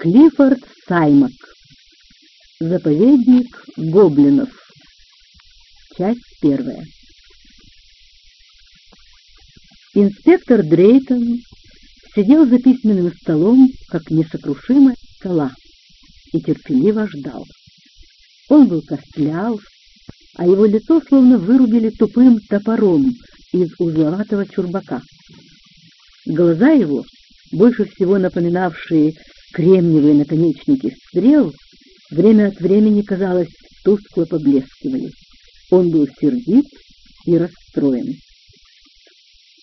Клиффорд Саймак. Заповедник гоблинов. Часть первая. Инспектор Дрейтон сидел за письменным столом, как несокрушимая скала, и терпеливо ждал. Он был костляв, а его лицо словно вырубили тупым топором из узловатого чурбака. Глаза его, больше всего напоминавшие кремниевые наконечники стрел, время от времени, казалось, тускло поблескивали. Он был сердит и расстроен.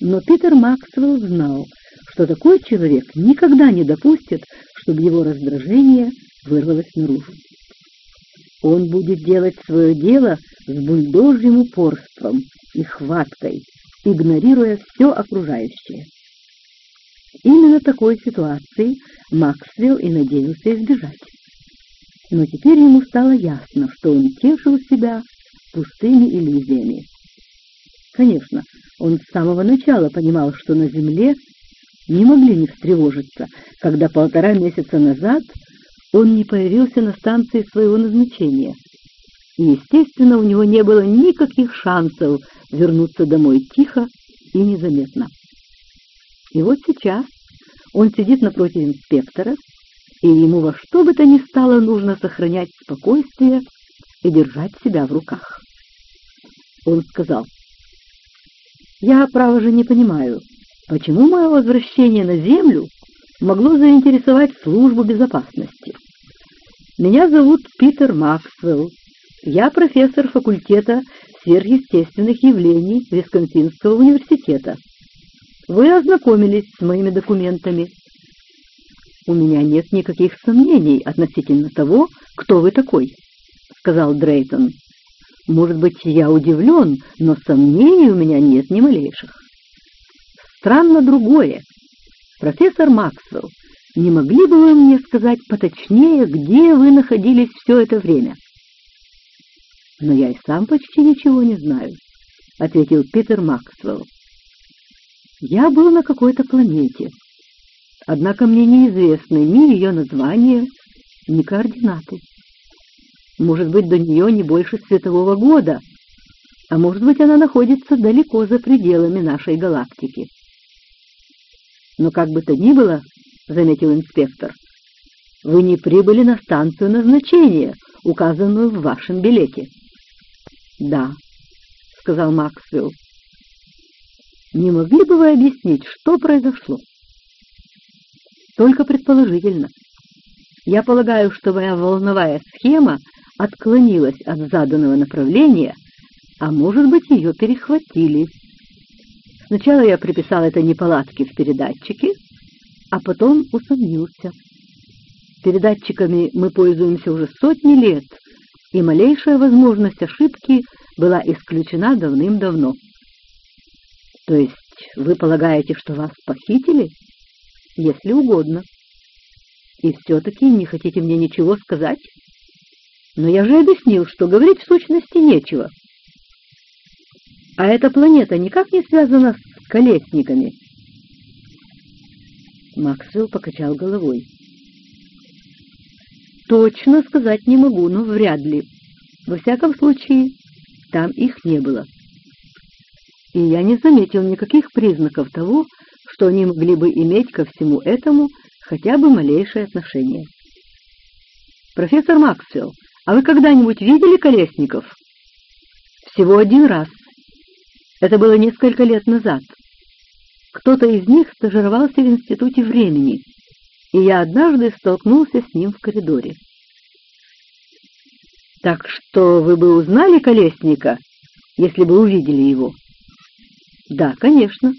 Но Питер Максвелл знал, что такой человек никогда не допустит, чтобы его раздражение вырвалось наружу. Он будет делать свое дело с бульдожьим упорством и хваткой, игнорируя все окружающее. Именно такой ситуации Максвелл и надеялся избежать. Но теперь ему стало ясно, что он тешил себя пустыми иллюзиями. Конечно, он с самого начала понимал, что на Земле не могли не встревожиться, когда полтора месяца назад он не появился на станции своего назначения. И, естественно, у него не было никаких шансов вернуться домой тихо и незаметно. И вот сейчас он сидит напротив инспектора, и ему во что бы то ни стало нужно сохранять спокойствие и держать себя в руках. Он сказал, «Я, право же, не понимаю, почему мое возвращение на Землю могло заинтересовать службу безопасности. Меня зовут Питер Максвелл, я профессор факультета сверхъестественных явлений Висконсинского университета. Вы ознакомились с моими документами. У меня нет никаких сомнений относительно того, кто вы такой, сказал Дрейтон. Может быть, я удивлен, но сомнений у меня нет ни малейших. Странно другое. Профессор Максвелл, не могли бы вы мне сказать поточнее, где вы находились все это время? Но я и сам почти ничего не знаю, — ответил Питер Максвелл. Я был на какой-то планете, однако мне неизвестны ни ее название, ни координаты. Может быть, до нее не больше светового года, а может быть, она находится далеко за пределами нашей галактики. Но как бы то ни было, — заметил инспектор, — вы не прибыли на станцию назначения, указанную в вашем билете. — Да, — сказал Максвелл. — Не могли бы вы объяснить, что произошло? — Только предположительно. Я полагаю, что моя волновая схема отклонилась от заданного направления, а может быть, ее перехватили. Сначала я приписал это неполадке в передатчике, а потом усомнился. Передатчиками мы пользуемся уже сотни лет, и малейшая возможность ошибки была исключена давным-давно. То есть вы полагаете, что вас похитили? Если угодно. И все-таки не хотите мне ничего сказать? Но я же объяснил, что говорить в сущности нечего. А эта планета никак не связана с колесниками. Максвелл покачал головой. Точно сказать не могу, но вряд ли. Во всяком случае, там их не было. И я не заметил никаких признаков того, что они могли бы иметь ко всему этому хотя бы малейшее отношение. Профессор Максвелл, а вы когда-нибудь видели колесников? Всего один раз. Это было несколько лет назад. Кто-то из них стажировался в Институте времени, и я однажды столкнулся с ним в коридоре. Так что вы бы узнали Колесника, если бы увидели его? Да, конечно.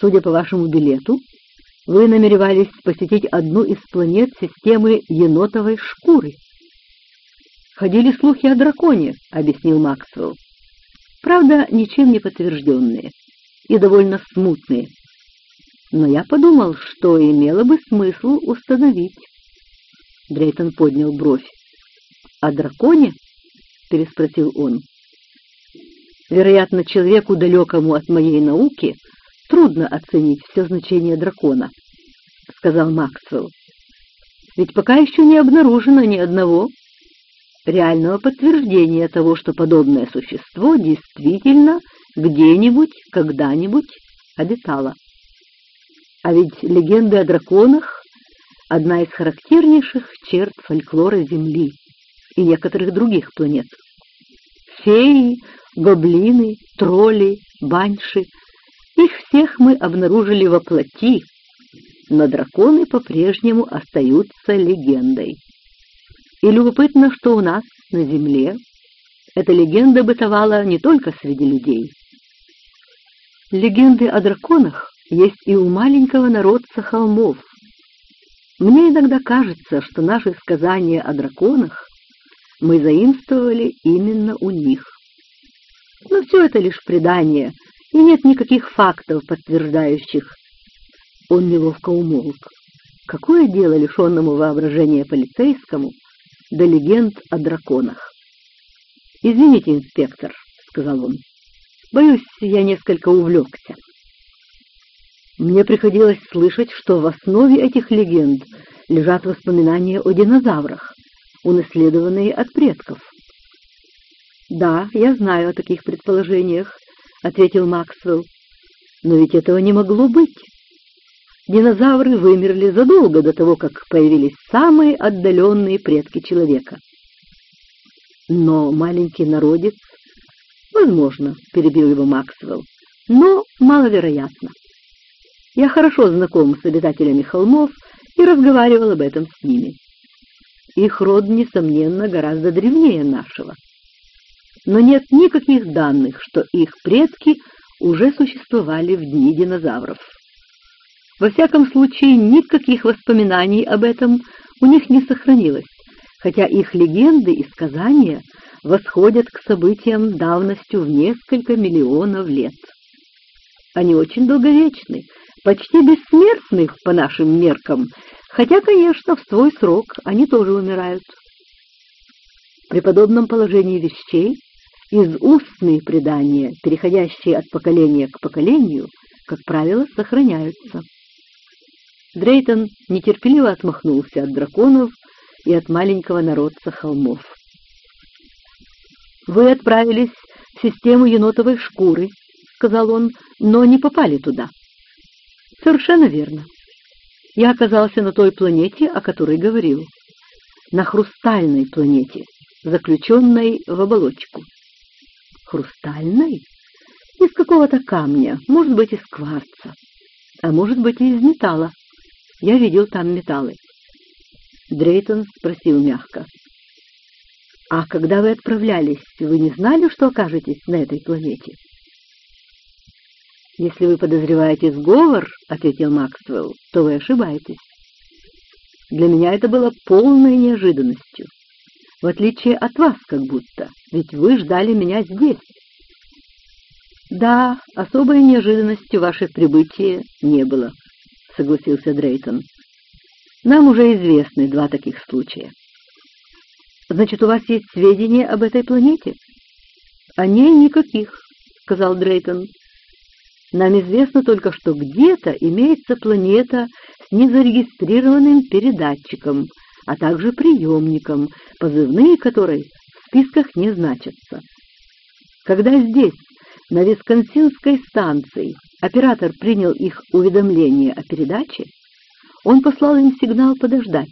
Судя по вашему билету, вы намеревались посетить одну из планет системы енотовой шкуры. Ходили слухи о драконе, объяснил Максвелл. Правда, ничем не подтвержденные и довольно смутные. Но я подумал, что имело бы смысл установить. Дрейтон поднял бровь. «О драконе?» — переспросил он. «Вероятно, человеку, далекому от моей науки, трудно оценить все значение дракона», — сказал Максвелл. Ведь пока еще не обнаружено ни одного реального подтверждения того, что подобное существо действительно где-нибудь, когда-нибудь обитало. А ведь легенды о драконах — одна из характернейших черт фольклора Земли и некоторых других планет. Феи, гоблины, тролли, баньши — их всех мы обнаружили во плоти, но драконы по-прежнему остаются легендой. И любопытно, что у нас, на Земле, эта легенда бытовала не только среди людей. Легенды о драконах есть и у маленького народца холмов. Мне иногда кажется, что наши сказания о драконах мы заимствовали именно у них. Но все это лишь предание, и нет никаких фактов, подтверждающих он неловко умолк. Какое дело лишенному воображения полицейскому до легенд о драконах? «Извините, инспектор», — сказал он, — «боюсь, я несколько увлекся». Мне приходилось слышать, что в основе этих легенд лежат воспоминания о динозаврах, унаследованные от предков. «Да, я знаю о таких предположениях», — ответил Максвелл. «Но ведь этого не могло быть. Динозавры вымерли задолго до того, как появились самые отдаленные предки человека. Но маленький народец, возможно, перебил его Максвелл, но маловероятно. Я хорошо знаком с обитателями холмов и разговаривал об этом с ними. Их род, несомненно, гораздо древнее нашего. Но нет никаких данных, что их предки уже существовали в дни динозавров. Во всяком случае, никаких воспоминаний об этом у них не сохранилось, хотя их легенды и сказания восходят к событиям давностью в несколько миллионов лет. Они очень долговечны, почти бессмертны по нашим меркам, хотя, конечно, в свой срок они тоже умирают. При подобном положении вещей из устные предания, переходящие от поколения к поколению, как правило, сохраняются. Дрейтон нетерпеливо отмахнулся от драконов и от маленького народца холмов. «Вы отправились в систему енотовой шкуры», — сказал он, — «но не попали туда». «Совершенно верно. Я оказался на той планете, о которой говорил. На хрустальной планете, заключенной в оболочку». «Хрустальной? Из какого-то камня, может быть, из кварца, а может быть, и из металла. Я видел там металлы. Дрейтон спросил мягко. «А когда вы отправлялись, вы не знали, что окажетесь на этой планете?» «Если вы подозреваете сговор, — ответил Максвелл, — то вы ошибаетесь. Для меня это было полной неожиданностью, в отличие от вас как будто, ведь вы ждали меня здесь». «Да, особой неожиданностью ваше прибытие не было», — согласился Дрейтон. «Нам уже известны два таких случая». «Значит, у вас есть сведения об этой планете?» «О ней никаких», — сказал Дрейтон. «Нам известно только, что где-то имеется планета с незарегистрированным передатчиком, а также приемником, позывные которой в списках не значатся. Когда здесь, на Висконсинской станции, оператор принял их уведомление о передаче, он послал им сигнал подождать,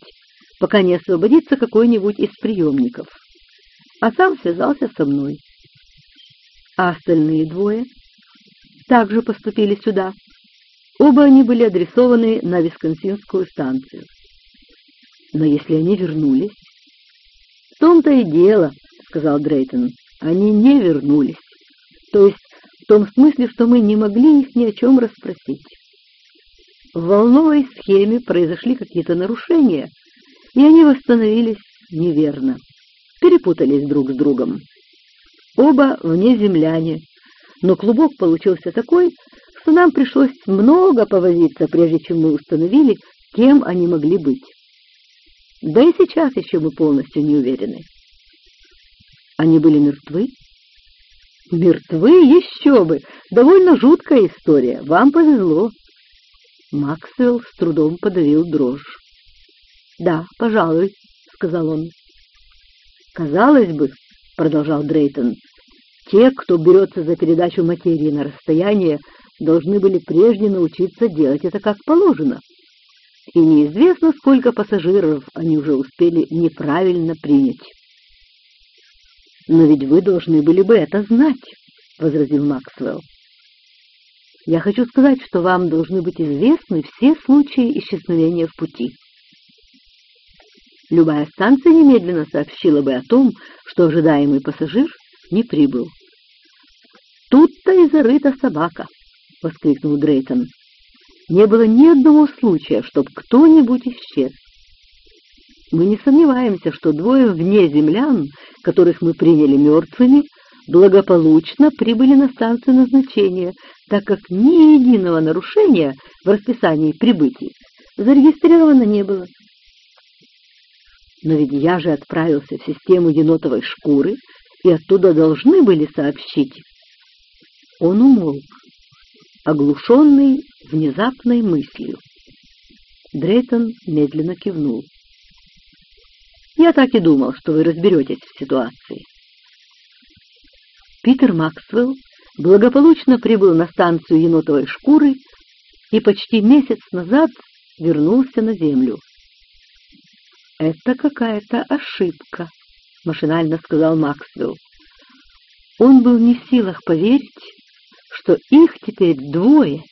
пока не освободится какой-нибудь из приемников, а сам связался со мной. А остальные двое также поступили сюда. Оба они были адресованы на Висконсинскую станцию. Но если они вернулись... — В том-то и дело, — сказал Дрейтон, — они не вернулись. То есть в том смысле, что мы не могли их ни о чем расспросить. В волновой схеме произошли какие-то нарушения, и они восстановились неверно, перепутались друг с другом. Оба вне земляне, но клубок получился такой, что нам пришлось много повозиться, прежде чем мы установили, кем они могли быть. Да и сейчас еще мы полностью не уверены. Они были мертвы? Мертвы еще бы! Довольно жуткая история. Вам повезло. Максвелл с трудом подавил дрожь. «Да, пожалуй», — сказал он. «Казалось бы», — продолжал Дрейтон, — «те, кто берется за передачу материи на расстояние, должны были прежде научиться делать это как положено. И неизвестно, сколько пассажиров они уже успели неправильно принять». «Но ведь вы должны были бы это знать», — возразил Максвелл. «Я хочу сказать, что вам должны быть известны все случаи исчезновения в пути». Любая станция немедленно сообщила бы о том, что ожидаемый пассажир не прибыл. «Тут-то и зарыта собака!» — воскликнул Дрейтон. «Не было ни одного случая, чтоб кто-нибудь исчез. Мы не сомневаемся, что двое вне землян, которых мы приняли мертвыми, благополучно прибыли на станцию назначения, так как ни единого нарушения в расписании прибытий зарегистрировано не было. Но ведь я же отправился в систему енотовой шкуры, и оттуда должны были сообщить. Он умолк, оглушенный внезапной мыслью. Дрейтон медленно кивнул. «Я так и думал, что вы разберетесь в ситуации». Питер Максвелл благополучно прибыл на станцию енотовой шкуры и почти месяц назад вернулся на землю. «Это какая-то ошибка», — машинально сказал Максвелл. Он был не в силах поверить, что их теперь двое,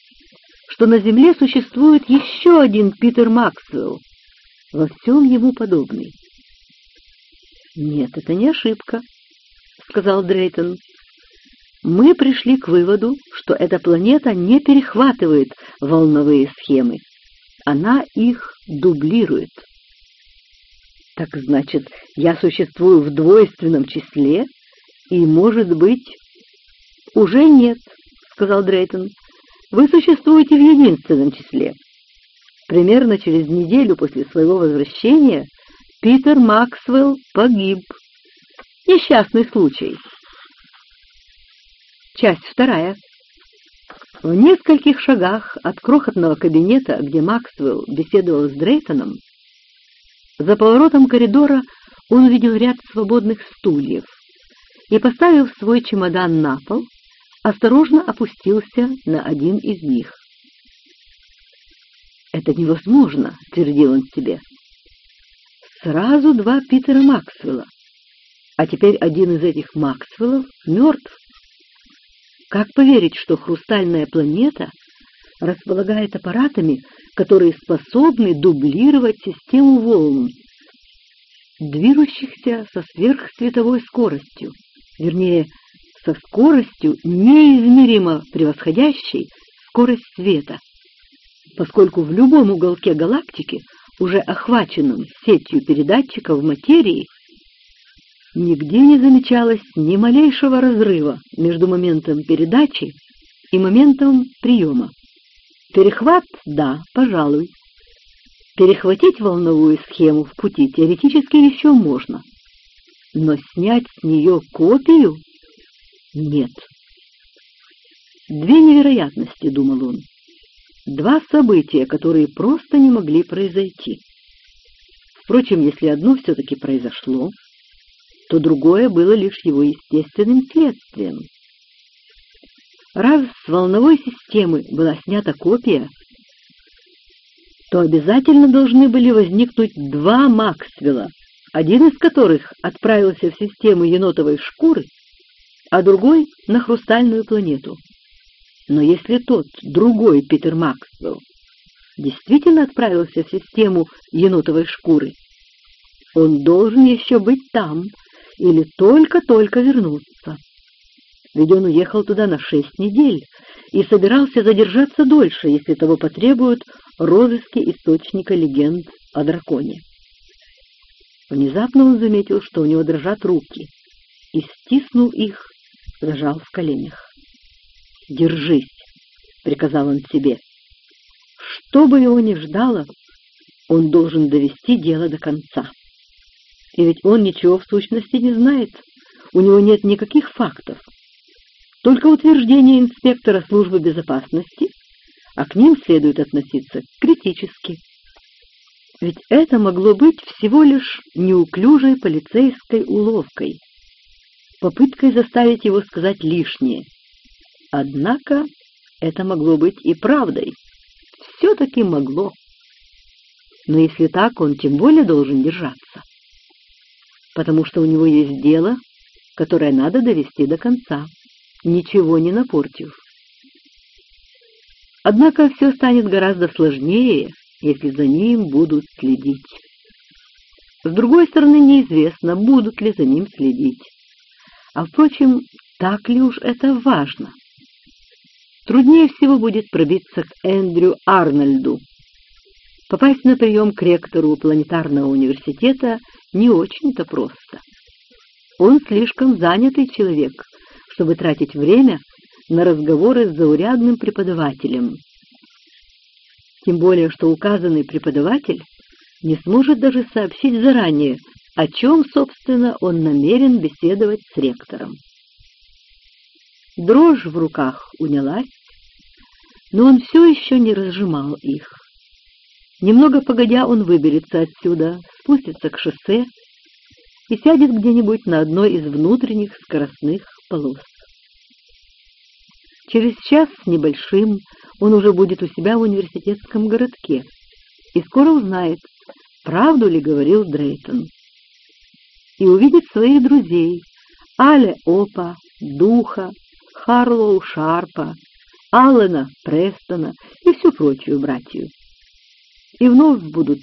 что на Земле существует еще один Питер Максвелл, во всем ему подобный. «Нет, это не ошибка», — сказал Дрейтон. «Мы пришли к выводу, что эта планета не перехватывает волновые схемы. Она их дублирует». Так значит, я существую в двойственном числе? И, может быть... Уже нет, сказал Дрейтон. Вы существуете в единственном числе. Примерно через неделю после своего возвращения Питер Максвелл погиб. Несчастный случай. Часть вторая. В нескольких шагах от крохотного кабинета, где Максвелл беседовал с Дрейтоном, за поворотом коридора он увидел ряд свободных стульев и, поставив свой чемодан на пол, осторожно опустился на один из них. «Это невозможно», — твердил он себе. «Сразу два Питера Максвелла, а теперь один из этих Максвеллов мертв. Как поверить, что хрустальная планета располагает аппаратами, которые способны дублировать систему волн, движущихся со сверхсветовой скоростью, вернее, со скоростью, неизмеримо превосходящей скорость света, поскольку в любом уголке галактики, уже охваченном сетью передатчиков материи, нигде не замечалось ни малейшего разрыва между моментом передачи и моментом приема. Перехват — да, пожалуй. Перехватить волновую схему в пути теоретически еще можно. Но снять с нее копию — нет. Две невероятности, — думал он. Два события, которые просто не могли произойти. Впрочем, если одно все-таки произошло, то другое было лишь его естественным следствием. Раз с волновой системы была снята копия, то обязательно должны были возникнуть два Максвелла, один из которых отправился в систему енотовой шкуры, а другой — на хрустальную планету. Но если тот, другой Питер Максвелл, действительно отправился в систему енотовой шкуры, он должен еще быть там или только-только вернуться ведь он уехал туда на шесть недель и собирался задержаться дольше, если того потребуют розыски источника легенд о драконе. Внезапно он заметил, что у него дрожат руки, и стиснул их, зажал в коленях. «Держись!» — приказал он себе. Что бы его ни ждало, он должен довести дело до конца. И ведь он ничего в сущности не знает, у него нет никаких фактов, только утверждения инспектора службы безопасности, а к ним следует относиться критически. Ведь это могло быть всего лишь неуклюжей полицейской уловкой, попыткой заставить его сказать лишнее. Однако это могло быть и правдой. Все-таки могло. Но если так, он тем более должен держаться. Потому что у него есть дело, которое надо довести до конца, ничего не напортив. Однако все станет гораздо сложнее, если за ним будут следить. С другой стороны, неизвестно, будут ли за ним следить. А, впрочем, так ли уж это важно? Труднее всего будет пробиться к Эндрю Арнольду. Попасть на прием к ректору планетарного университета не очень-то просто. Он слишком занятый человек, чтобы тратить время на разговоры с заурядным преподавателем. Тем более, что указанный преподаватель не сможет даже сообщить заранее, о чем, собственно, он намерен беседовать с ректором. Дрожь в руках унялась, но он все еще не разжимал их. Немного погодя он выберется отсюда, спустится к шоссе и сядет где-нибудь на одной из внутренних скоростных полос. Через час с небольшим он уже будет у себя в университетском городке и скоро узнает, правду ли говорил Дрейтон. И увидит своих друзей Аля Опа, Духа, Харлоу Шарпа, Аллена Престона и всю прочую братью. И вновь будут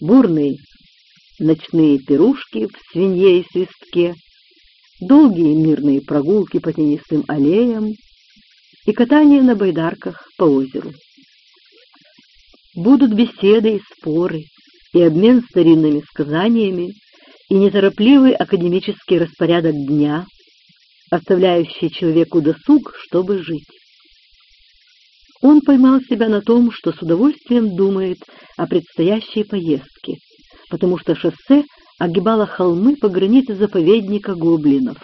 бурные ночные пирушки в свинье и свистке, долгие мирные прогулки по тенистым аллеям, и катание на байдарках по озеру. Будут беседы и споры, и обмен старинными сказаниями, и неторопливый академический распорядок дня, оставляющий человеку досуг, чтобы жить. Он поймал себя на том, что с удовольствием думает о предстоящей поездке, потому что шоссе огибало холмы по границе заповедника гоблинов.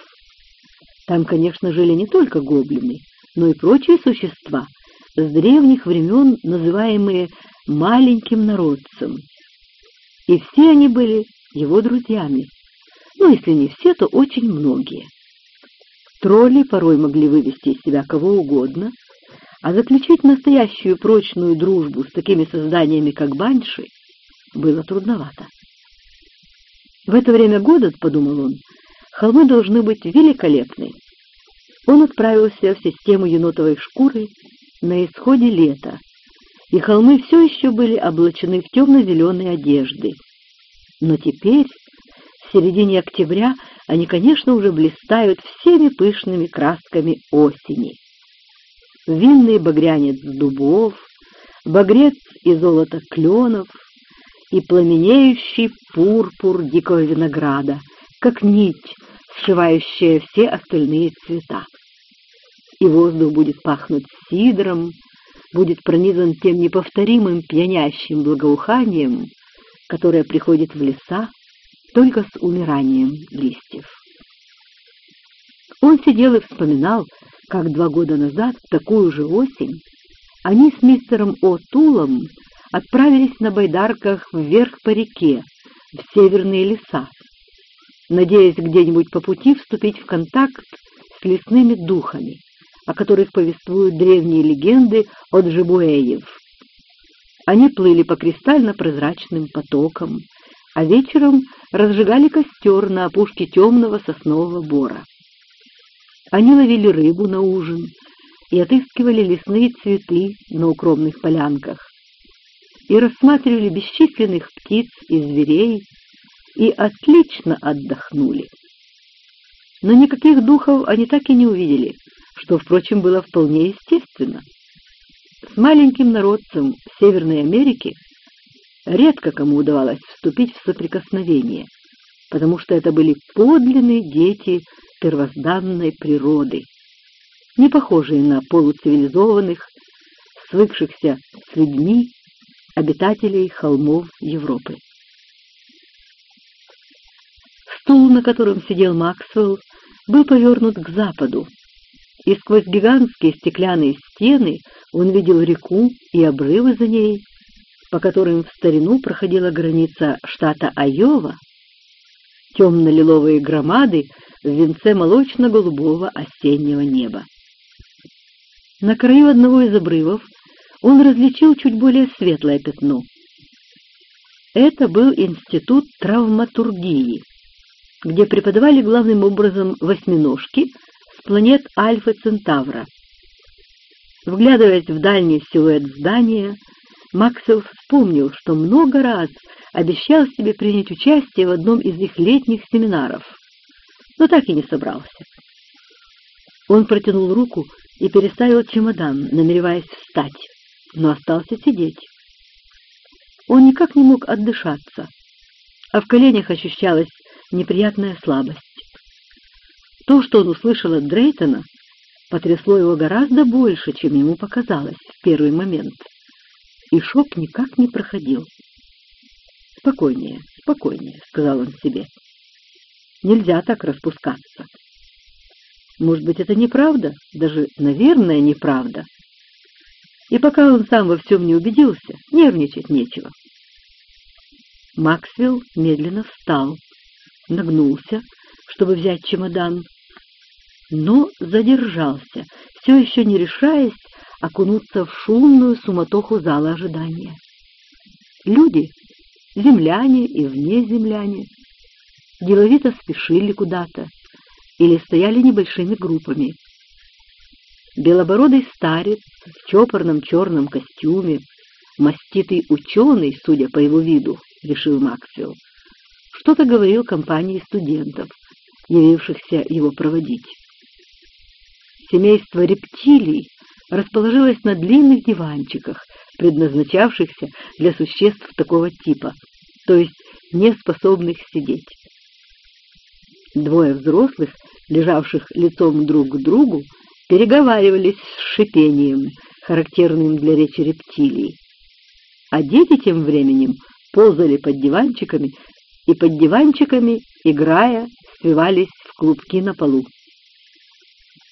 Там, конечно, жили не только гоблины, но и прочие существа, с древних времен называемые маленьким народцем. И все они были его друзьями, ну, если не все, то очень многие. Тролли порой могли вывести из себя кого угодно, а заключить настоящую прочную дружбу с такими созданиями, как банши, было трудновато. В это время года, — подумал он, — холмы должны быть великолепны, он отправился в систему енотовой шкуры на исходе лета, и холмы все еще были облачены в темно-зеленые одежды. Но теперь, в середине октября, они, конечно, уже блистают всеми пышными красками осени. Винный багрянец дубов, багрец и золото кленов и пламенеющий пурпур дикого винограда, как нить, сшивающая все остальные цвета и воздух будет пахнуть сидром, будет пронизан тем неповторимым пьянящим благоуханием, которое приходит в леса только с умиранием листьев. Он сидел и вспоминал, как два года назад, в такую же осень, они с мистером О'Тулом отправились на байдарках вверх по реке, в северные леса, надеясь где-нибудь по пути вступить в контакт с лесными духами о которых повествуют древние легенды от Джибуэев. Они плыли по кристально-прозрачным потокам, а вечером разжигали костер на опушке темного соснового бора. Они ловили рыбу на ужин и отыскивали лесные цветы на укромных полянках, и рассматривали бесчисленных птиц и зверей, и отлично отдохнули. Но никаких духов они так и не увидели, что, впрочем, было вполне естественно. Маленьким народцем Северной Америки редко кому удавалось вступить в соприкосновение, потому что это были подлинные дети первозданной природы, не похожие на полуцивилизованных, свыкшихся с людьми, обитателей холмов Европы. Стул, на котором сидел Максвелл, был повернут к западу, и сквозь гигантские стеклянные стены он видел реку и обрывы за ней, по которым в старину проходила граница штата Айова, темно-лиловые громады в венце молочно-голубого осеннего неба. На краю одного из обрывов он различил чуть более светлое пятно. Это был институт травматургии, где преподавали главным образом восьминожки планет Альфа Центавра. Вглядываясь в дальний силуэт здания, Максвелл вспомнил, что много раз обещал себе принять участие в одном из их летних семинаров, но так и не собрался. Он протянул руку и переставил чемодан, намереваясь встать, но остался сидеть. Он никак не мог отдышаться, а в коленях ощущалась неприятная слабость. То, что он услышал от Дрейтона, потрясло его гораздо больше, чем ему показалось в первый момент, и шок никак не проходил. «Спокойнее, спокойнее», — сказал он себе. «Нельзя так распускаться. Может быть, это неправда, даже, наверное, неправда. И пока он сам во всем не убедился, нервничать нечего». Максвелл медленно встал, нагнулся, чтобы взять чемодан, но задержался, все еще не решаясь окунуться в шумную суматоху зала ожидания. Люди, земляне и внеземляне, деловито спешили куда-то или стояли небольшими группами. Белобородый старец в чопорном черном костюме, маститый ученый, судя по его виду, решил Максвелл, что-то говорил компании студентов, явившихся его проводить. Семейство рептилий расположилось на длинных диванчиках, предназначавшихся для существ такого типа, то есть не способных сидеть. Двое взрослых, лежавших лицом друг к другу, переговаривались с шипением, характерным для речи рептилий. А дети тем временем ползали под диванчиками и под диванчиками, играя, свивались в клубки на полу.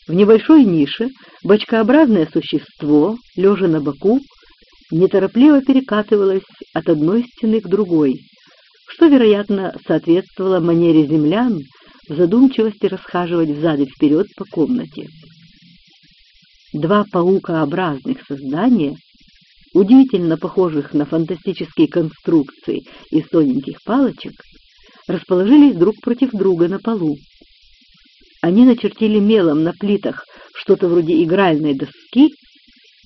В небольшой нише бочкообразное существо, лежа на боку, неторопливо перекатывалось от одной стены к другой, что, вероятно, соответствовало манере землян в задумчивости расхаживать взад и вперед по комнате. Два паукообразных создания, удивительно похожих на фантастические конструкции из тоненьких палочек, расположились друг против друга на полу. Они начертили мелом на плитах что-то вроде игральной доски,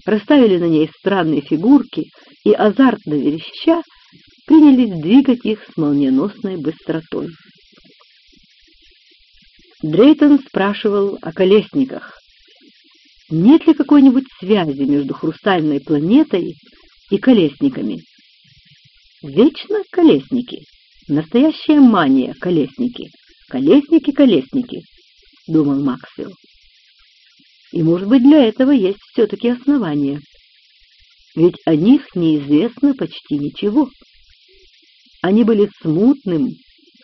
расставили на ней странные фигурки и, азартно вереща, принялись двигать их с молниеносной быстротой. Дрейтон спрашивал о колесниках. Нет ли какой-нибудь связи между хрустальной планетой и колесниками? Вечно колесники. Настоящая мания колесники. Колесники, колесники, думал Максвелл. И, может быть, для этого есть все-таки основания. Ведь о них неизвестно почти ничего. Они были смутным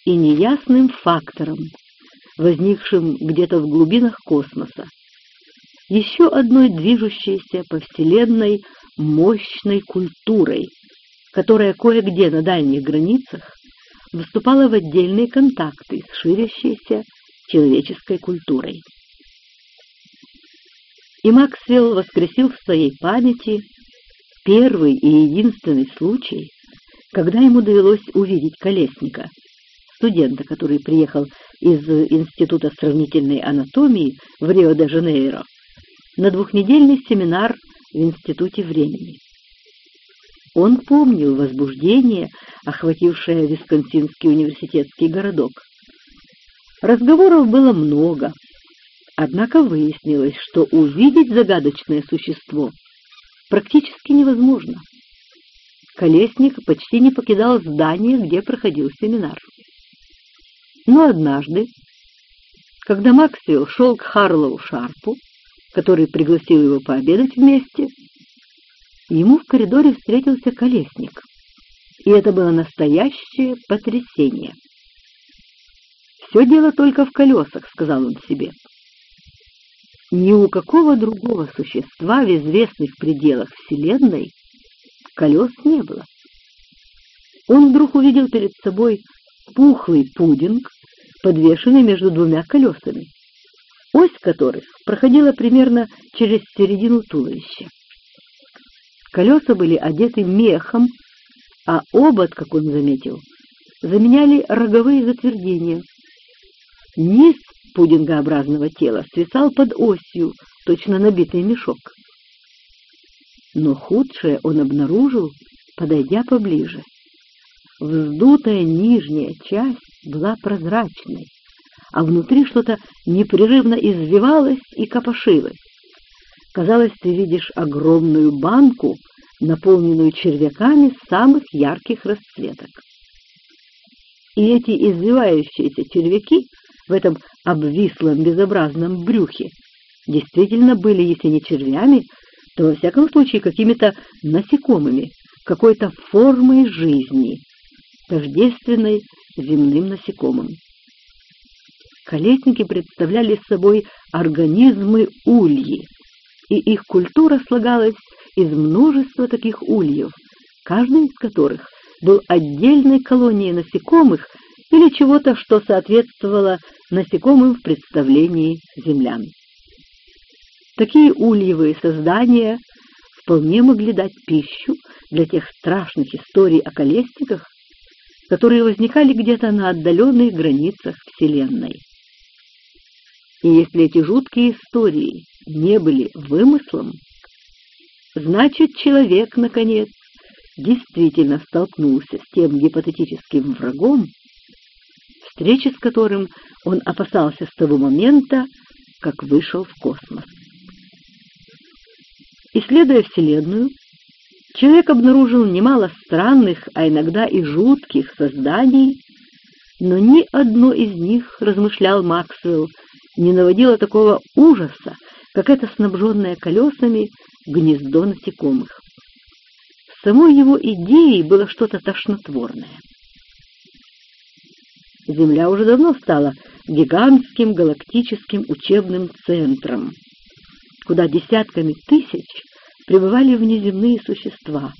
и неясным фактором, возникшим где-то в глубинах космоса. Еще одной движущейся по Вселенной мощной культурой, которая кое-где на дальних границах выступала в отдельные контакты с ширящейся человеческой культурой. И Максвелл воскресил в своей памяти первый и единственный случай, когда ему довелось увидеть колесника, студента, который приехал из Института сравнительной анатомии в Рио-де-Жанейро на двухнедельный семинар в Институте времени. Он помнил возбуждение, охватившее Висконсинский университетский городок. Разговоров было много, однако выяснилось, что увидеть загадочное существо практически невозможно. Колесник почти не покидал здание, где проходил семинар. Но однажды, когда Максвелл шел к Харлоу Шарпу, который пригласил его пообедать вместе, ему в коридоре встретился колесник, и это было настоящее потрясение. «Все дело только в колесах», — сказал он себе. Ни у какого другого существа в известных пределах Вселенной колес не было. он вдруг увидел перед собой пухлый пудинг, подвешенный между двумя колесами, ось которых проходила примерно через середину туловища. Колеса были одеты мехом, а обод, как он заметил, заменяли роговые затвердения. Низ пудингообразного тела свисал под осью, точно набитый мешок. Но худшее он обнаружил, подойдя поближе. Вздутая нижняя часть была прозрачной, а внутри что-то непрерывно извивалось и копошилось. Казалось, ты видишь огромную банку, наполненную червяками самых ярких расцветок. И эти извивающиеся червяки в этом обвислом безобразном брюхе действительно были, если не червями, то, во всяком случае, какими-то насекомыми, какой-то формой жизни, тождественной земным насекомым. Колесники представляли собой организмы ульи, и их культура слагалась из множества таких ульев, каждый из которых был отдельной колонией насекомых или чего-то, что соответствовало насекомым в представлении землян. Такие ульевые создания вполне могли дать пищу для тех страшных историй о колесниках, которые возникали где-то на отдаленных границах Вселенной. И если эти жуткие истории не были вымыслом, значит, человек, наконец, действительно столкнулся с тем гипотетическим врагом, встречи с которым он опасался с того момента, как вышел в космос. Исследуя Вселенную, человек обнаружил немало странных, а иногда и жутких созданий, но ни одно из них, размышлял Максвелл, не наводило такого ужаса, как это снабженное колесами гнездо насекомых. Самой его идее было что-то тошнотворное. Земля уже давно стала гигантским галактическим учебным центром, куда десятками тысяч пребывали внеземные существа,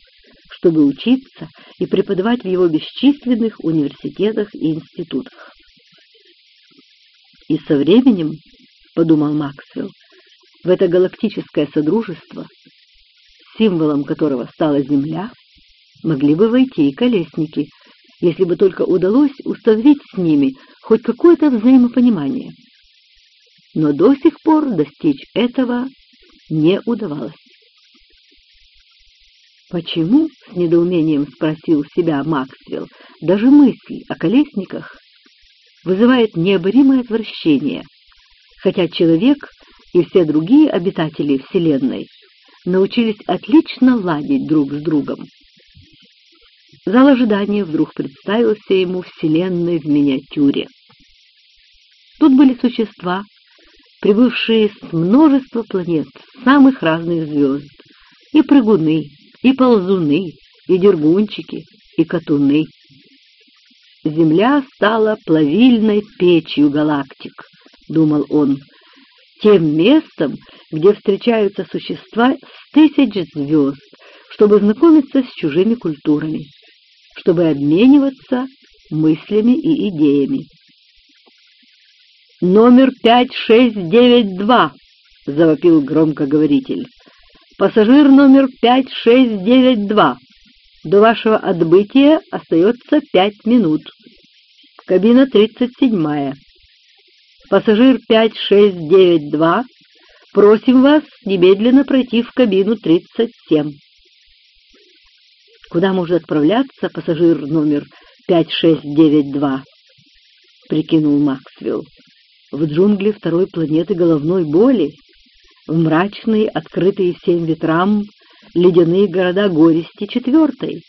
чтобы учиться и преподавать в его бесчисленных университетах и институтах. И со временем, — подумал Максвелл, — в это галактическое содружество, символом которого стала Земля, могли бы войти и колесники, если бы только удалось установить с ними хоть какое-то взаимопонимание. Но до сих пор достичь этого не удавалось. Почему, с недоумением спросил себя Максвелл, даже мысль о колесниках вызывает необоримое отвращение, хотя человек и все другие обитатели Вселенной научились отлично ладить друг с другом. Зал ожидания вдруг представился ему Вселенной в миниатюре. Тут были существа, прибывшие с множества планет, самых разных звезд, и прыгуны, и ползуны, и дергунчики, и катуны. Земля стала плавильной печью галактик, думал он, тем местом, где встречаются существа с тысяч звезд, чтобы знакомиться с чужими культурами чтобы обмениваться мыслями и идеями. «Номер 5692!» — завопил громкоговоритель. «Пассажир номер 5692! До вашего отбытия остается пять минут. Кабина 37-я. Пассажир 5692, просим вас немедленно пройти в кабину 37» куда может отправляться пассажир номер 5692, прикинул Максвелл. В джунгли второй планеты головной боли, в мрачные, открытые всем ветрам, ледяные города горести четвертой,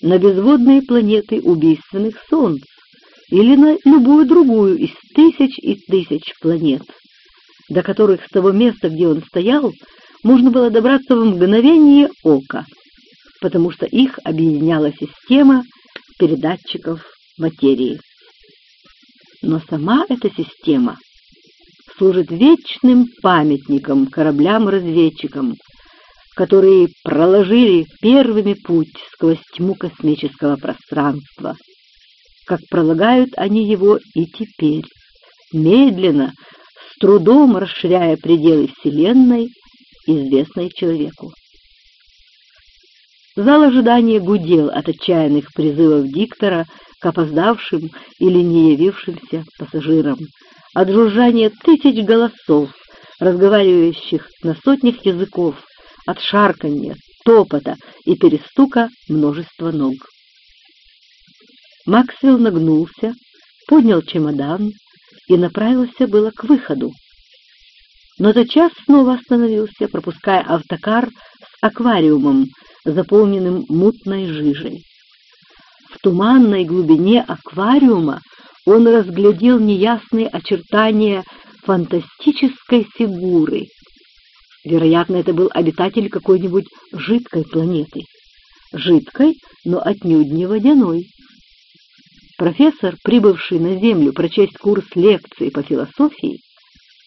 на безводные планеты убийственных солнц или на любую другую из тысяч и тысяч планет, до которых с того места, где он стоял, можно было добраться в мгновение ока потому что их объединяла система передатчиков материи. Но сама эта система служит вечным памятником кораблям-разведчикам которые проложили первыми путь сквозь тьму космического пространства, как пролагают они его и теперь, медленно, с трудом расширяя пределы Вселенной, известной человеку. Зал ожидания гудел от отчаянных призывов диктора к опоздавшим или не явившимся пассажирам, от жужжания тысяч голосов, разговаривающих на сотнях языков, от шарканья, топота и перестука множества ног. Максвелл нагнулся, поднял чемодан и направился было к выходу. Но тотчас снова остановился, пропуская автокар аквариумом, заполненным мутной жижей. В туманной глубине аквариума он разглядел неясные очертания фантастической фигуры. Вероятно, это был обитатель какой-нибудь жидкой планеты. Жидкой, но отнюдь не водяной. Профессор, прибывший на Землю прочесть курс лекций по философии,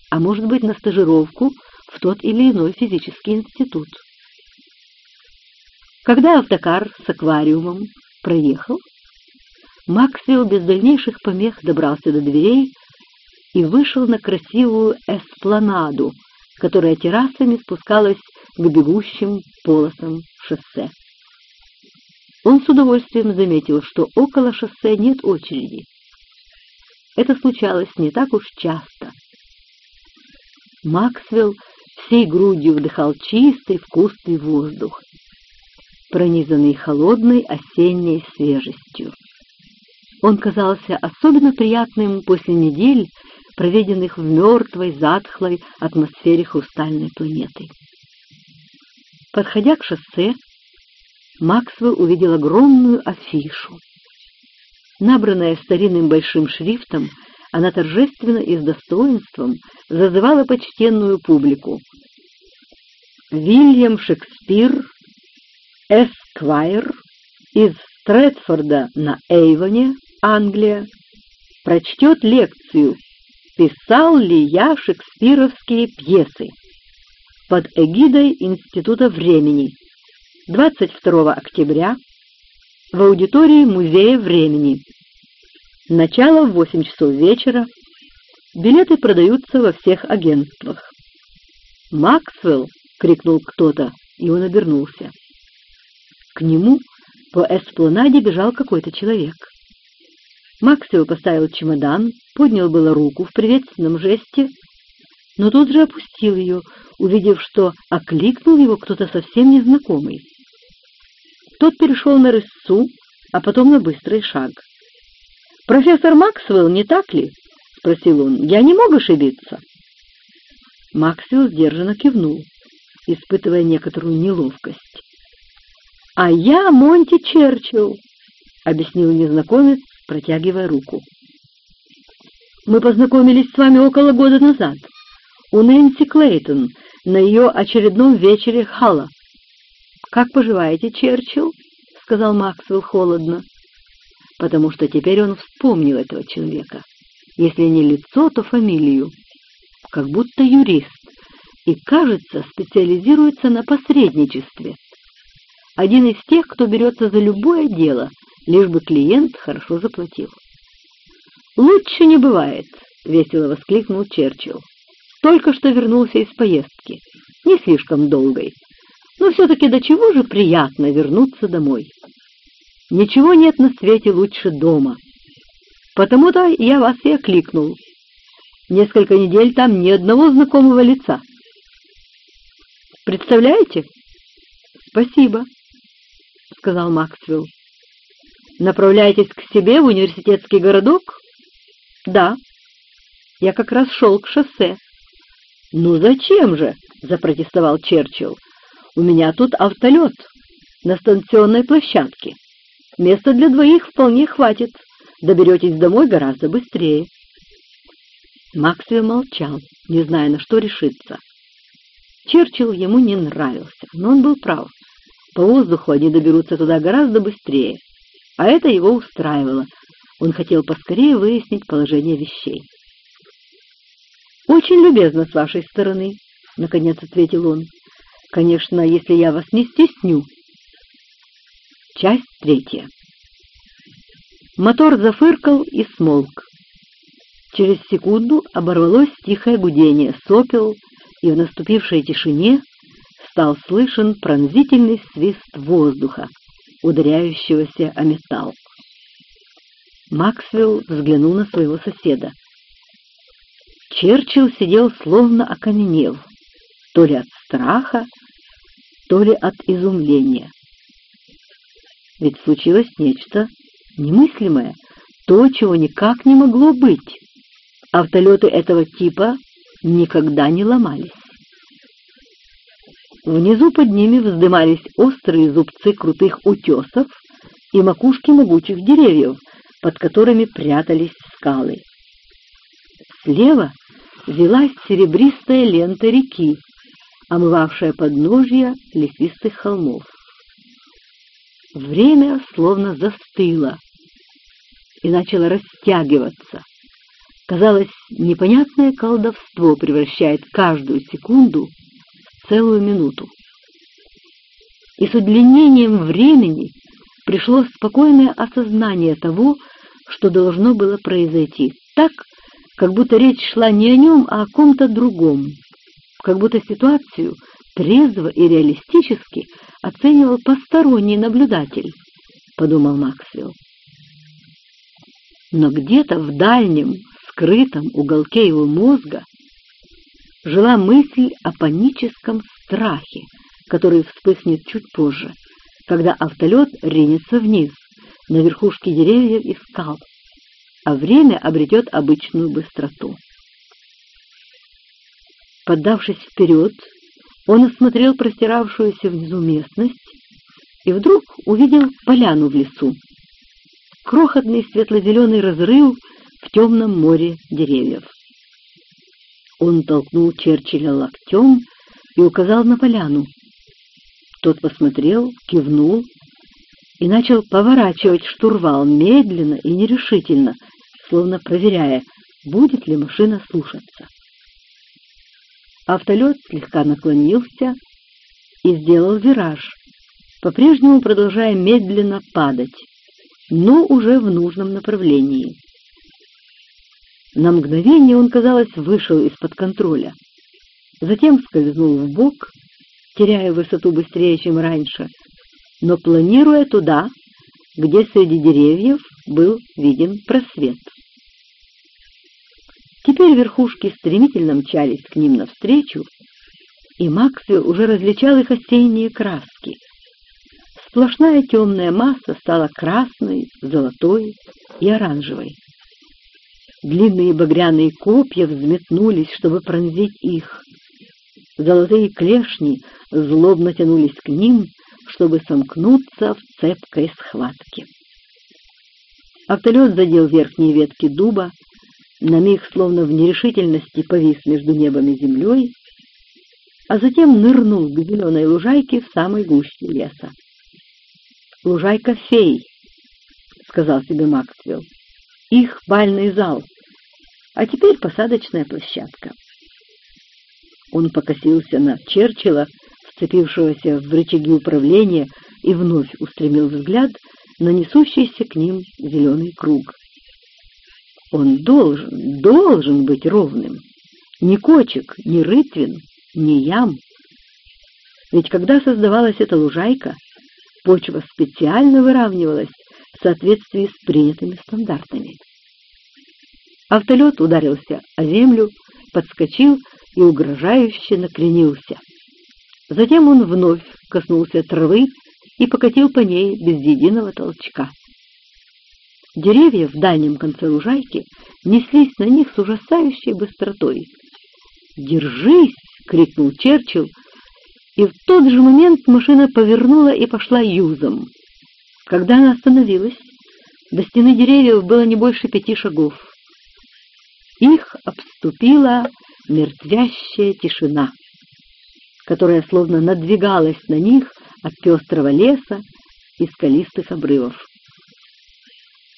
а может быть на стажировку в тот или иной физический институт. Когда автокар с аквариумом проехал, Максвелл без дальнейших помех добрался до дверей и вышел на красивую эспланаду, которая террасами спускалась к бегущим полосам шоссе. Он с удовольствием заметил, что около шоссе нет очереди. Это случалось не так уж часто. Максвелл всей грудью вдыхал чистый вкусный воздух, пронизанный холодной осенней свежестью. Он казался особенно приятным после недель, проведенных в мертвой, затхлой атмосфере хрустальной планеты. Подходя к шоссе, Максвелл увидел огромную афишу. Набранная старинным большим шрифтом, она торжественно и с достоинством зазывала почтенную публику. Вильям Шекспир, Эсквайр, из Стрэдфорда на Эйвоне, Англия, прочтет лекцию «Писал ли я шекспировские пьесы?» под эгидой Института времени 22 октября в аудитории Музея времени. Начало в 8 часов вечера. Билеты продаются во всех агентствах. «Максвелл!» — крикнул кто-то, и он обернулся. К нему по эспланаде бежал какой-то человек. Максвелл поставил чемодан, поднял было руку в приветственном жесте, но тут же опустил ее, увидев, что окликнул его кто-то совсем незнакомый. Тот перешел на рысцу, а потом на быстрый шаг. «Профессор Максвелл, не так ли?» — спросил он. «Я не мог ошибиться». Максвелл сдержанно кивнул, испытывая некоторую неловкость. «А я Монти Черчилл», — объяснил незнакомец, протягивая руку. «Мы познакомились с вами около года назад у Нэнси Клейтон на ее очередном вечере Халла. «Как поживаете, Черчилл?» — сказал Максвелл холодно, потому что теперь он вспомнил этого человека. Если не лицо, то фамилию. Как будто юрист, и, кажется, специализируется на посредничестве. Один из тех, кто берется за любое дело, лишь бы клиент хорошо заплатил. «Лучше не бывает», — весело воскликнул Черчилл. «Только что вернулся из поездки, не слишком долгой, но все-таки до чего же приятно вернуться домой. Ничего нет на свете лучше дома. Потому-то я вас и окликнул. Несколько недель там ни одного знакомого лица. Представляете? Спасибо, сказал Максвелл. Направляетесь к себе в университетский городок? Да. Я как раз шел к шоссе. Ну зачем же? запротестовал Черчилл. У меня тут автолет на станционной площадке. Места для двоих вполне хватит. Доберетесь домой гораздо быстрее. Максвелл молчал, не зная, на что решиться. Черчилл ему не нравился, но он был прав. По воздуху они доберутся туда гораздо быстрее, а это его устраивало. Он хотел поскорее выяснить положение вещей. «Очень любезно с вашей стороны», — наконец ответил он. Конечно, если я вас не стесню. Часть третья. Мотор зафыркал и смолк. Через секунду оборвалось тихое гудение сопел, и в наступившей тишине стал слышен пронзительный свист воздуха, ударяющегося о металл. Максвелл взглянул на своего соседа. Черчилл сидел словно окаменев, то ли от страха, то ли от изумления. Ведь случилось нечто немыслимое, то, чего никак не могло быть. Автолеты этого типа никогда не ломались. Внизу под ними вздымались острые зубцы крутых утесов и макушки могучих деревьев, под которыми прятались скалы. Слева велась серебристая лента реки, омывавшая подножья лесистых холмов. Время словно застыло и начало растягиваться. Казалось, непонятное колдовство превращает каждую секунду целую минуту. И с удлинением времени пришло спокойное осознание того, что должно было произойти, так, как будто речь шла не о нем, а о ком-то другом, как будто ситуацию трезво и реалистически оценивал посторонний наблюдатель, подумал Максвелл. Но где-то в дальнем, скрытом уголке его мозга жила мысль о паническом страхе, который вспыхнет чуть позже, когда автолет ринется вниз, на верхушки деревьев и скал, а время обретет обычную быстроту. Поддавшись вперед, он осмотрел простиравшуюся внизу местность и вдруг увидел поляну в лесу. Крохотный светло-зеленый разрыв в темном море деревьев. Он толкнул Черчилля локтем и указал на поляну. Тот посмотрел, кивнул и начал поворачивать штурвал медленно и нерешительно, словно проверяя, будет ли машина слушаться. Автолет слегка наклонился и сделал вираж, по-прежнему продолжая медленно падать, но уже в нужном направлении. На мгновение он, казалось, вышел из-под контроля, затем скользнул в бок, теряя высоту быстрее, чем раньше, но планируя туда, где среди деревьев был виден просвет. Теперь верхушки стремительно мчались к ним навстречу, и Максвелл уже различал их осенние краски. Сплошная темная масса стала красной, золотой и оранжевой. Длинные багряные копья взметнулись, чтобы пронзить их. Золотые клешни злобно тянулись к ним, чтобы сомкнуться в цепкой схватке. Автолет задел верхние ветки дуба, на миг словно в нерешительности повис между небом и землей, а затем нырнул к зеленой лужайке в самой гуще леса. «Лужайка фей», — сказал себе Максвелл, — «их бальный зал, а теперь посадочная площадка». Он покосился на Черчилла, вцепившегося в рычаги управления, и вновь устремил взгляд на несущийся к ним зеленый круг. Он должен, должен быть ровным. Ни кочек, ни рытвин, ни ям. Ведь когда создавалась эта лужайка, почва специально выравнивалась в соответствии с принятыми стандартами. Автолет ударился о землю, подскочил и угрожающе накренился. Затем он вновь коснулся травы и покатил по ней без единого толчка. Деревья в дальнем конце лужайки неслись на них с ужасающей быстротой. «Держись!» — крикнул Черчилл, и в тот же момент машина повернула и пошла юзом. Когда она остановилась, до стены деревьев было не больше пяти шагов. Их обступила мертвящая тишина, которая словно надвигалась на них от пестрого леса и скалистых обрывов.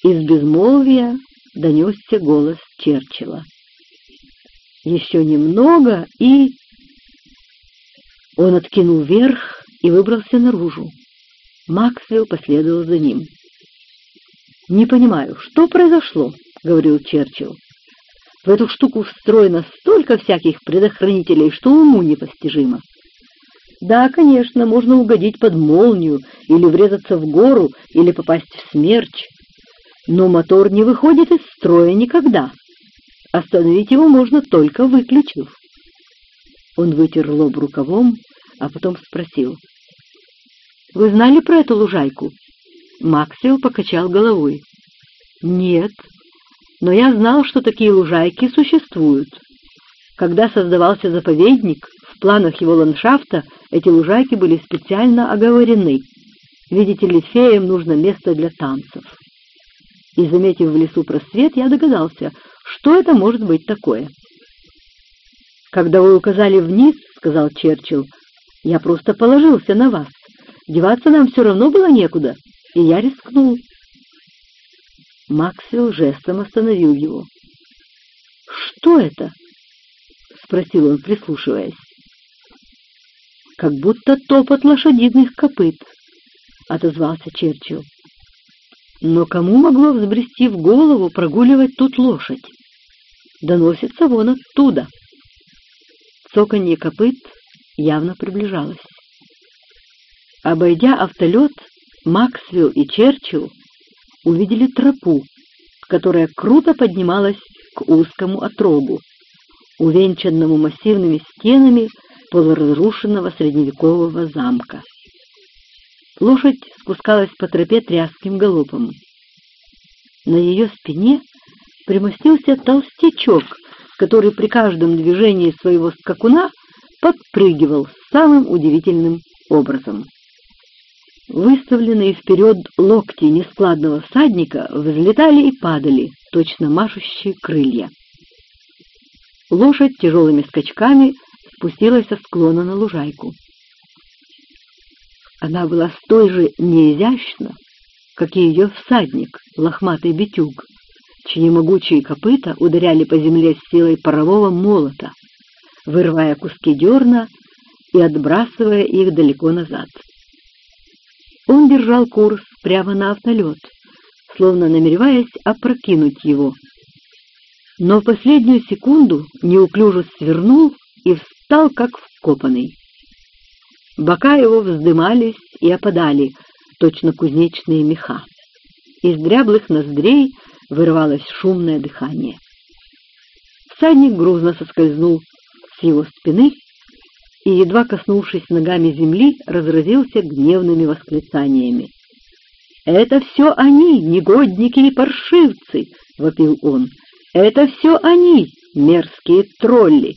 Из безмолвия донесся голос Черчилла. «Еще немного и...» Он откинул вверх и выбрался наружу. Максвелл последовал за ним. «Не понимаю, что произошло?» — говорил Черчилл. «В эту штуку встроено столько всяких предохранителей, что уму непостижимо. Да, конечно, можно угодить под молнию, или врезаться в гору, или попасть в смерч, но мотор не выходит из строя никогда. Остановить его можно только выключив». Он вытер лоб рукавом, а потом спросил. «Вы знали про эту лужайку?» Максвелл покачал головой. «Нет, но я знал, что такие лужайки существуют. Когда создавался заповедник, в планах его ландшафта эти лужайки были специально оговорены. Видите ли, феям нужно место для танцев. И, заметив в лесу просвет, я догадался, что это может быть такое. «Когда вы указали вниз, — сказал Черчилл, — я просто положился на вас. Деваться нам все равно было некуда, и я рискнул. Максвелл жестом остановил его. «Что это?» — спросил он, прислушиваясь. «Как будто топот лошадиных копыт», — отозвался Черчилл. «Но кому могло взбрести в голову прогуливать тут лошадь? Доносится вон оттуда». Цоканье копыт явно приближалось. Обойдя автолет, Максвелл и Черчилл увидели тропу, которая круто поднималась к узкому отрогу, увенчанному массивными стенами полуразрушенного средневекового замка. Лошадь спускалась по тропе тряским галопом. На ее спине примостился толстячок, который при каждом движении своего скакуна подпрыгивал самым удивительным образом. Выставленные вперед локти нескладного всадника взлетали и падали, точно машущие крылья. Лошадь тяжелыми скачками спустилась со склона на лужайку. Она была столь же неизящна, как и ее всадник, лохматый битюг, чьи могучие копыта ударяли по земле с силой парового молота, вырывая куски дерна и отбрасывая их далеко назад. Он держал курс прямо на автолет, словно намереваясь опрокинуть его. Но в последнюю секунду неуклюже свернул и встал, как вкопанный. Бока его вздымались и опадали, точно кузнечные меха. Из дряблых ноздрей вырвалось шумное дыхание. Всадник грузно соскользнул с его спины и, едва коснувшись ногами земли, разразился гневными восклицаниями. «Это все они, негодники и паршивцы!» — вопил он. «Это все они, мерзкие тролли!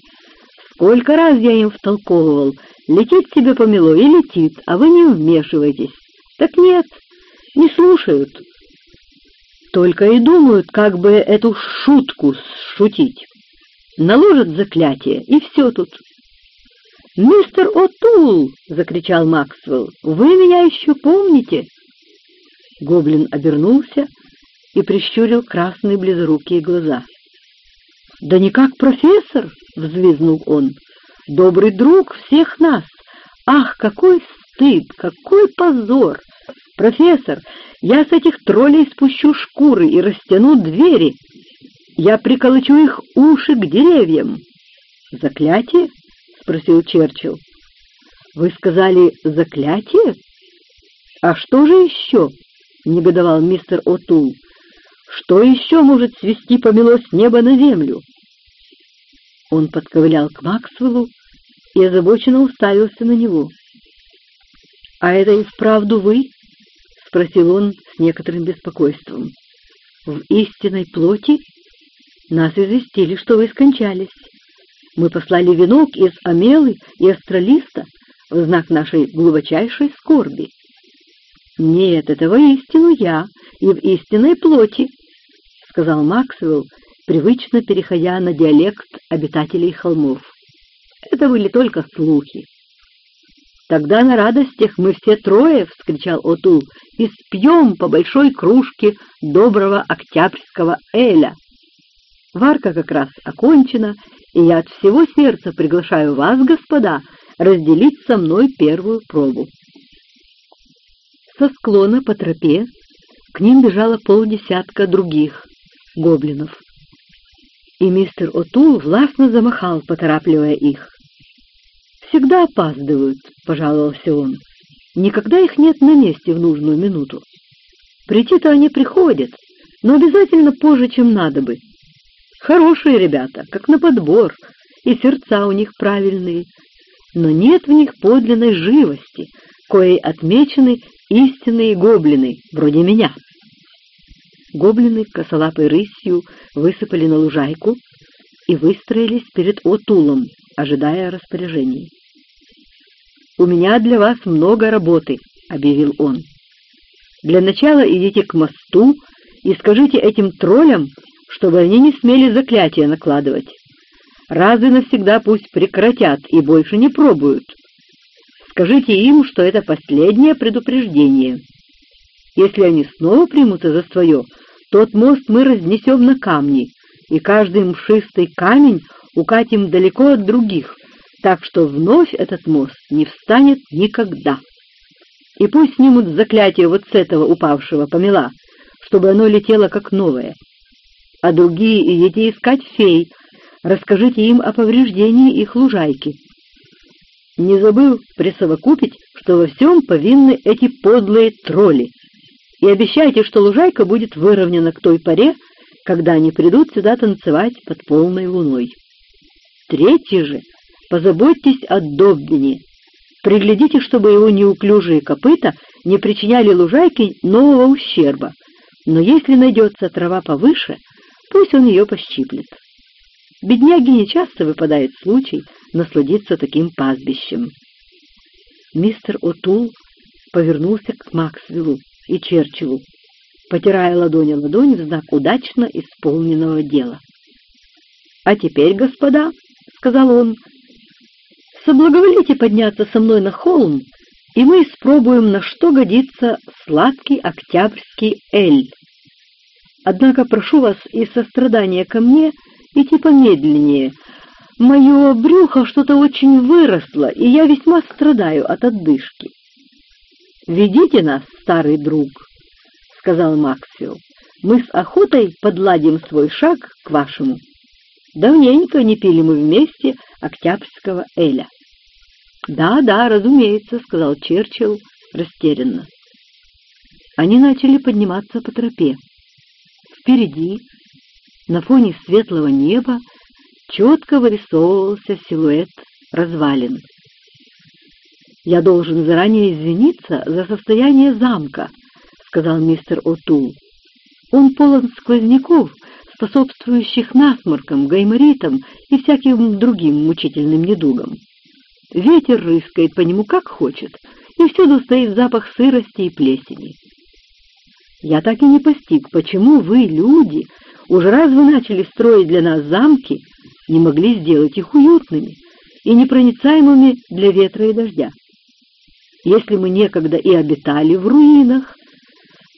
Сколько раз я им втолковывал, летит себе помело и летит, а вы не вмешиваетесь. Так нет, не слушают. Только и думают, как бы эту шутку шутить. Наложат заклятие, и все тут. «Мистер О'Тул!» — закричал Максвелл. «Вы меня еще помните?» Гоблин обернулся и прищурил красные близорукие глаза. «Да не как профессор!» — взвизнул он. «Добрый друг всех нас! Ах, какой стыд, какой позор! Профессор, я с этих троллей спущу шкуры и растяну двери. Я приколочу их уши к деревьям. Заклятие? Спросил Черчилл. «Вы сказали заклятие? А что же еще?» — негодовал мистер О'Тул. «Что еще может свести помело с неба на землю?» Он подковылял к Максвеллу и озабоченно уставился на него. «А это и вправду вы?» — спросил он с некоторым беспокойством. «В истинной плоти нас известили, что вы скончались. Мы послали венок из амелы и астролиста в знак нашей глубочайшей скорби. Нет, это воистину я и в истинной плоти, — сказал Максвелл, привычно переходя на диалект обитателей холмов. Это были только слухи. «Тогда на радостях мы все трое, — вскричал Отул, — и спьем по большой кружке доброго октябрьского эля. Варка как раз окончена, и я от всего сердца приглашаю вас, господа, разделить со мной первую пробу. Со склона по тропе к ним бежало полдесятка других гоблинов. И мистер Отул властно замахал, поторапливая их. «Всегда опаздывают», — пожаловался он. «Никогда их нет на месте в нужную минуту. Прийти-то они приходят, но обязательно позже, чем надо бы. Хорошие ребята, как на подбор, и сердца у них правильные, но нет в них подлинной живости, коей отмечены истинные гоблины, вроде меня. Гоблины косолапой рысью высыпали на лужайку и выстроились перед Отулом, ожидая распоряжений. «У меня для вас много работы», — объявил он. «Для начала идите к мосту и скажите этим троллям, чтобы они не смели заклятия накладывать. Раз и навсегда пусть прекратят и больше не пробуют. Скажите им, что это последнее предупреждение. Если они снова примутся за свое, тот мост мы разнесем на камни, и каждый мшистый камень укатим далеко от других, так что вновь этот мост не встанет никогда. И пусть снимут заклятие вот с этого упавшего помела, чтобы оно летело как новое. А другие идите искать фей, расскажите им о повреждении их лужайки. Не забыл присовокупить, что во всем повинны эти подлые тролли, и обещайте, что лужайка будет выровнена к той поре, когда они придут сюда танцевать под полной луной. Третье же, позаботьтесь о Доббине. Приглядите, чтобы его неуклюжие копыта не причиняли лужайке нового ущерба, но если найдется трава повыше, пусть он ее пощиплет. Бедняге нечасто выпадает случай насладиться таким пастбищем. Мистер Отул повернулся к Максвеллу и Черчиллу, потирая ладонь о ладонь в знак удачно исполненного дела. «А теперь, господа», — сказал он, — «соблаговолите подняться со мной на холм, и мы испробуем, на что годится сладкий октябрьский эль. Однако прошу вас из сострадания ко мне идти помедленнее, Мое брюхо что-то очень выросло, и я весьма страдаю от отдышки. «Ведите нас, старый друг», — сказал Максвелл. «Мы с охотой подладим свой шаг к вашему. Давненько не пили мы вместе октябрьского эля». «Да, да, разумеется», — сказал Черчилл растерянно. Они начали подниматься по тропе. Впереди, на фоне светлого неба, четко вырисовывался силуэт развалин. «Я должен заранее извиниться за состояние замка», — сказал мистер О'Тул. «Он полон сквозняков, способствующих насморкам, гайморитам и всяким другим мучительным недугам. Ветер рыскает по нему как хочет, и всюду стоит запах сырости и плесени. Я так и не постиг, почему вы, люди, уже раз вы начали строить для нас замки, не могли сделать их уютными и непроницаемыми для ветра и дождя. Если мы некогда и обитали в руинах,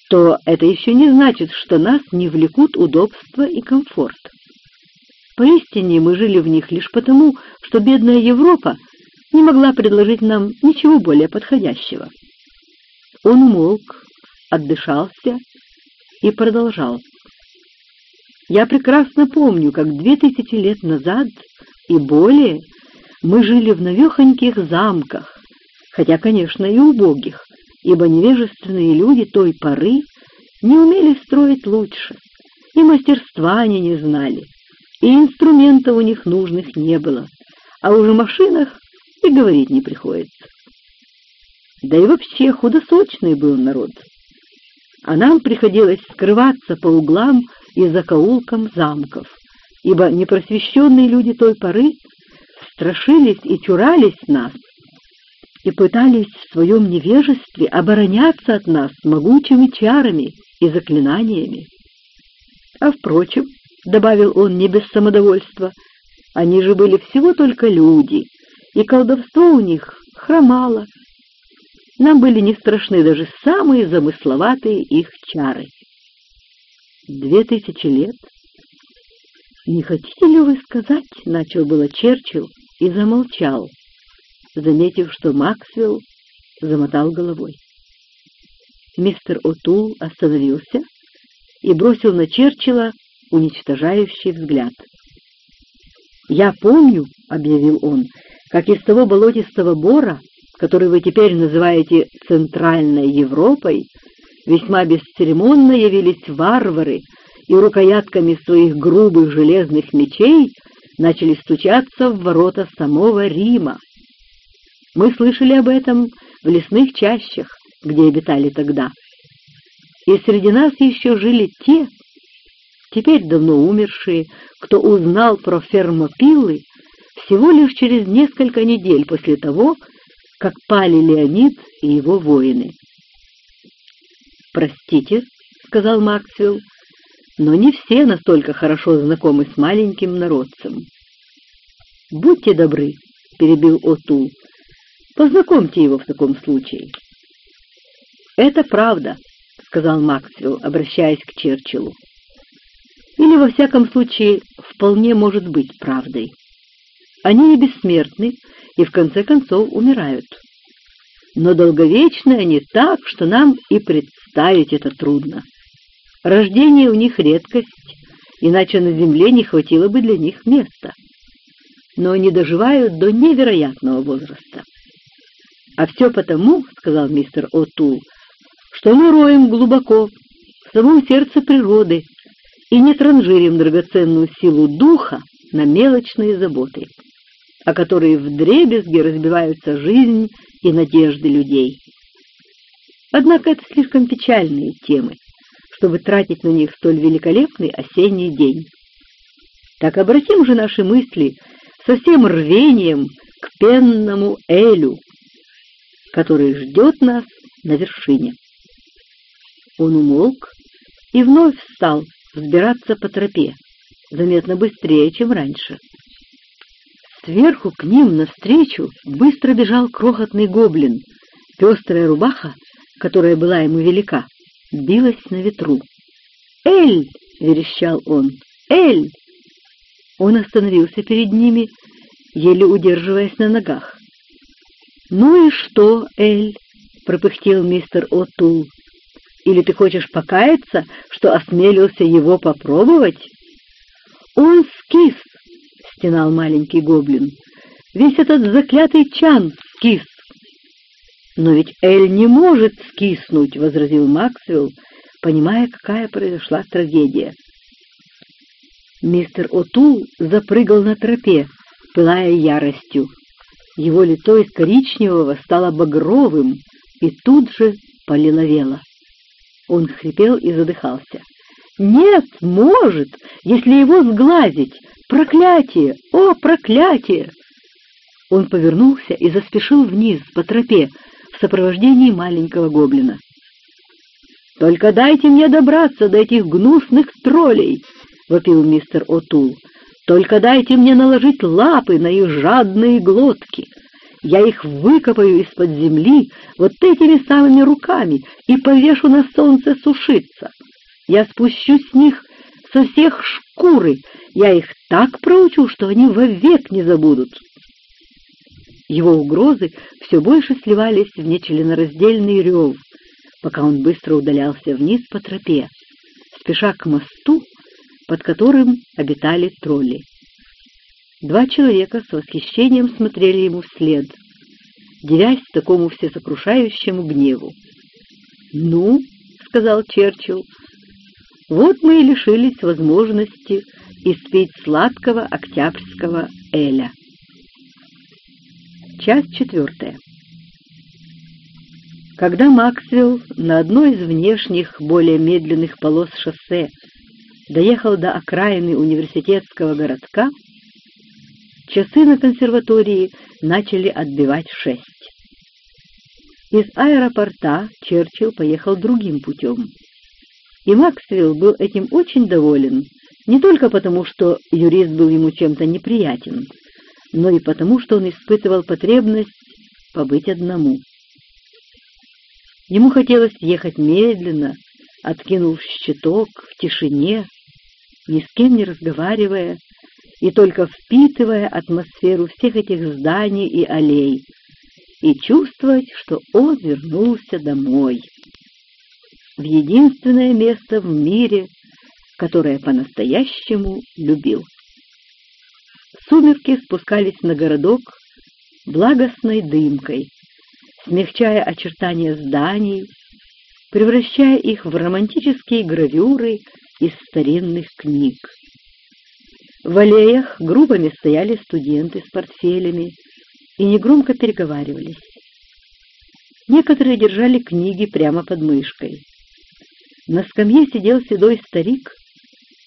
то это еще не значит, что нас не влекут удобство и комфорт. Поистине мы жили в них лишь потому, что бедная Европа не могла предложить нам ничего более подходящего. Он умолк, отдышался и продолжал. Я прекрасно помню, как две тысячи лет назад и более мы жили в новехоньких замках, хотя, конечно, и убогих, ибо невежественные люди той поры не умели строить лучше, и мастерства они не знали, и инструментов у них нужных не было, а уже машинах и говорить не приходится. Да и вообще худосочный был народ. А нам приходилось скрываться по углам и закоулкам замков, ибо непросвещенные люди той поры страшились и чурались нас и пытались в своем невежестве обороняться от нас могучими чарами и заклинаниями. А впрочем, — добавил он не без самодовольства, — они же были всего только люди, и колдовство у них хромало. Нам были не страшны даже самые замысловатые их чары. Две тысячи лет? Не хотите ли вы сказать, — начал было Черчилл и замолчал. заметив, что Максвелл замотал головой. Мистер Отул остановился и бросил на Черчилла уничтожающий взгляд. «Я помню», — объявил он, — «как из того болотистого бора, который вы теперь называете Центральной Европой, весьма бесцеремонно явились варвары и рукоятками своих грубых железных мечей начали стучаться в ворота самого Рима. Мы слышали об этом в лесных чащах, где обитали тогда. И среди нас еще жили те, теперь давно умершие, кто узнал про фермопилы всего лишь через несколько недель после того, как пали Леонид и его воины. «Простите», — сказал Максвелл, — «но не все настолько хорошо знакомы с маленьким народцем». «Будьте добры», — перебил Отул, — «познакомьте его в таком случае». «Это правда», — сказал Максвелл, обращаясь к Черчиллу. «Или, во всяком случае, вполне может быть правдой. Они не бессмертны и, в конце концов, умирают. Но долговечны они так, что нам и представить это трудно. Рождение у них редкость, иначе на земле не хватило бы для них места. Но они доживают до невероятного возраста. «А все потому, — сказал мистер О'Тул, — что мы роем глубоко, в самом сердце природы, и не транжирим драгоценную силу духа на мелочные заботы, о которые вдребезги разбиваются жизнь и надежды людей. Однако это слишком печальные темы, чтобы тратить на них столь великолепный осенний день. Так обратим же наши мысли со всем рвением к пенному Элю, который ждет нас на вершине. Он умолк и вновь стал взбираться по тропе, заметно быстрее, чем раньше. Сверху к ним навстречу быстро бежал крохотный гоблин. Пестрая рубаха, которая была ему велика, билась на ветру. «Эль!» — верещал он. «Эль!» Он остановился перед ними, еле удерживаясь на ногах. «Ну и что, Эль?» — пропыхтел мистер О'Тул. Или ты хочешь покаяться, что осмелился его попробовать?» «Он скис!» — стенал маленький гоблин. «Весь этот заклятый чан скис!» «Но ведь Эль не может скиснуть!» — возразил Максвелл, понимая, какая произошла трагедия. Мистер Отул запрыгал на тропе, пылая яростью. Его лицо из коричневого стало багровым и тут же полиловело. Он хрипел и задыхался. «Нет, может, если его сглазить! Проклятие! О, проклятие!» Он повернулся и заспешил вниз по тропе в сопровождении маленького гоблина. «Только дайте мне добраться до этих гнусных троллей!» — вопил мистер Отул. «Только дайте мне наложить лапы на их жадные глотки!» Я их выкопаю из-под земли вот этими самыми руками и повешу на солнце сушиться. Я спущу с них со всех шкуры, я их так проучу, что они вовек не забудут. Его угрозы все больше сливались в нечленораздельный рев, пока он быстро удалялся вниз по тропе, спеша к мосту, под которым обитали тролли. Два человека с восхищением смотрели ему вслед, девясь такому всесокрушающему гневу. «Ну», — сказал Черчилл, — «вот мы и лишились возможности испить сладкого октябрьского эля». Часть четвертая. Когда Максвелл на одной из внешних, более медленных полос шоссе доехал до окраины университетского городка, Часы на консерватории начали отбивать шесть. Из аэропорта Черчилл поехал другим путем. И Максвелл был этим очень доволен, не только потому, что юрист был ему чем-то неприятен, но и потому, что он испытывал потребность побыть одному. Ему хотелось ехать медленно, откинув щиток в тишине, ни с кем не разговаривая, и только впитывая атмосферу всех этих зданий и аллей, и чувствовать, что он вернулся домой, в единственное место в мире, которое по-настоящему любил. Сумерки спускались на городок благостной дымкой, смягчая очертания зданий, превращая их в романтические гравюры из старинных книг. В аллеях группами стояли студенты с портфелями и негромко переговаривались. Некоторые держали книги прямо под мышкой. На скамье сидел седой старик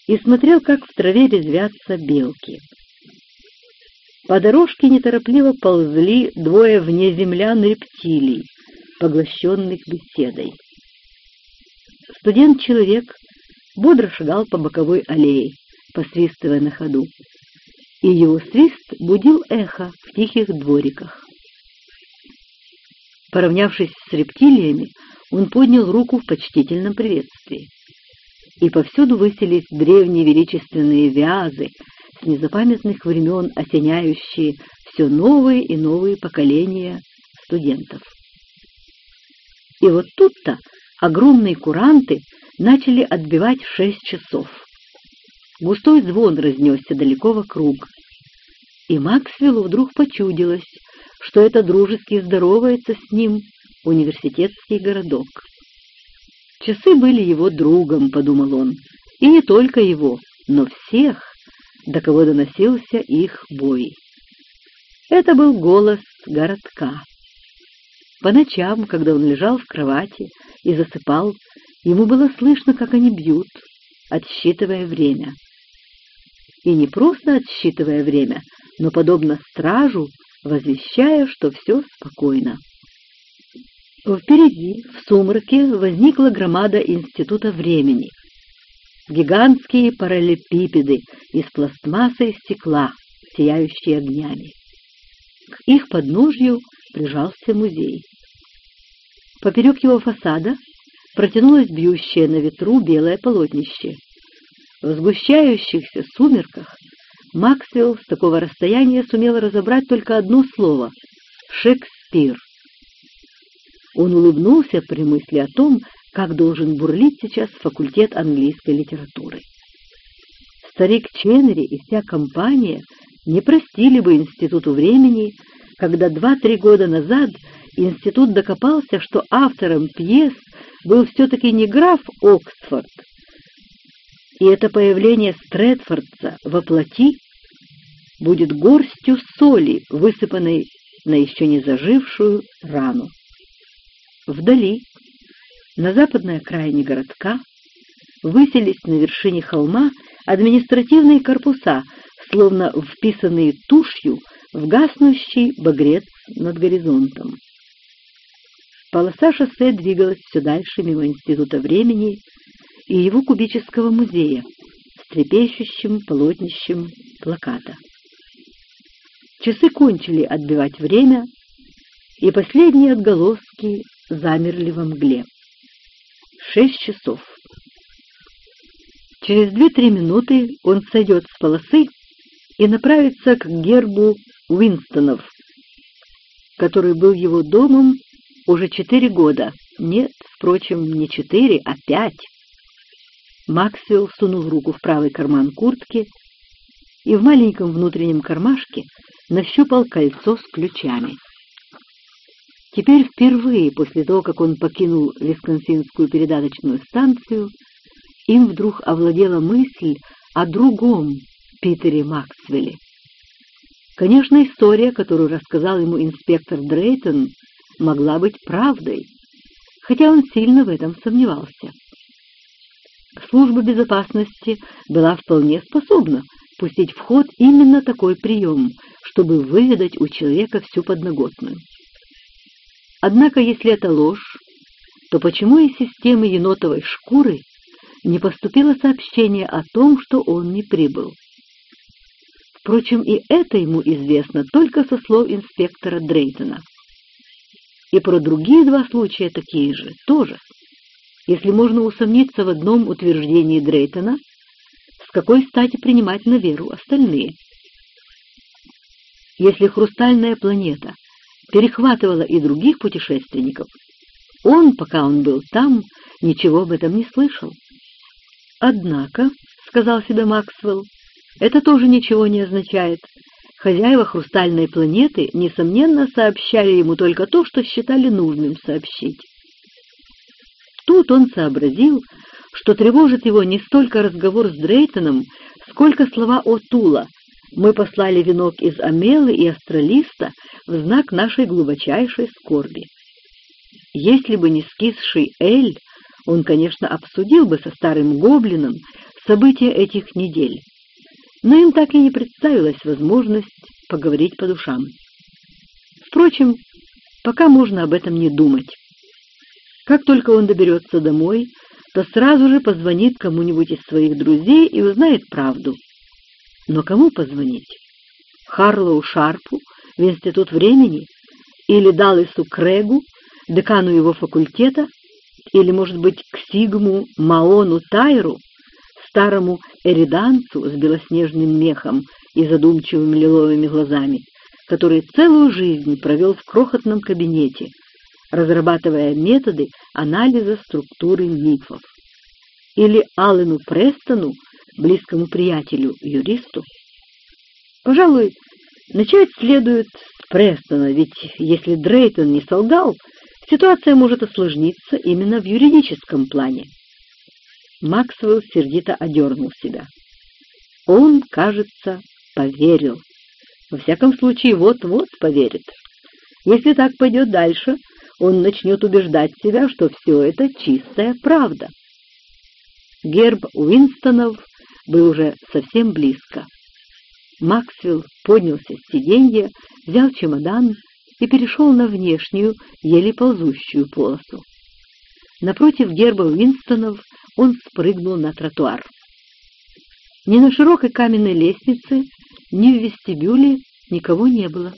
и смотрел, как в траве резвятся белки. По дорожке неторопливо ползли двое внеземлян рептилий, поглощенных беседой. Студент-человек бодро шагал по боковой аллее, посвистывая на ходу, и его свист будил эхо в тихих двориках. Поравнявшись с рептилиями, он поднял руку в почтительном приветствии. И повсюду выселись древние величественные вязы, с незапамятных времен осеняющие все новые и новые поколения студентов. И вот тут-то огромные куранты начали отбивать шесть часов. Густой звон разнесся далеко вокруг, и Максвеллу вдруг почудилось, что это дружески здоровается с ним университетский городок. Часы были его другом, подумал он, и не только его, но всех, до кого доносился их бой. Это был голос городка. По ночам, когда он лежал в кровати и засыпал, ему было слышно, как они бьют, отсчитывая время. И не просто отсчитывая время, но, подобно стражу, возвещая, что все спокойно. Впереди, в сумраке, возникла громада Института времени, гигантские параллелепипеды из пластмассы и стекла, сияющие огнями. К их подножью прижался музей. Поперек его фасада протянулось бьющее на ветру белое полотнище. В сгущающихся сумерках Максвелл с такого расстояния сумел разобрать только одно слово — «Шекспир». Он улыбнулся при мысли о том, как должен бурлить сейчас факультет английской литературы. Старик Ченнери и вся компания не простили бы Институту времени, когда два-три года назад институт докопался, что автором пьес был все-таки не граф Оксфорд, и это появление Стрэдфордца во плоти будет горстью соли, высыпанной на еще не зажившую рану. Вдали, на западной окраине городка выселись на вершине холма административные корпуса, словно вписанные тушью в гаснущий багрец над горизонтом. Полоса шоссе двигалась все дальше мимо Института времени и его кубического музея с трепещущим полотнищем плаката. Часы кончили отбивать время, и последние отголоски замерли во мгле шесть часов. Через две-три минуты он сойдет с полосы и направится к гербу Уинстонов, который был его домом уже четыре года. Нет, впрочем, не четыре, а пять. Максвелл сунул руку в правый карман куртки и в маленьком внутреннем кармашке нащупал кольцо с ключами. Теперь впервые после того, как он покинул Висконсинскую передаточную станцию, им вдруг овладела мысль о другом Питере Максвелле. Конечно, история, которую рассказал ему инспектор Дрейтон, могла быть правдой, хотя он сильно в этом сомневался. Служба безопасности была вполне способна пустить в ход именно такой прием, чтобы выведать у человека всю подноготную. Однако, если это ложь, то почему из системы енотовой шкуры не поступило сообщение о том, что он не прибыл? Впрочем, и это ему известно только со слов инспектора Дрейтона. И про другие два случая такие же, тоже. Если можно усомниться в одном утверждении Дрейтона, с какой стати принимать на веру остальные? Если хрустальная планета перехватывала и других путешественников, он, пока он был там, ничего об этом не слышал. «Однако», — сказал себе Максвелл, — «это тоже ничего не означает. Хозяева хрустальной планеты, несомненно, сообщали ему только то, что считали нужным сообщить. Тут он сообразил, что тревожит его не столько разговор с Дрейтоном, сколько слова о Тула. Мы послали венок из Амелы и Астралиста в знак нашей глубочайшей скорби. Если бы не скисший Эль, он, конечно, обсудил бы со старым гоблином события этих недель. Но им так и не представилась возможность поговорить по душам. Впрочем, пока можно об этом не думать. Как только он доберется домой, то сразу же позвонит кому-нибудь из своих друзей и узнает правду. Но кому позвонить? Харлоу Шарпу в Институт времени? Или Даллесу Крэгу, декану его факультета? Или, может быть, к Сигму Маону Тайру, старому эриданцу с белоснежным мехом и задумчивыми лиловыми глазами, который целую жизнь провел в крохотном кабинете, разрабатывая методы анализа структуры мифов. Или Аллену Престону, близкому приятелю, юристу. Пожалуй, начать следует с Престона, ведь если Дрейтон не солгал, ситуация может осложниться именно в юридическом плане. Максвелл сердито одернул себя. Он, кажется, поверил. Во всяком случае, вот-вот поверит. Если так пойдет дальше, он начнет убеждать себя, что все это чистая правда. Герб Уинстонов был уже совсем близко. Максвелл поднялся с сиденья, взял чемодан и перешел на внешнюю, еле ползущую полосу. Напротив герба Уинстонов он спрыгнул на тротуар. Ни на широкой каменной лестнице, ни в вестибюле никого не было.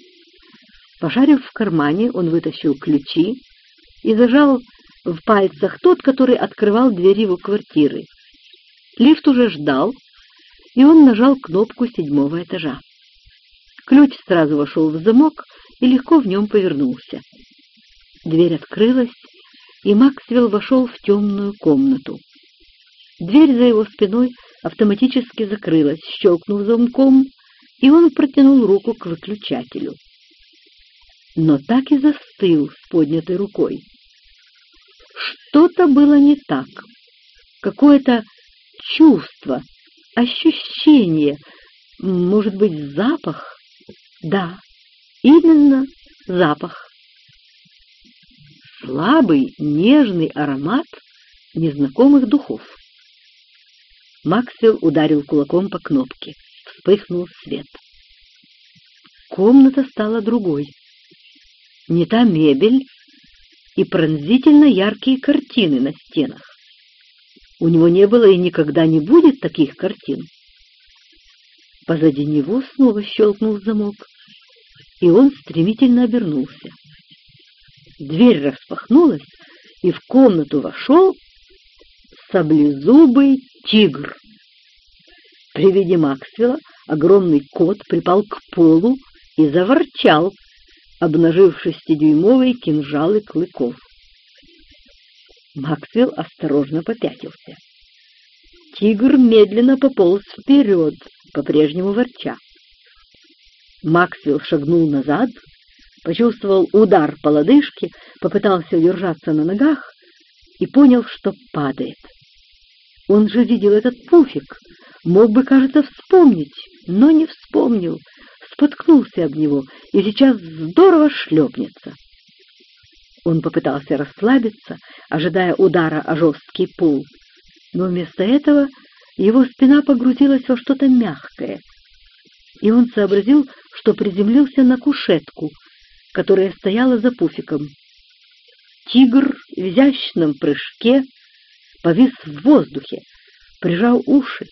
Пошарив в кармане, он вытащил ключи и зажал в пальцах тот, который открывал дверь его квартиры. Лифт уже ждал, и он нажал кнопку седьмого этажа. Ключ сразу вошел в замок и легко в нем повернулся. Дверь открылась, и Максвелл вошел в темную комнату. Дверь за его спиной автоматически закрылась, щелкнув замком, и он протянул руку к выключателю но так и застыл с поднятой рукой. Что-то было не так. Какое-то чувство, ощущение, может быть, запах? Да, именно запах. Слабый, нежный аромат незнакомых духов. Максвелл ударил кулаком по кнопке. Вспыхнул свет. Комната стала другой не та мебель и пронзительно яркие картины на стенах. У него не было и никогда не будет таких картин. Позади него снова щелкнул замок, и он стремительно обернулся. Дверь распахнулась, и в комнату вошел саблезубый тигр. При виде Максвелла огромный кот припал к полу и заворчал, обнажив шестидюймовые кинжалы клыков. Максвелл осторожно попятился. Тигр медленно пополз вперед, по-прежнему ворча. Максвелл шагнул назад, почувствовал удар по лодыжке, попытался удержаться на ногах и понял, что падает. Он же видел этот пуфик, мог бы, кажется, вспомнить, но не вспомнил, споткнулся об него и сейчас здорово шлепнется. Он попытался расслабиться, ожидая удара о жесткий пол, но вместо этого его спина погрузилась во что-то мягкое, и он сообразил, что приземлился на кушетку, которая стояла за пуфиком. Тигр в изящном прыжке повис в воздухе, прижал уши,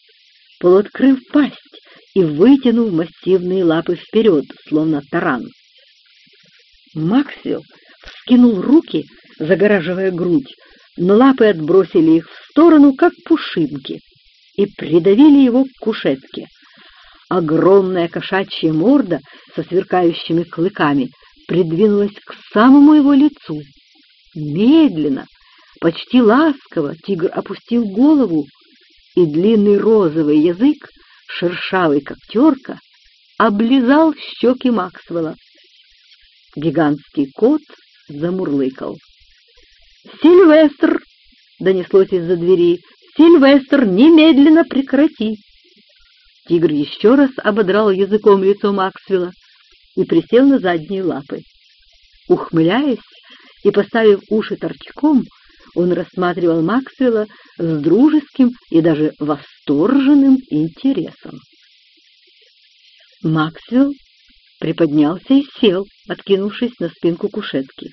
полуоткрыв пасть и вытянув массивные лапы вперед, словно таран. Максвелл вскинул руки, загораживая грудь, но лапы отбросили их в сторону, как пушинки, и придавили его к кушетке. Огромная кошачья морда со сверкающими клыками придвинулась к самому его лицу. Медленно, почти ласково тигр опустил голову, и длинный розовый язык, шершавый как терка, облизал щеки Максвелла. Гигантский кот замурлыкал. «Сильвестр!» — донеслось из-за двери. «Сильвестр, немедленно прекрати!» Тигр еще раз ободрал языком лицо Максвелла и присел на задние лапы. Ухмыляясь и поставив уши торчком, он рассматривал Максвелла с дружеским и даже восторженным интересом. Максвелл приподнялся и сел, откинувшись на спинку кушетки.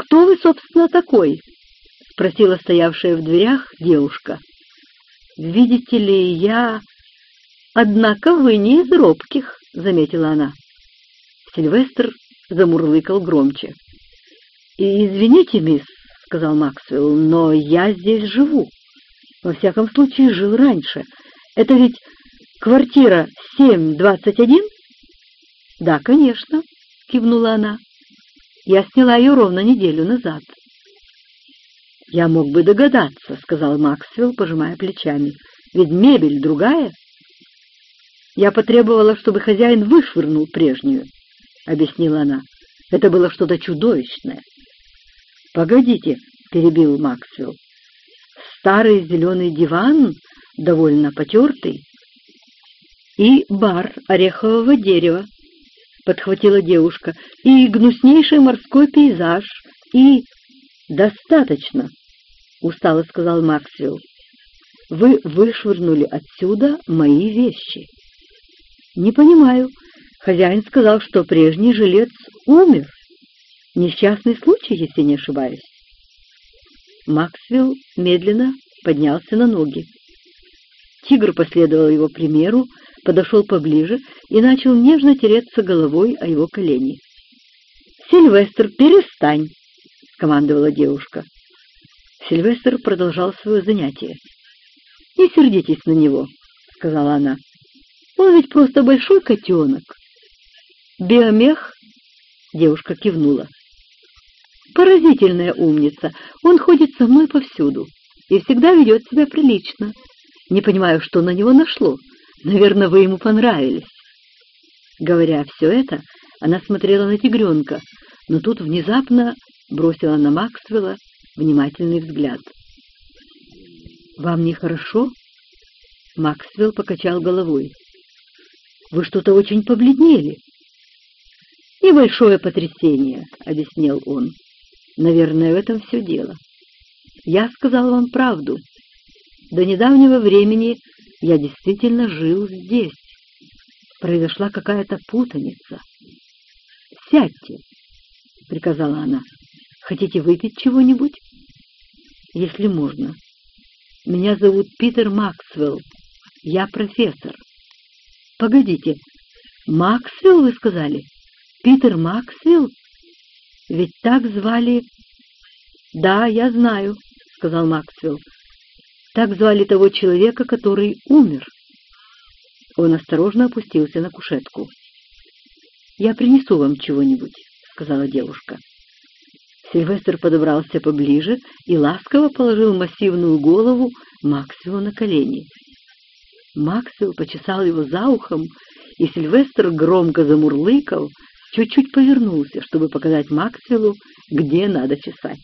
«Кто вы, собственно, такой?» — спросила стоявшая в дверях девушка. «Видите ли, я...» «Однако вы не из робких», — заметила она. Сильвестр замурлыкал громче. «И извините, мисс», — сказал Максвелл, — «но я здесь живу. Во всяком случае, жил раньше. Это ведь квартира 721?» «Да, конечно», — кивнула она. «Я сняла ее ровно неделю назад». «Я мог бы догадаться», — сказал Максвелл, пожимая плечами. «Ведь мебель другая». «Я потребовала, чтобы хозяин вышвырнул прежнюю», — объяснила она. «Это было что-то чудовищное». «Погодите», — перебил Максвелл. «Старый зеленый диван, довольно потертый, и бар орехового дерева», — подхватила девушка, «и гнуснейший морской пейзаж, и...» «Достаточно», — устало сказал Максвелл. «Вы вышвырнули отсюда мои вещи». «Не понимаю. Хозяин сказал, что прежний жилец умер. Несчастный случай, если не ошибаюсь». Максвелл медленно поднялся на ноги. Тигр последовал его примеру, подошел поближе и начал нежно тереться головой о его колени. «Сильвестр, перестань!» — командовала девушка. Сильвестр продолжал свое занятие. «Не сердитесь на него», — сказала она. «Он ведь просто большой котенок». «Биомех?» — девушка кивнула. «Поразительная умница. Он ходит со мной повсюду и всегда ведет себя прилично. Не понимаю, что на него нашло. Наверное, вы ему понравились». Говоря все это, она смотрела на тигренка, но тут внезапно бросила на Максвелла внимательный взгляд. «Вам нехорошо?» Максвелл покачал головой. «Вы что-то очень побледнели». «Небольшое потрясение», — объяснил он. «Наверное, в этом все дело. Я сказал вам правду. До недавнего времени я действительно жил здесь. Произошла какая-то путаница. «Сядьте», — приказала она. Хотите выпить чего-нибудь? Если можно. Меня зовут Питер Максвелл. Я профессор. Погодите, Максвелл, вы сказали? Питер Максвелл? Ведь так звали... Да, я знаю, сказал Максвелл. Так звали того человека, который умер. Он осторожно опустился на кушетку. «Я принесу вам чего-нибудь», — сказала девушка. Сильвестр подобрался поближе и ласково положил массивную голову Максвеллу на колени. Максвелл почесал его за ухом, и Сильвестр громко замурлыкал, чуть-чуть повернулся, чтобы показать Максвеллу, где надо чесать.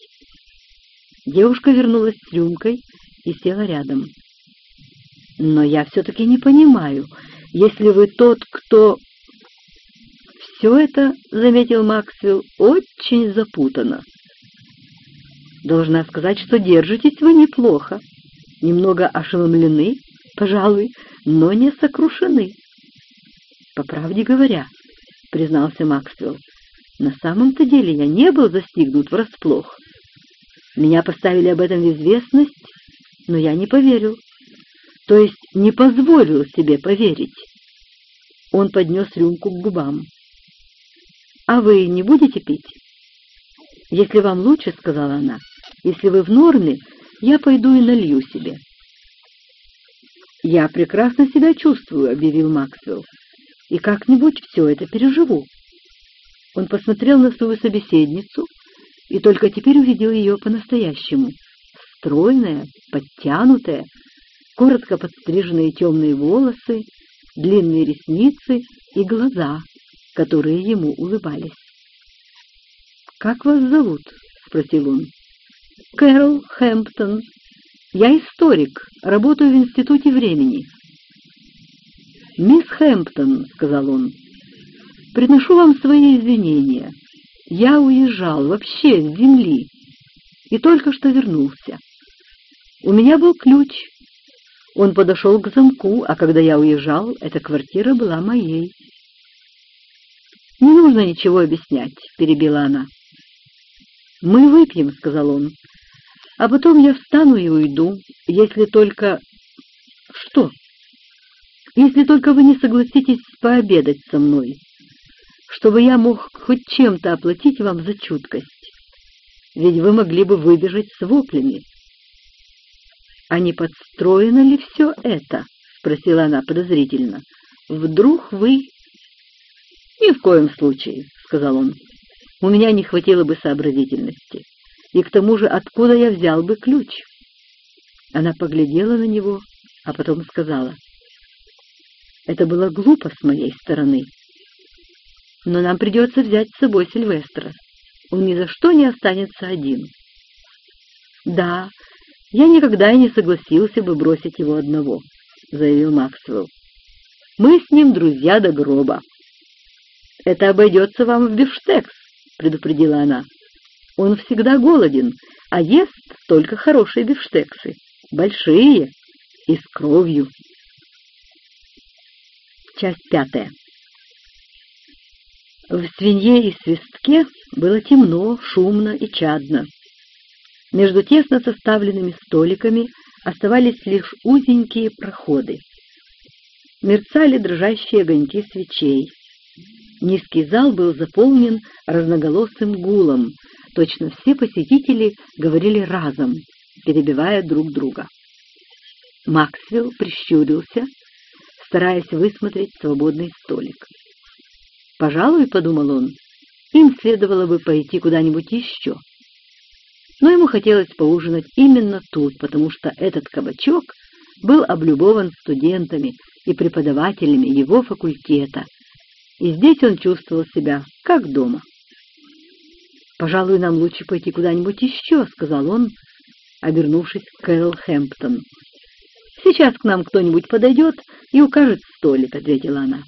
Девушка вернулась с рюмкой и села рядом. «Но я все-таки не понимаю, если вы тот, кто...» «Все это, — заметил Максвелл, — очень запутано. Должна сказать, что держитесь вы неплохо. Немного ошеломлены, пожалуй, но не сокрушены. По правде говоря, признался Максвелл, на самом-то деле я не был застигнут врасплох. Меня поставили об этом в известность, но я не поверил. То есть не позволил себе поверить. Он поднес рюмку к губам. «А вы не будете пить?» «Если вам лучше, — сказала она, если вы в норме, я пойду и налью себе». «Я прекрасно себя чувствую», — объявил Максвелл, — «и как-нибудь все это переживу». Он посмотрел на свою собеседницу и только теперь увидел ее по-настоящему. Стройная, подтянутая, коротко подстриженные темные волосы, длинные ресницы и глаза, которые ему улыбались. «Как вас зовут?» — спросил он. «Кэрол Хэмптон. Я историк, работаю в Институте времени». «Мисс Хэмптон», — сказал он, — «приношу вам свои извинения. Я уезжал вообще с земли и только что вернулся. У меня был ключ. Он подошел к замку, а когда я уезжал, эта квартира была моей». «Не нужно ничего объяснять», — перебила она. «Мы выпьем», — сказал он, — «а потом я встану и уйду, если только...» «Что?» «Если только вы не согласитесь пообедать со мной, чтобы я мог хоть чем-то оплатить вам за чуткость, ведь вы могли бы выбежать с воплями». «А не подстроено ли все это?» — спросила она подозрительно. «Вдруг вы...» «Ни в коем случае», — сказал он у меня не хватило бы сообразительности. И к тому же, откуда я взял бы ключ? Она поглядела на него, а потом сказала, «Это было глупо с моей стороны, но нам придется взять с собой Сильвестра. Он ни за что не останется один». «Да, я никогда и не согласился бы бросить его одного», — заявил Максвелл. «Мы с ним друзья до гроба. Это обойдется вам в бифштекс, — предупредила она. «Он всегда голоден, а ест только хорошие бифштексы, большие и с кровью». Часть пятая. В свинье и свистке было темно, шумно и чадно. Между тесно составленными столиками оставались лишь узенькие проходы. Мерцали дрожащие огоньки свечей. Низкий зал был заполнен разноголосым гулом, точно все посетители говорили разом, перебивая друг друга. Максвелл прищурился, стараясь высмотреть свободный столик. «Пожалуй, — подумал он, — им следовало бы пойти куда-нибудь еще». Но ему хотелось поужинать именно тут, потому что этот кабачок был облюбован студентами и преподавателями его факультета, и здесь он чувствовал себя как дома. «Пожалуй, нам лучше пойти куда-нибудь еще», — сказал он, обернувшись к Кэрол Хэмптон. «Сейчас к нам кто-нибудь подойдет и укажет столик», — ответила она.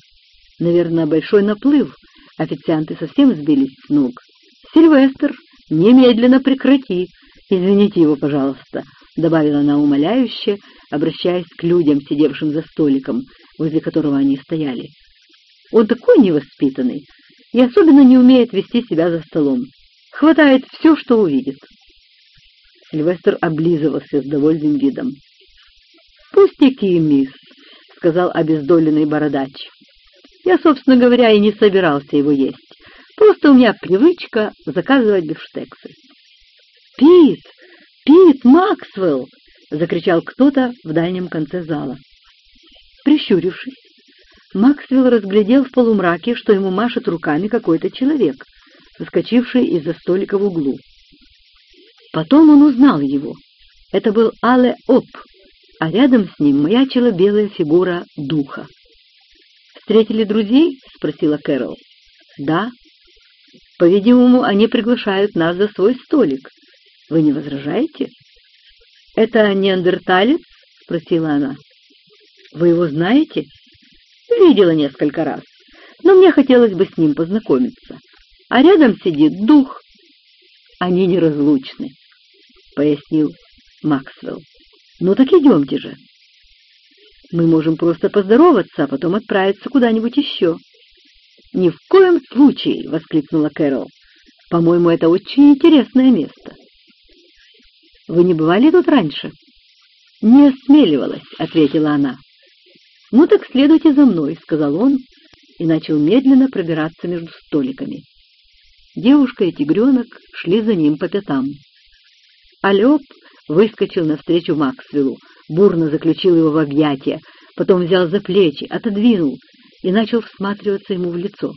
«Наверное, большой наплыв. Официанты совсем сбились с ног. Сильвестр, немедленно прекрати. Извините его, пожалуйста», — добавила она умоляюще, обращаясь к людям, сидевшим за столиком, возле которого они стояли. Он такой невоспитанный и особенно не умеет вести себя за столом. Хватает все, что увидит. Сильвестр облизывался с довольным видом. «Пустяки, мисс», — сказал обездоленный бородач. «Я, собственно говоря, и не собирался его есть. Просто у меня привычка заказывать бифштексы». «Пит! Пит! Максвелл!» — закричал кто-то в дальнем конце зала. Прищурившись, Максвелл разглядел в полумраке, что ему машет руками какой-то человек, соскочивший из-за столика в углу. Потом он узнал его. Это был Але Оп, а рядом с ним маячила белая фигура духа. «Встретили друзей?» — спросила Кэрол. «Да. По-видимому, они приглашают нас за свой столик. Вы не возражаете?» «Это неандерталец?» — спросила она. «Вы его знаете?» Видела несколько раз, но мне хотелось бы с ним познакомиться. А рядом сидит дух. Они неразлучны, — пояснил Максвелл. Ну так идемте же. Мы можем просто поздороваться, а потом отправиться куда-нибудь еще. «Ни в коем случае!» — воскликнула Кэрол. «По-моему, это очень интересное место». «Вы не бывали тут раньше?» «Не осмеливалась», — ответила она. «Ну так следуйте за мной», — сказал он и начал медленно пробираться между столиками. Девушка и тигренок шли за ним по пятам. Алёп выскочил навстречу Максвеллу, бурно заключил его в объятия, потом взял за плечи, отодвинул и начал всматриваться ему в лицо.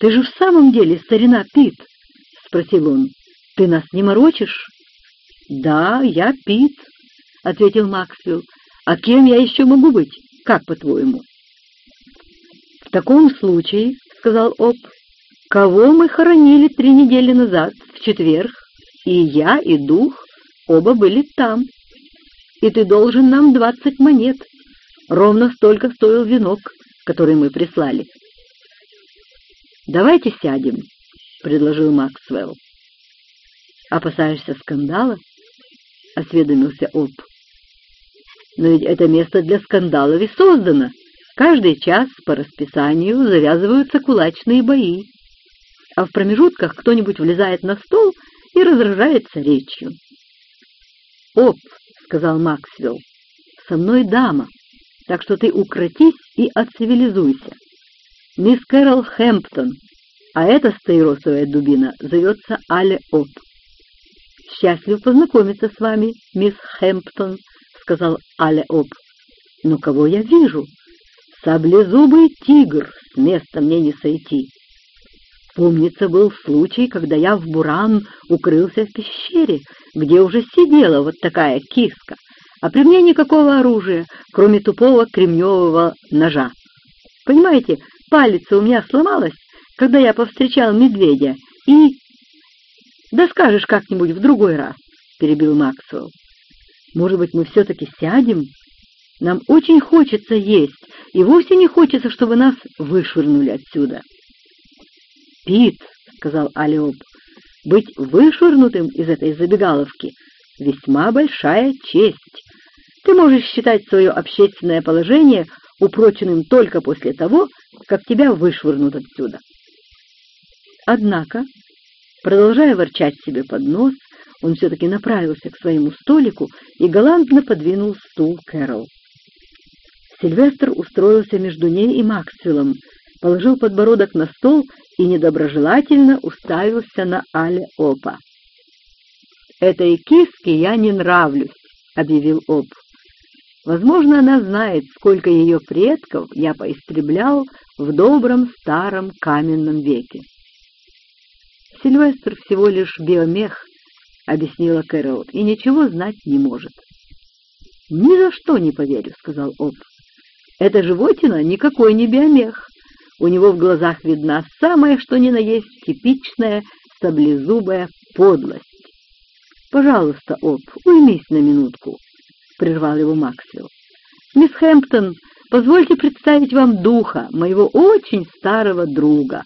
«Ты же в самом деле старина Пит?» — спросил он. «Ты нас не морочишь?» «Да, я Пит», — ответил Максвелл. «А кем я еще могу быть? Как, по-твоему?» «В таком случае», — сказал Об, — «кого мы хоронили три недели назад, в четверг, и я, и дух, оба были там. И ты должен нам двадцать монет. Ровно столько стоил венок, который мы прислали». «Давайте сядем», — предложил Максвелл. «Опасаешься скандала?» — осведомился Об. «Но ведь это место для скандалов и создано. Каждый час по расписанию завязываются кулачные бои, а в промежутках кто-нибудь влезает на стол и разражается речью». «Об», — сказал Максвелл, — «со мной дама, так что ты укротись и отцивилизуйся. Мисс Кэрол Хэмптон, а эта стаиросовая дубина зовется Але Об. «Счастлив познакомиться с вами, мисс Хэмптон», — сказал Але Об. «Но кого я вижу? Саблезубый тигр, с места мне не сойти. Помнится, был случай, когда я в Буран укрылся в пещере, где уже сидела вот такая киска, а при мне никакого оружия, кроме тупого кремневого ножа. Понимаете, палец у меня сломалась, когда я повстречал медведя, и «Да скажешь как-нибудь в другой раз», — перебил Максвелл. «Может быть, мы все-таки сядем? Нам очень хочется есть, и вовсе не хочется, чтобы нас вышвырнули отсюда». «Пит», — сказал Алиоб, — «быть вышвырнутым из этой забегаловки — весьма большая честь. Ты можешь считать свое общественное положение упроченным только после того, как тебя вышвырнут отсюда». Однако Продолжая ворчать себе под нос, он все-таки направился к своему столику и галантно подвинул стул Кэрол. Сильвестр устроился между ней и Максвеллом, положил подбородок на стол и недоброжелательно уставился на Але Опа. «Этой киске я не нравлюсь», — объявил Оп. «Возможно, она знает, сколько ее предков я поистреблял в добром старом каменном веке. Сильвестр всего лишь биомех, — объяснила Кэрол, — и ничего знать не может. — Ни за что не поверю, — сказал Об. — Эта животина никакой не биомех. У него в глазах видна самая, что ни на есть, типичная саблезубая подлость. — Пожалуйста, Об, уймись на минутку, — прервал его Максвелл. — Мисс Хэмптон, позвольте представить вам духа, моего очень старого друга.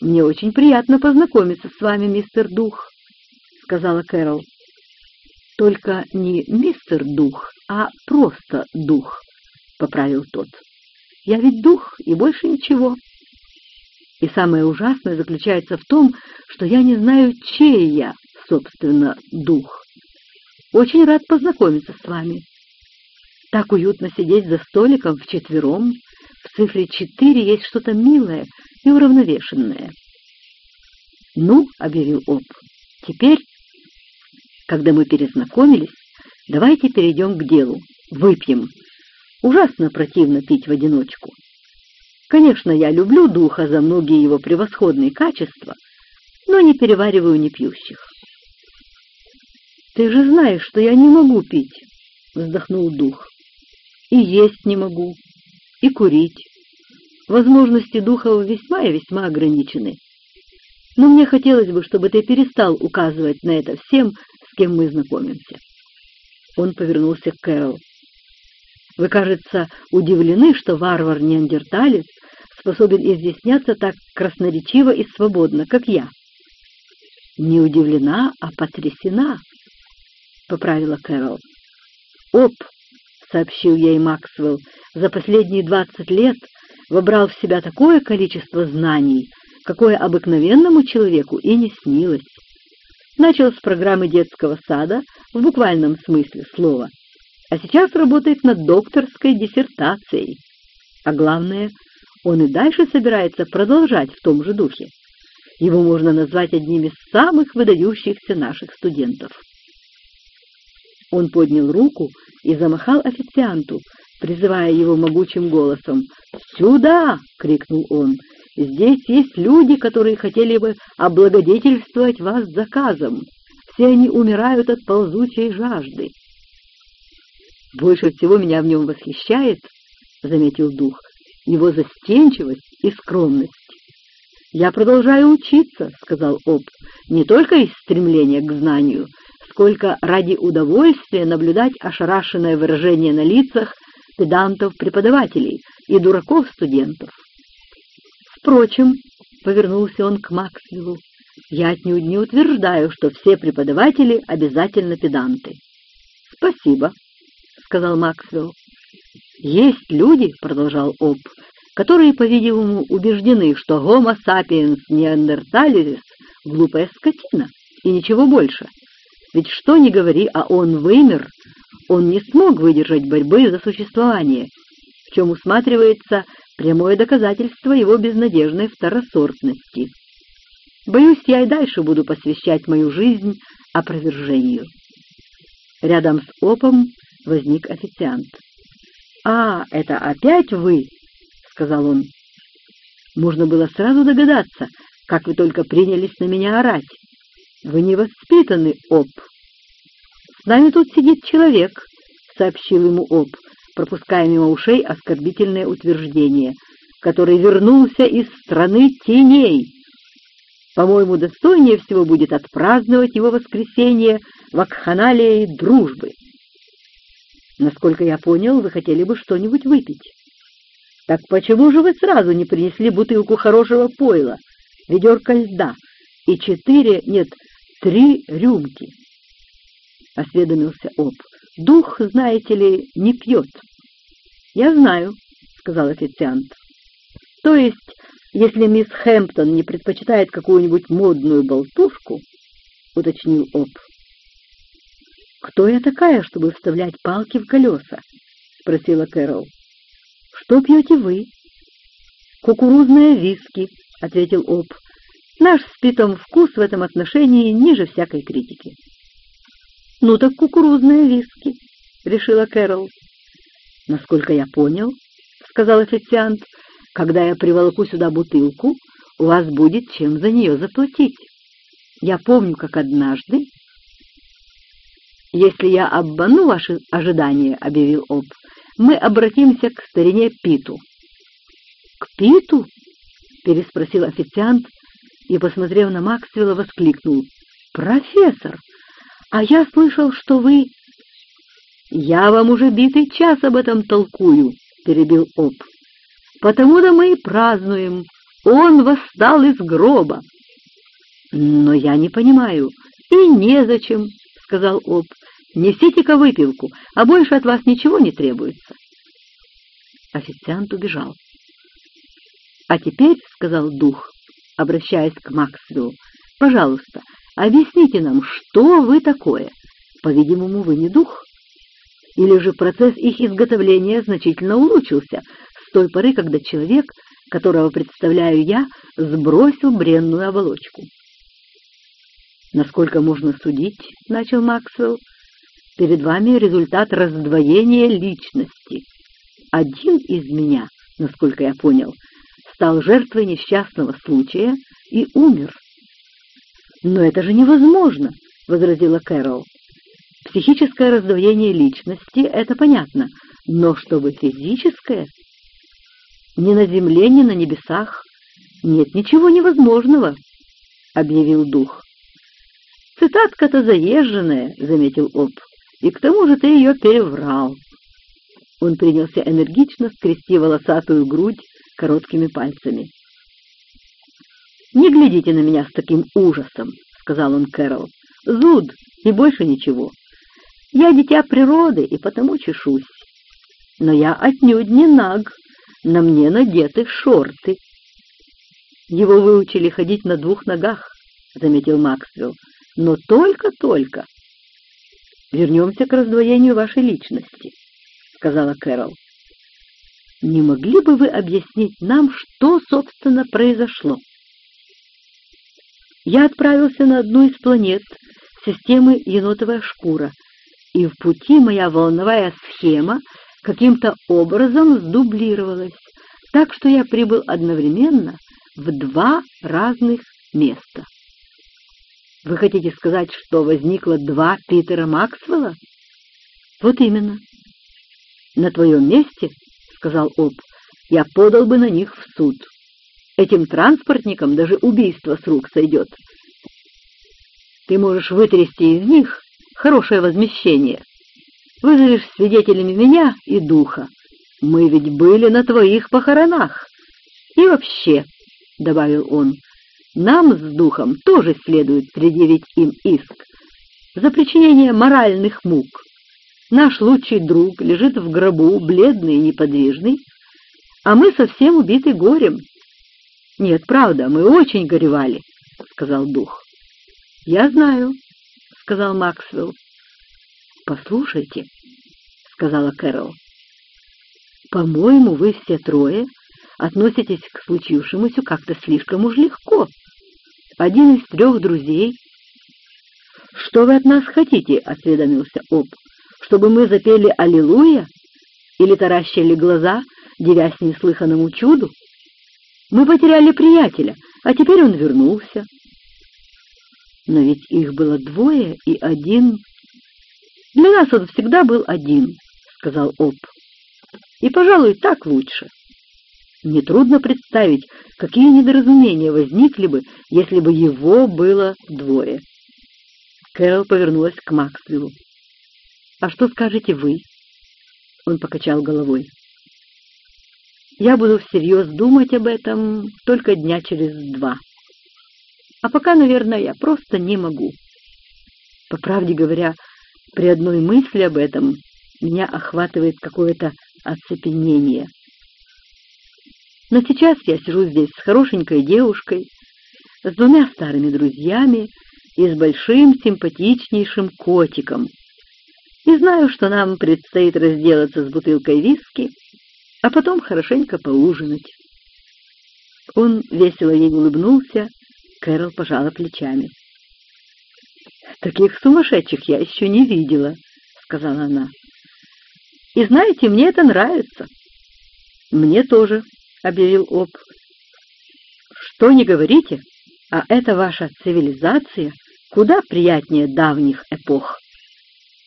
«Мне очень приятно познакомиться с вами, мистер Дух», — сказала Кэрол. «Только не мистер Дух, а просто Дух», — поправил тот. «Я ведь Дух и больше ничего». И самое ужасное заключается в том, что я не знаю, чей я, собственно, Дух. Очень рад познакомиться с вами. Так уютно сидеть за столиком вчетвером. В цифре четыре есть что-то милое, и уравновешенное. «Ну», — объявил Об, — «теперь, когда мы перезнакомились, давайте перейдем к делу, выпьем. Ужасно противно пить в одиночку. Конечно, я люблю духа за многие его превосходные качества, но не перевариваю непьющих». «Ты же знаешь, что я не могу пить», — вздохнул дух. «И есть не могу, и курить, Возможности духов весьма и весьма ограничены. Но мне хотелось бы, чтобы ты перестал указывать на это всем, с кем мы знакомимся. Он повернулся к Кэрол. Вы, кажется, удивлены, что варвар-неандерталец способен изъясняться так красноречиво и свободно, как я. Не удивлена, а потрясена, — поправила Кэрол. Оп, — сообщил ей Максвелл, — за последние двадцать лет вобрал в себя такое количество знаний, какое обыкновенному человеку и не снилось. Начал с программы детского сада в буквальном смысле слова, а сейчас работает над докторской диссертацией. А главное, он и дальше собирается продолжать в том же духе. Его можно назвать одним из самых выдающихся наших студентов. Он поднял руку и замахал официанту, призывая его могучим голосом. «Сюда!» — крикнул он. Здесь есть люди, которые хотели бы облагодетельствовать вас заказом. Все они умирают от ползучей жажды. Больше всего меня в нем восхищает, — заметил дух, — его застенчивость и скромность. «Я продолжаю учиться», — сказал Об, — «не только из стремления к знанию, сколько ради удовольствия наблюдать ошарашенное выражение на лицах педантов-преподавателей и дураков-студентов. Впрочем, — повернулся он к Максвеллу, — я отнюдь не утверждаю, что все преподаватели обязательно педанты. — Спасибо, — сказал Максвелл. — Есть люди, — продолжал Об, — которые, по-видимому, убеждены, что Homo sapiens neanderthalis — глупая скотина и ничего больше. Ведь что ни говори, а он вымер, он не смог выдержать борьбы за существование, в чем усматривается прямое доказательство его безнадежной второсортности. Боюсь, я и дальше буду посвящать мою жизнь опровержению. Рядом с Опом возник официант. «А, это опять вы?» — сказал он. «Можно было сразу догадаться, как вы только принялись на меня орать. Вы не воспитаны, Оп». «С нами тут сидит человек», — сообщил ему Оп, пропуская мимо ушей оскорбительное утверждение, который вернулся из страны теней. По-моему, достойнее всего будет отпраздновать его воскресенье в Акханалии дружбы. Насколько я понял, вы хотели бы что-нибудь выпить. Так почему же вы сразу не принесли бутылку хорошего пойла, ведерко льда и четыре, нет, три рюмки? Осведомился Об. Дух, знаете ли, не пьет. Я знаю, сказал официант. То есть, если мисс Хэмптон не предпочитает какую-нибудь модную болтушку, уточнил Об. «Кто я такая, чтобы вставлять палки в колеса?» — спросила Кэрол. «Что пьете вы?» «Кукурузные виски», — ответил Об. «Наш с Питом вкус в этом отношении ниже всякой критики». «Ну так кукурузные виски», — решила Кэрол. «Насколько я понял», — сказал официант, — «когда я приволоку сюда бутылку, у вас будет чем за нее заплатить. Я помню, как однажды...» «Если я обману ваши ожидания», — объявил Об, — «мы обратимся к старине Питу». «К Питу?» — переспросил официант и, посмотрев на Максвелла, воскликнул. «Профессор!» А я слышал, что вы...» «Я вам уже битый час об этом толкую», — перебил Об. «Потому-то мы и празднуем. Он восстал из гроба». «Но я не понимаю. И незачем», — сказал Об. «Несите-ка выпивку, а больше от вас ничего не требуется». Официант убежал. «А теперь», — сказал дух, обращаясь к Максвеллу, — «пожалуйста, Объясните нам, что вы такое? По-видимому, вы не дух. Или же процесс их изготовления значительно улучшился с той поры, когда человек, которого представляю я, сбросил бренную оболочку. «Насколько можно судить, — начал Максвелл, — перед вами результат раздвоения личности. Один из меня, насколько я понял, стал жертвой несчастного случая и умер. «Но это же невозможно!» — возразила Кэрол. «Психическое раздвоение личности — это понятно, но чтобы физическое? Ни на земле, ни на небесах нет ничего невозможного», — объявил дух. «Цитатка-то заезженная», — заметил Об, — «и к тому же ты ее переврал». Он принялся энергично скрести волосатую грудь короткими пальцами. «Не глядите на меня с таким ужасом», — сказал он Кэрол. «Зуд и больше ничего. Я дитя природы и потому чешусь. Но я отнюдь не наг, на мне надеты шорты». «Его выучили ходить на двух ногах», — заметил Максвелл. «Но только-только». «Вернемся к раздвоению вашей личности», — сказала Кэрол. «Не могли бы вы объяснить нам, что, собственно, произошло?» я отправился на одну из планет системы енотовая шкура, и в пути моя волновая схема каким-то образом сдублировалась, так что я прибыл одновременно в два разных места. Вы хотите сказать, что возникло два Питера Максвелла? Вот именно. На твоем месте, — сказал Об, — я подал бы на них в суд. Этим транспортникам даже убийство с рук сойдет. Ты можешь вытрясти из них хорошее возмещение. Вызовешь свидетелями меня и духа. Мы ведь были на твоих похоронах. И вообще, — добавил он, — нам с духом тоже следует предъявить им иск за причинение моральных мук. Наш лучший друг лежит в гробу, бледный и неподвижный, а мы совсем убиты горем. Нет, правда, мы очень горевали, — сказал дух. Я знаю, — сказал Максвелл. Послушайте, — сказала Кэрол. По-моему, вы все трое относитесь к случившемуся как-то слишком уж легко. Один из трех друзей... — Что вы от нас хотите? — осведомился Об. — Чтобы мы запели «Аллилуйя» или таращили глаза, девясь неслыханному чуду? Мы потеряли приятеля, а теперь он вернулся. Но ведь их было двое и один. Для нас он всегда был один, — сказал Об. И, пожалуй, так лучше. Нетрудно представить, какие недоразумения возникли бы, если бы его было двое. Кэрол повернулась к Максвеллу. «А что скажете вы?» Он покачал головой. «Я буду всерьез думать об этом только дня через два. А пока, наверное, я просто не могу. По правде говоря, при одной мысли об этом меня охватывает какое-то оцепенение. Но сейчас я сижу здесь с хорошенькой девушкой, с двумя старыми друзьями и с большим симпатичнейшим котиком. И знаю, что нам предстоит разделаться с бутылкой виски, а потом хорошенько поужинать. Он весело ей улыбнулся, Кэрол пожала плечами. «Таких сумасшедших я еще не видела», — сказала она. И знаете, мне это нравится. Мне тоже, — объявил Об. Что не говорите, а эта ваша цивилизация куда приятнее давних эпох.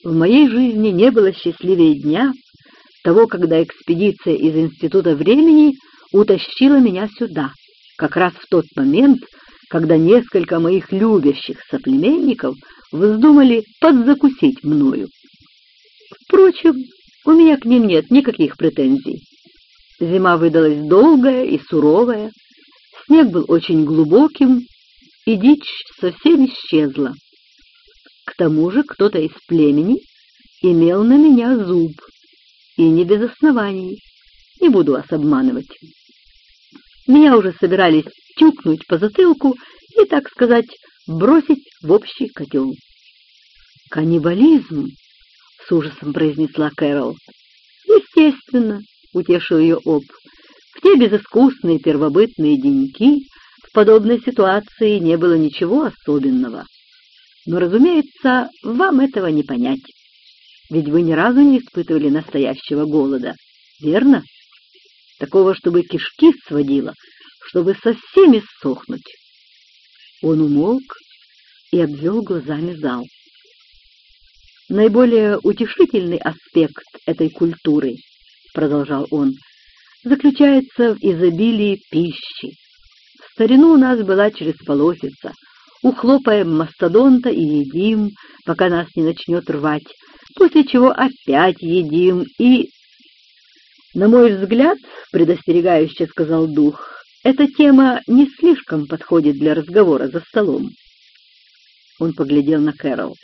В моей жизни не было счастливее дня того, когда экспедиция из Института времени утащила меня сюда, как раз в тот момент, когда несколько моих любящих соплеменников вздумали подзакусить мною. Впрочем, у меня к ним нет никаких претензий. Зима выдалась долгая и суровая, снег был очень глубоким, и дичь совсем исчезла. Тому же кто-то из племени имел на меня зуб, и не без оснований, не буду вас обманывать. Меня уже собирались тюкнуть по затылку и, так сказать, бросить в общий котел. Каннибализм — с ужасом произнесла Кэрол. «Естественно», — утешил ее Об. «В те безыскусные первобытные деньки в подобной ситуации не было ничего особенного. Но, разумеется, вам этого не понять. Ведь вы ни разу не испытывали настоящего голода, верно? Такого, чтобы кишки сводило, чтобы совсем иссохнуть». Он умолк и обвел глазами зал. Наиболее утешительный аспект этой культуры, продолжал он, заключается в изобилии пищи. В старину у нас была через полосица. Ухлопаем мастодонта и едим, пока нас не начнет рвать, после чего опять едим и... На мой взгляд, предостерегающе сказал дух, эта тема не слишком подходит для разговора за столом. Он поглядел на Кэрол.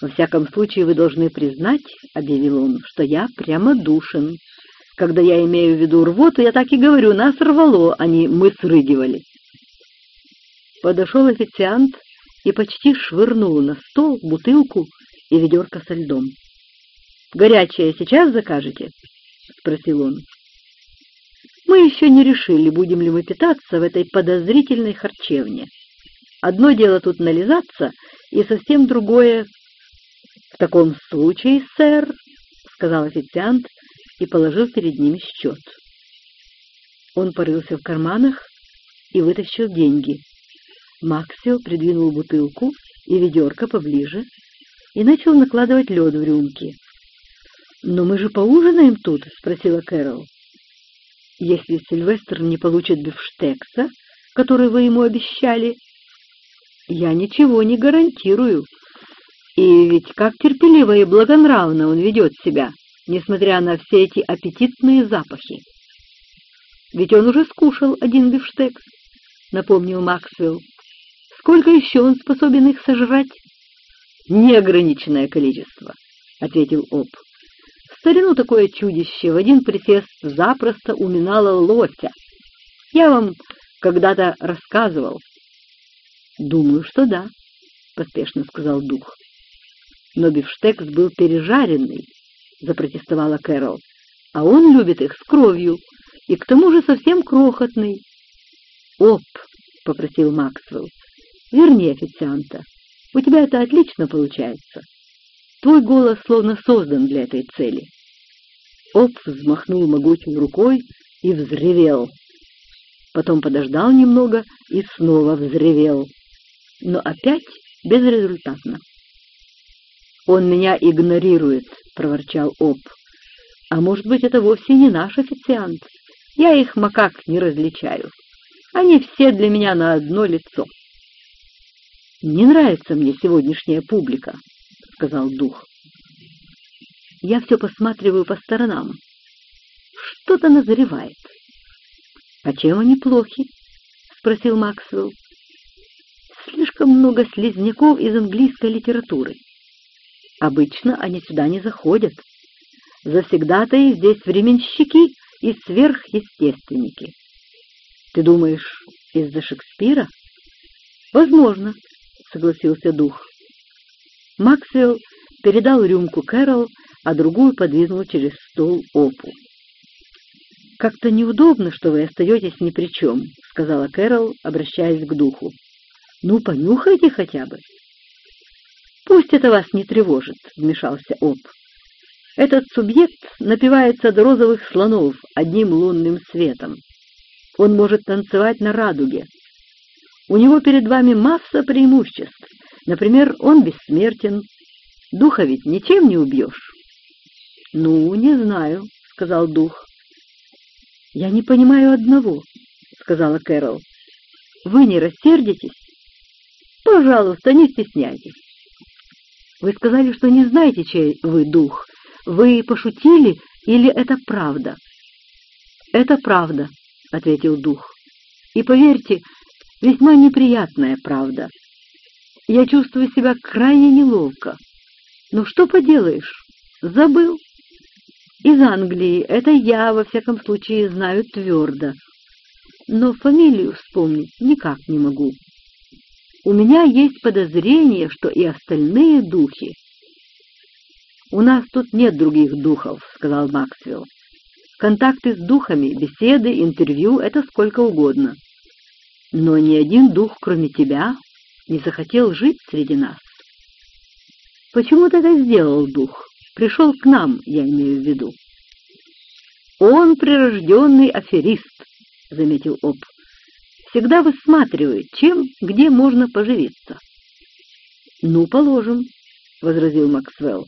«Во всяком случае, вы должны признать, — объявил он, — что я прямо душен. Когда я имею в виду рвоту, я так и говорю, нас рвало, а не мы срыгивали». Подошел официант и почти швырнул на стол бутылку и ведерко со льдом. «Горячее сейчас закажете?» — спросил он. «Мы еще не решили, будем ли мы питаться в этой подозрительной харчевне. Одно дело тут нализаться, и совсем другое «В таком случае, сэр», — сказал официант и положил перед ними счет. Он порылся в карманах и вытащил деньги. Максио придвинул бутылку и ведерко поближе и начал накладывать лед в рюмки. «Но мы же поужинаем тут?» — спросила Кэрол. «Если Сильвестр не получит бифштекса, который вы ему обещали, я ничего не гарантирую. И ведь как терпеливо и благонравно он ведет себя, несмотря на все эти аппетитные запахи. Ведь он уже скушал один бифштекс, напомнил Максвелл. Сколько еще он способен их сожрать? Неограниченное количество, ответил Об. В старину такое чудище в один присест запросто уминало лося. Я вам когда-то рассказывал. Думаю, что да, поспешно сказал дух. Но бифштекс был пережаренный, запротестовала Кэрол. А он любит их с кровью, и к тому же совсем крохотный. «Оп!» — попросил Максвелл. «Верни официанта. У тебя это отлично получается. Твой голос словно создан для этой цели». Оп взмахнул могучей рукой и взревел. Потом подождал немного и снова взревел. Но опять безрезультатно. «Он меня игнорирует», — проворчал Оп. «А может быть, это вовсе не наш официант? Я их макак не различаю. Они все для меня на одно лицо. «Не нравится мне сегодняшняя публика», — сказал дух. Я все посматриваю по сторонам. Что-то назревает. «А чем они плохи?» — спросил Максвелл. «Слишком много слизняков из английской литературы. Обычно они сюда не заходят. Завсегда-то и здесь временщики и сверхъестественники. Ты думаешь, из-за Шекспира? Возможно, согласился дух. Максвелл передал рюмку Кэрол, а другую подвинул через стол Опу. «Как-то неудобно, что вы остаетесь ни при чем», — сказала Кэрол, обращаясь к духу. «Ну, понюхайте хотя бы». «Пусть это вас не тревожит», — вмешался Оп. Этот субъект напивается до розовых слонов одним лунным светом. Он может танцевать на радуге. У него перед вами масса преимуществ. Например, он бессмертен. Духа ведь ничем не убьешь. — Ну, не знаю, — сказал дух. — Я не понимаю одного, — сказала Кэрол. — Вы не рассердитесь? — Пожалуйста, не стесняйтесь. Вы сказали, что не знаете, чей вы дух, вы пошутили или это правда? Это правда, ответил дух. И поверьте, весьма неприятная правда. Я чувствую себя крайне неловко. Но что поделаешь, забыл. Из Англии это я, во всяком случае, знаю твердо. Но фамилию вспомнить никак не могу. У меня есть подозрение, что и остальные духи «У нас тут нет других духов», — сказал Максвелл. «Контакты с духами, беседы, интервью — это сколько угодно. Но ни один дух, кроме тебя, не захотел жить среди нас». «Почему ты это сделал, дух? Пришел к нам, я имею в виду». «Он прирожденный аферист», — заметил Об. «Всегда высматривает, чем, где можно поживиться». «Ну, положим», — возразил Максвелл.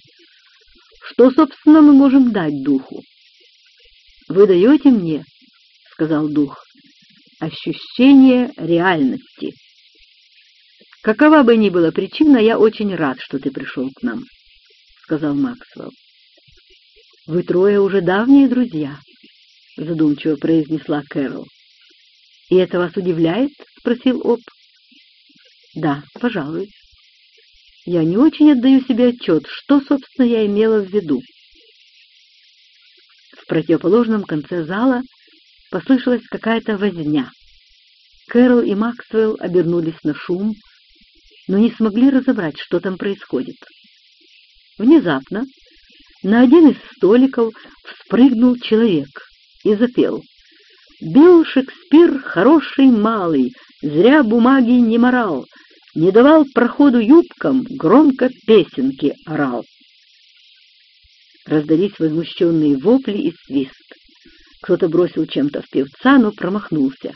Что, собственно, мы можем дать духу? «Вы даете мне, — сказал дух, — ощущение реальности. Какова бы ни была причина, я очень рад, что ты пришел к нам, — сказал Максвелл. «Вы трое уже давние друзья», — задумчиво произнесла Кэрол. «И это вас удивляет?» — спросил Об. «Да, пожалуй. Я не очень отдаю себе отчет, что, собственно, я имела в виду. В противоположном конце зала послышалась какая-то возня. Кэрол и Максвелл обернулись на шум, но не смогли разобрать, что там происходит. Внезапно на один из столиков вспрыгнул человек и запел. «Бил Шекспир хороший малый, зря бумаги не морал, не давал проходу юбкам, громко песенки орал. Раздались возмущенные вопли и свист. Кто-то бросил чем-то в певца, но промахнулся.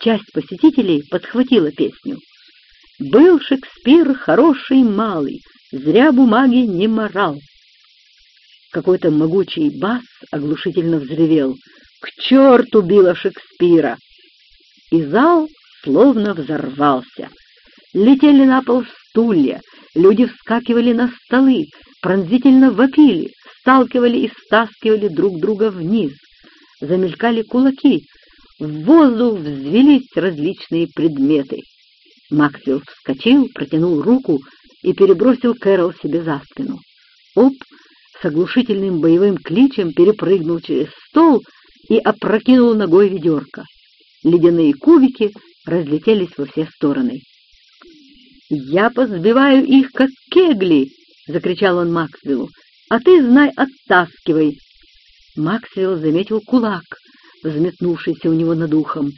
Часть посетителей подхватила песню. «Был Шекспир хороший малый, зря бумаги не морал». Какой-то могучий бас оглушительно взревел. «К черту била Шекспира!» И зал словно взорвался. Летели на пол стулья, люди вскакивали на столы, пронзительно вопили, сталкивали и стаскивали друг друга вниз. Замелькали кулаки, в воздух взвелись различные предметы. Максвелл вскочил, протянул руку и перебросил Кэрол себе за спину. Оп с оглушительным боевым кличем перепрыгнул через стол и опрокинул ногой ведерко. Ледяные кубики разлетелись во все стороны. «Я позбиваю их, как кегли!» — закричал он Максвеллу. «А ты, знай, оттаскивай!» Максвелл заметил кулак, взметнувшийся у него над ухом,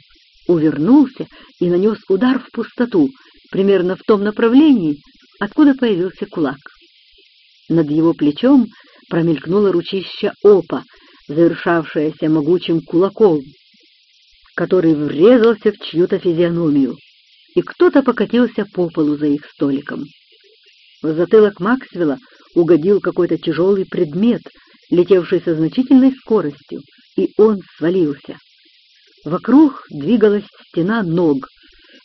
увернулся и нанес удар в пустоту, примерно в том направлении, откуда появился кулак. Над его плечом промелькнуло ручище опа, завершавшееся могучим кулаком, который врезался в чью-то физиономию, и кто-то покатился по полу за их столиком. В затылок Максвелла угодил какой-то тяжелый предмет, летевший со значительной скоростью, и он свалился. Вокруг двигалась стена ног.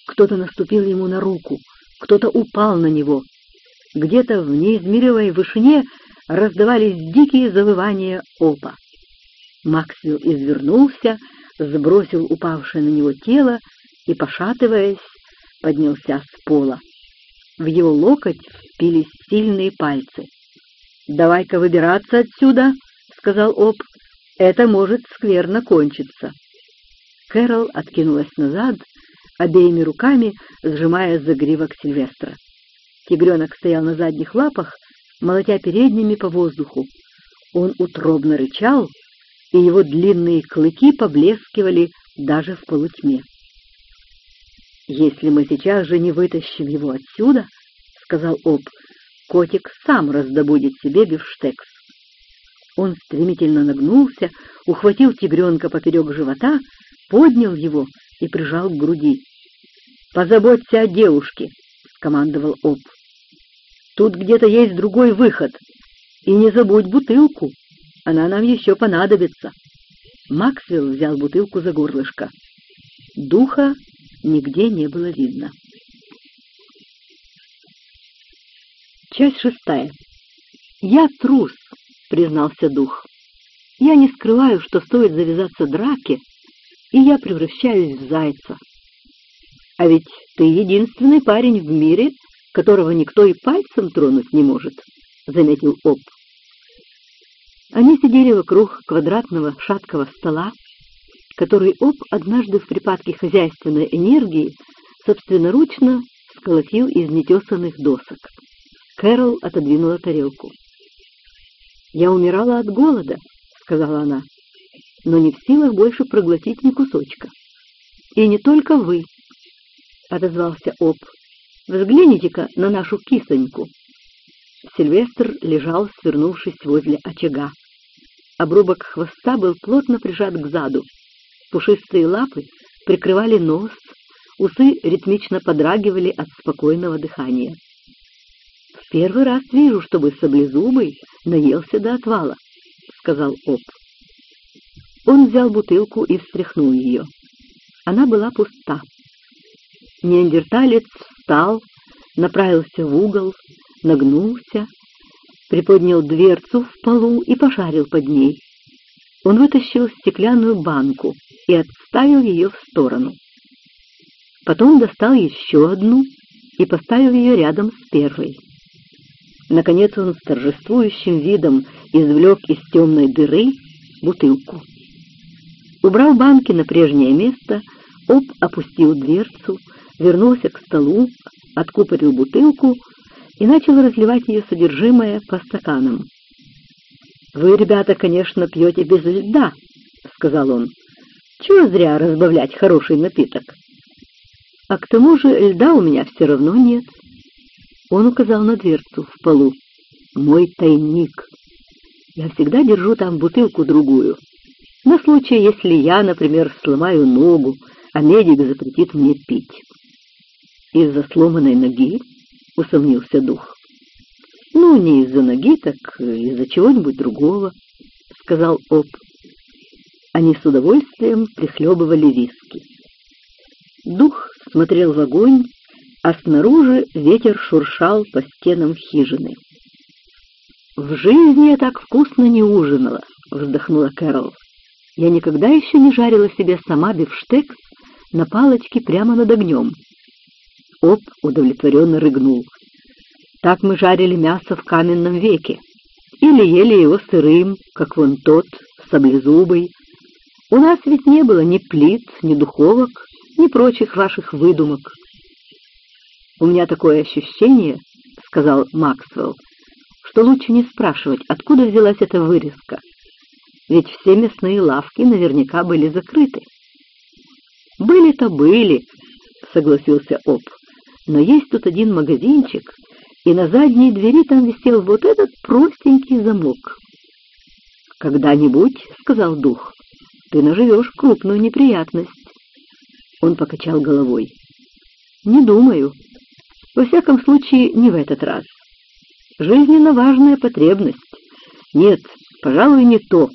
Кто-то наступил ему на руку, кто-то упал на него. Где-то в неизмеримой вышине раздавались дикие завывания опа. Максвелл извернулся, сбросил упавшее на него тело и, пошатываясь, поднялся с пола. В его локоть впились сильные пальцы. «Давай-ка выбираться отсюда», — сказал Оп. «Это может скверно кончиться». Кэрол откинулась назад, обеими руками сжимая загривок Сильвестра. Тигренок стоял на задних лапах, молотя передними по воздуху. Он утробно рычал, и его длинные клыки поблескивали даже в полутьме. «Если мы сейчас же не вытащим его отсюда, — сказал Об, — котик сам раздобудет себе бифштекс». Он стремительно нагнулся, ухватил тигренка поперек живота, поднял его и прижал к груди. «Позаботься о девушке», — скомандовал Об. «Тут где-то есть другой выход. И не забудь бутылку, она нам еще понадобится». Максвелл взял бутылку за горлышко. Духа нигде не было видно. Часть шестая. «Я трус», — признался дух. «Я не скрываю, что стоит завязаться драке, и я превращаюсь в зайца. А ведь ты единственный парень в мире, которого никто и пальцем тронуть не может», — заметил Об. Они сидели вокруг квадратного шаткого стола, который Об однажды в припадке хозяйственной энергии собственноручно сколотил из нетесанных досок. Кэрол отодвинула тарелку. «Я умирала от голода», — сказала она, — «но не в силах больше проглотить ни кусочка». «И не только вы», — отозвался Об. «Взгляните-ка на нашу кисоньку». Сильвестр лежал, свернувшись возле очага. Обрубок хвоста был плотно прижат к заду, Пушистые лапы прикрывали нос, усы ритмично подрагивали от спокойного дыхания. «В первый раз вижу, чтобы саблезубый наелся до отвала», — сказал Оп. Он взял бутылку и встряхнул ее. Она была пуста. Неандерталец встал, направился в угол, нагнулся, приподнял дверцу в полу и пошарил под ней. Он вытащил стеклянную банку и отставил ее в сторону. Потом достал еще одну и поставил ее рядом с первой. Наконец он с торжествующим видом извлек из темной дыры бутылку. Убрал банки на прежнее место, Об опустил дверцу, вернулся к столу, откупорил бутылку и начал разливать ее содержимое по стаканам. «Вы, ребята, конечно, пьете без льда», — сказал он. «Чего зря разбавлять хороший напиток?» «А к тому же льда у меня все равно нет». Он указал на дверцу в полу. «Мой тайник. Я всегда держу там бутылку другую. На случай, если я, например, сломаю ногу, а медик запретит мне пить. Из-за сломанной ноги усомнился дух. Ну, не из-за ноги, так из-за чего-нибудь другого, сказал Об. Они с удовольствием прихлебывали виски. Дух смотрел в огонь, а снаружи ветер шуршал по стенам хижины. «В жизни я так вкусно не ужинала», — вздохнула Кэрол. «Я никогда еще не жарила себе сама бифштекс на палочке прямо над огнем». Оп удовлетворенно рыгнул. «Так мы жарили мясо в каменном веке. Или ели его сырым, как вон тот, саблезубый. У нас ведь не было ни плит, ни духовок, ни прочих ваших выдумок. «У меня такое ощущение, — сказал Максвелл, — что лучше не спрашивать, откуда взялась эта вырезка, ведь все мясные лавки наверняка были закрыты». «Были-то были», — согласился Об, — «но есть тут один магазинчик, и на задней двери там висел вот этот простенький замок». «Когда-нибудь, — сказал дух, — ты наживешь крупную неприятность». Он покачал головой. «Не думаю. Во всяком случае, не в этот раз. Жизненно важная потребность. Нет, пожалуй, не то.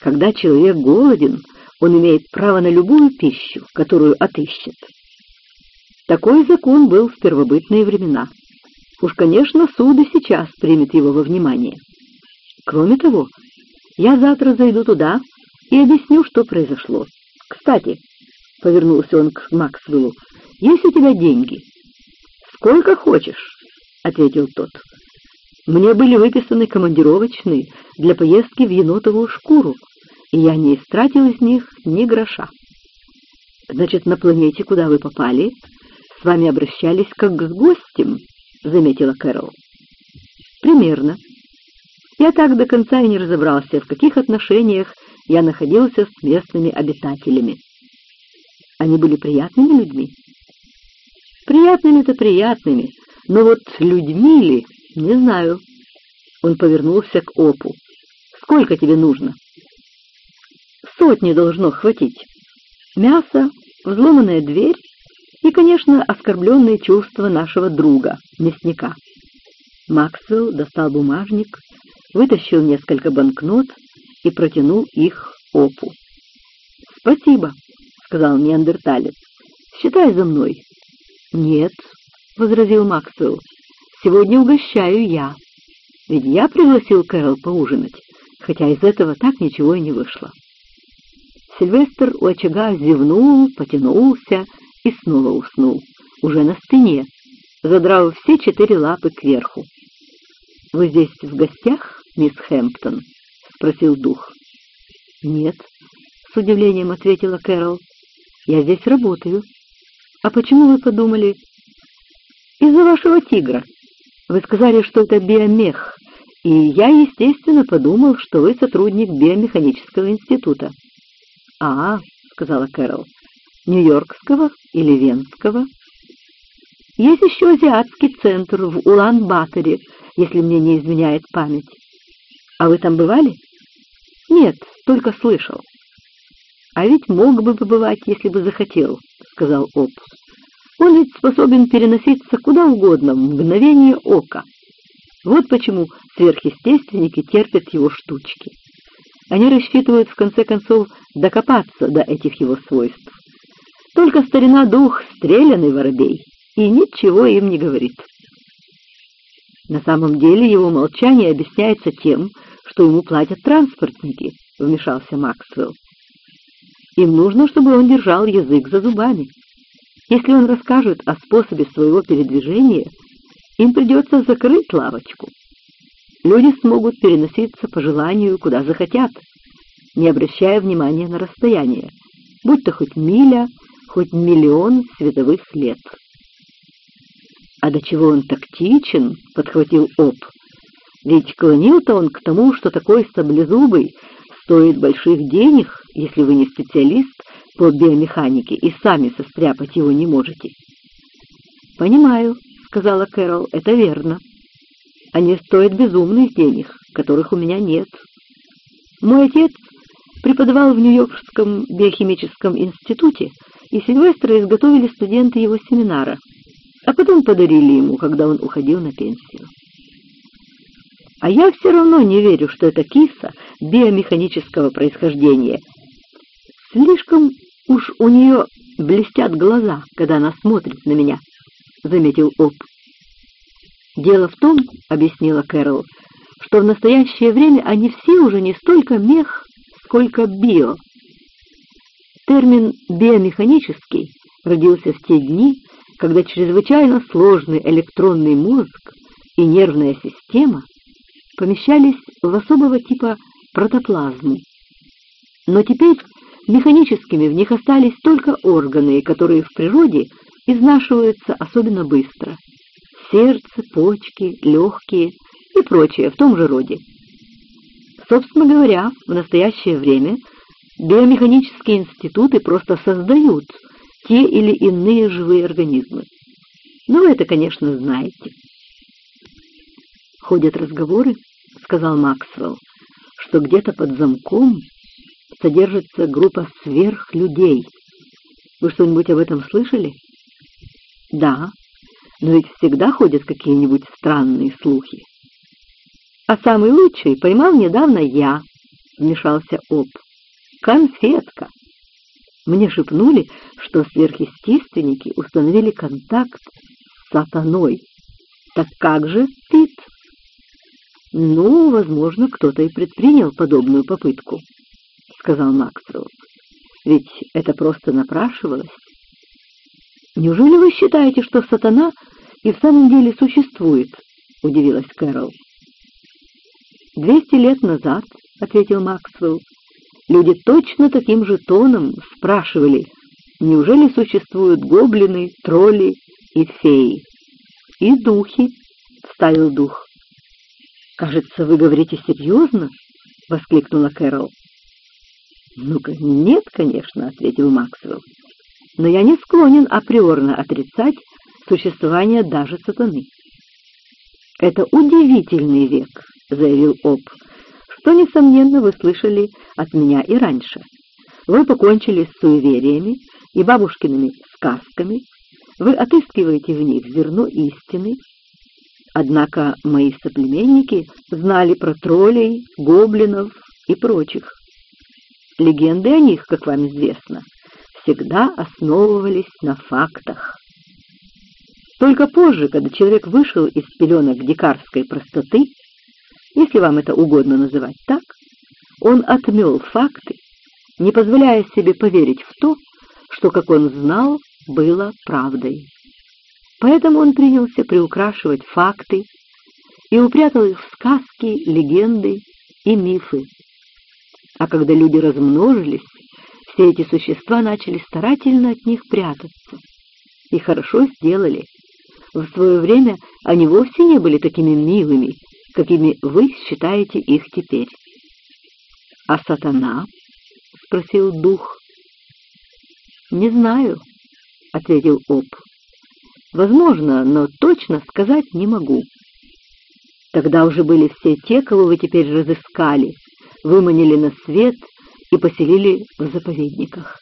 Когда человек голоден, он имеет право на любую пищу, которую отыщет. Такой закон был в первобытные времена. Уж, конечно, суд и сейчас примет его во внимание. Кроме того, я завтра зайду туда и объясню, что произошло. Кстати, — повернулся он к Максвеллу, — есть у тебя деньги? «Сколько хочешь», — ответил тот. «Мне были выписаны командировочные для поездки в енотовую шкуру, и я не истратил из них ни гроша». «Значит, на планете, куда вы попали, с вами обращались как с гостем», — заметила Кэрол. «Примерно. Я так до конца и не разобрался, в каких отношениях я находился с местными обитателями. Они были приятными людьми?» Приятными-то приятными, но вот людьми ли, не знаю. Он повернулся к Опу. Сколько тебе нужно? Сотни должно хватить. Мясо, взломанная дверь и, конечно, оскорбленные чувства нашего друга, мясника. Максвелл достал бумажник, вытащил несколько банкнот и протянул их Опу. «Спасибо», — сказал неандерталец. «Считай за мной. «Нет», — возразил Максвелл, — «сегодня угощаю я. Ведь я пригласил Кэрол поужинать, хотя из этого так ничего и не вышло». Сильвестр у очага зевнул, потянулся и снова уснул, уже на спине, задрал все четыре лапы кверху. «Вы здесь в гостях, мисс Хэмптон?» — спросил дух. «Нет», — с удивлением ответила Кэрол. «Я здесь работаю». «А почему вы подумали?» «Из-за вашего тигра. Вы сказали, что это биомех, и я, естественно, подумал, что вы сотрудник биомеханического института». «А, — сказала Кэрол, — Нью-Йоркского или Венского?» «Есть еще азиатский центр в Улан-Баторе, если мне не изменяет память. А вы там бывали?» «Нет, только слышал». «А ведь мог бы побывать, если бы захотел», — сказал Оп. «Он ведь способен переноситься куда угодно в мгновение ока. Вот почему сверхъестественники терпят его штучки. Они рассчитывают, в конце концов, докопаться до этих его свойств. Только старина-дух — стрелянный воробей, и ничего им не говорит». На самом деле его молчание объясняется тем, что ему платят транспортники, — вмешался Максвелл. Им нужно, чтобы он держал язык за зубами. Если он расскажет о способе своего передвижения, им придется закрыть лавочку. Люди смогут переноситься по желанию, куда захотят, не обращая внимания на расстояние, будь то хоть миля, хоть миллион световых лет. «А до чего он тактичен?» — подхватил Об. «Ведь клонил-то он к тому, что такой саблезубый стоит больших денег, если вы не специалист по биомеханике и сами состряпать его не можете. «Понимаю», — сказала Кэрол, — «это верно. Они стоят безумных денег, которых у меня нет. Мой отец преподавал в Нью-Йоркском биохимическом институте и Сильвестра изготовили студенты его семинара, а потом подарили ему, когда он уходил на пенсию. А я все равно не верю, что это киса биомеханического происхождения. Слишком уж у нее блестят глаза, когда она смотрит на меня, — заметил Об. «Дело в том, — объяснила Кэрол, — что в настоящее время они все уже не столько мех, сколько био. Термин «биомеханический» родился в те дни, когда чрезвычайно сложный электронный мозг и нервная система помещались в особого типа протоплазму. Но теперь механическими в них остались только органы, которые в природе изнашиваются особенно быстро. Сердце, почки, легкие и прочее в том же роде. Собственно говоря, в настоящее время биомеханические институты просто создают те или иные живые организмы. Но вы это, конечно, знаете. Ходят разговоры, — сказал Максвелл, — что где-то под замком содержится группа сверхлюдей. Вы что-нибудь об этом слышали? Да, но ведь всегда ходят какие-нибудь странные слухи. А самый лучший поймал недавно я, — вмешался Об. Конфетка. Мне шепнули, что сверхъестественники установили контакт с сатаной. Так как же, Пит? «Ну, возможно, кто-то и предпринял подобную попытку», — сказал Максвелл. «Ведь это просто напрашивалось. Неужели вы считаете, что сатана и в самом деле существует?» — удивилась Кэрол. «Двести лет назад», — ответил Максвелл, — «люди точно таким же тоном спрашивали, неужели существуют гоблины, тролли и феи?» «И духи», — вставил дух. «Кажется, вы говорите серьезно?» — воскликнула Кэрол. «Ну-ка, нет, конечно», — ответил Максвелл. «Но я не склонен априорно отрицать существование даже сатаны». «Это удивительный век», — заявил Об, «что, несомненно, вы слышали от меня и раньше. Вы покончили с суевериями и бабушкиными сказками, вы отыскиваете в них зерно истины, Однако мои соплеменники знали про троллей, гоблинов и прочих. Легенды о них, как вам известно, всегда основывались на фактах. Только позже, когда человек вышел из пеленок дикарской простоты, если вам это угодно называть так, он отмел факты, не позволяя себе поверить в то, что, как он знал, было правдой. Поэтому он принялся приукрашивать факты и упрятал их в сказки, легенды и мифы. А когда люди размножились, все эти существа начали старательно от них прятаться. И хорошо сделали. В свое время они вовсе не были такими милыми, какими вы считаете их теперь. — А сатана? — спросил дух. — Не знаю, — ответил Об. Возможно, но точно сказать не могу. Тогда уже были все те, кого вы теперь разыскали, выманили на свет и поселили в заповедниках.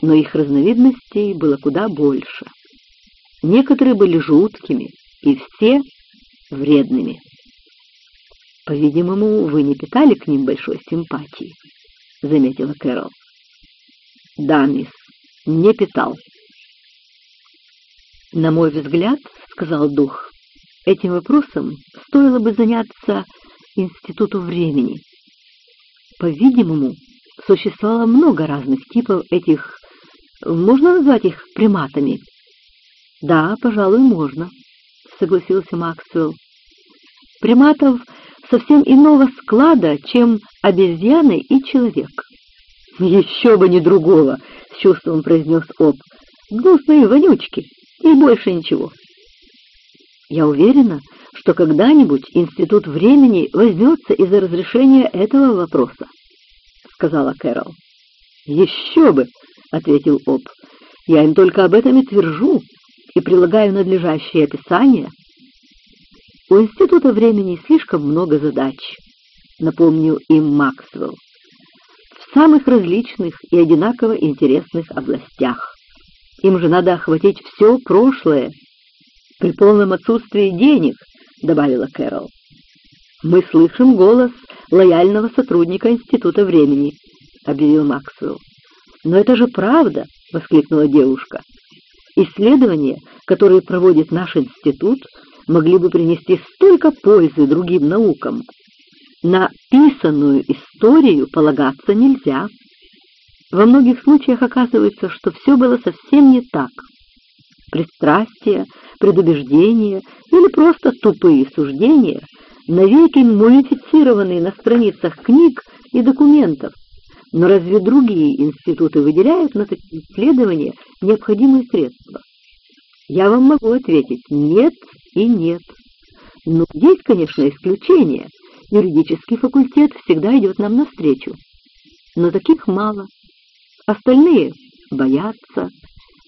Но их разновидностей было куда больше. Некоторые были жуткими, и все вредными. По-видимому, вы не питали к ним большой симпатии, — заметила Кэрол. Да, мисс, не питал. «На мой взгляд, — сказал дух, — этим вопросом стоило бы заняться Институту времени. По-видимому, существовало много разных типов этих... Можно назвать их приматами?» «Да, пожалуй, можно», — согласился Максвелл. «Приматов совсем иного склада, чем обезьяны и человек». «Еще бы не другого!» — с чувством произнес Об. «Гнусные вонючки!» И больше ничего. Я уверена, что когда-нибудь Институт времени возьмется из-за разрешения этого вопроса, — сказала Кэрол. «Еще бы!» — ответил Об. «Я им только об этом и твержу, и прилагаю надлежащее описание. У Института времени слишком много задач, напомню им Максвелл, в самых различных и одинаково интересных областях. Им же надо охватить все прошлое. При полном отсутствии денег, — добавила Кэрол. «Мы слышим голос лояльного сотрудника Института времени», — объявил Максвелл. «Но это же правда!» — воскликнула девушка. «Исследования, которые проводит наш институт, могли бы принести столько пользы другим наукам. На писанную историю полагаться нельзя. Во многих случаях оказывается, что все было совсем не так. Пристрастия, предубеждения или просто тупые суждения, навеки мумифицированные на страницах книг и документов. Но разве другие институты выделяют на такие исследования необходимые средства? Я вам могу ответить «нет» и «нет». Но есть, конечно, исключения. Юридический факультет всегда идет нам навстречу. Но таких мало. Остальные боятся,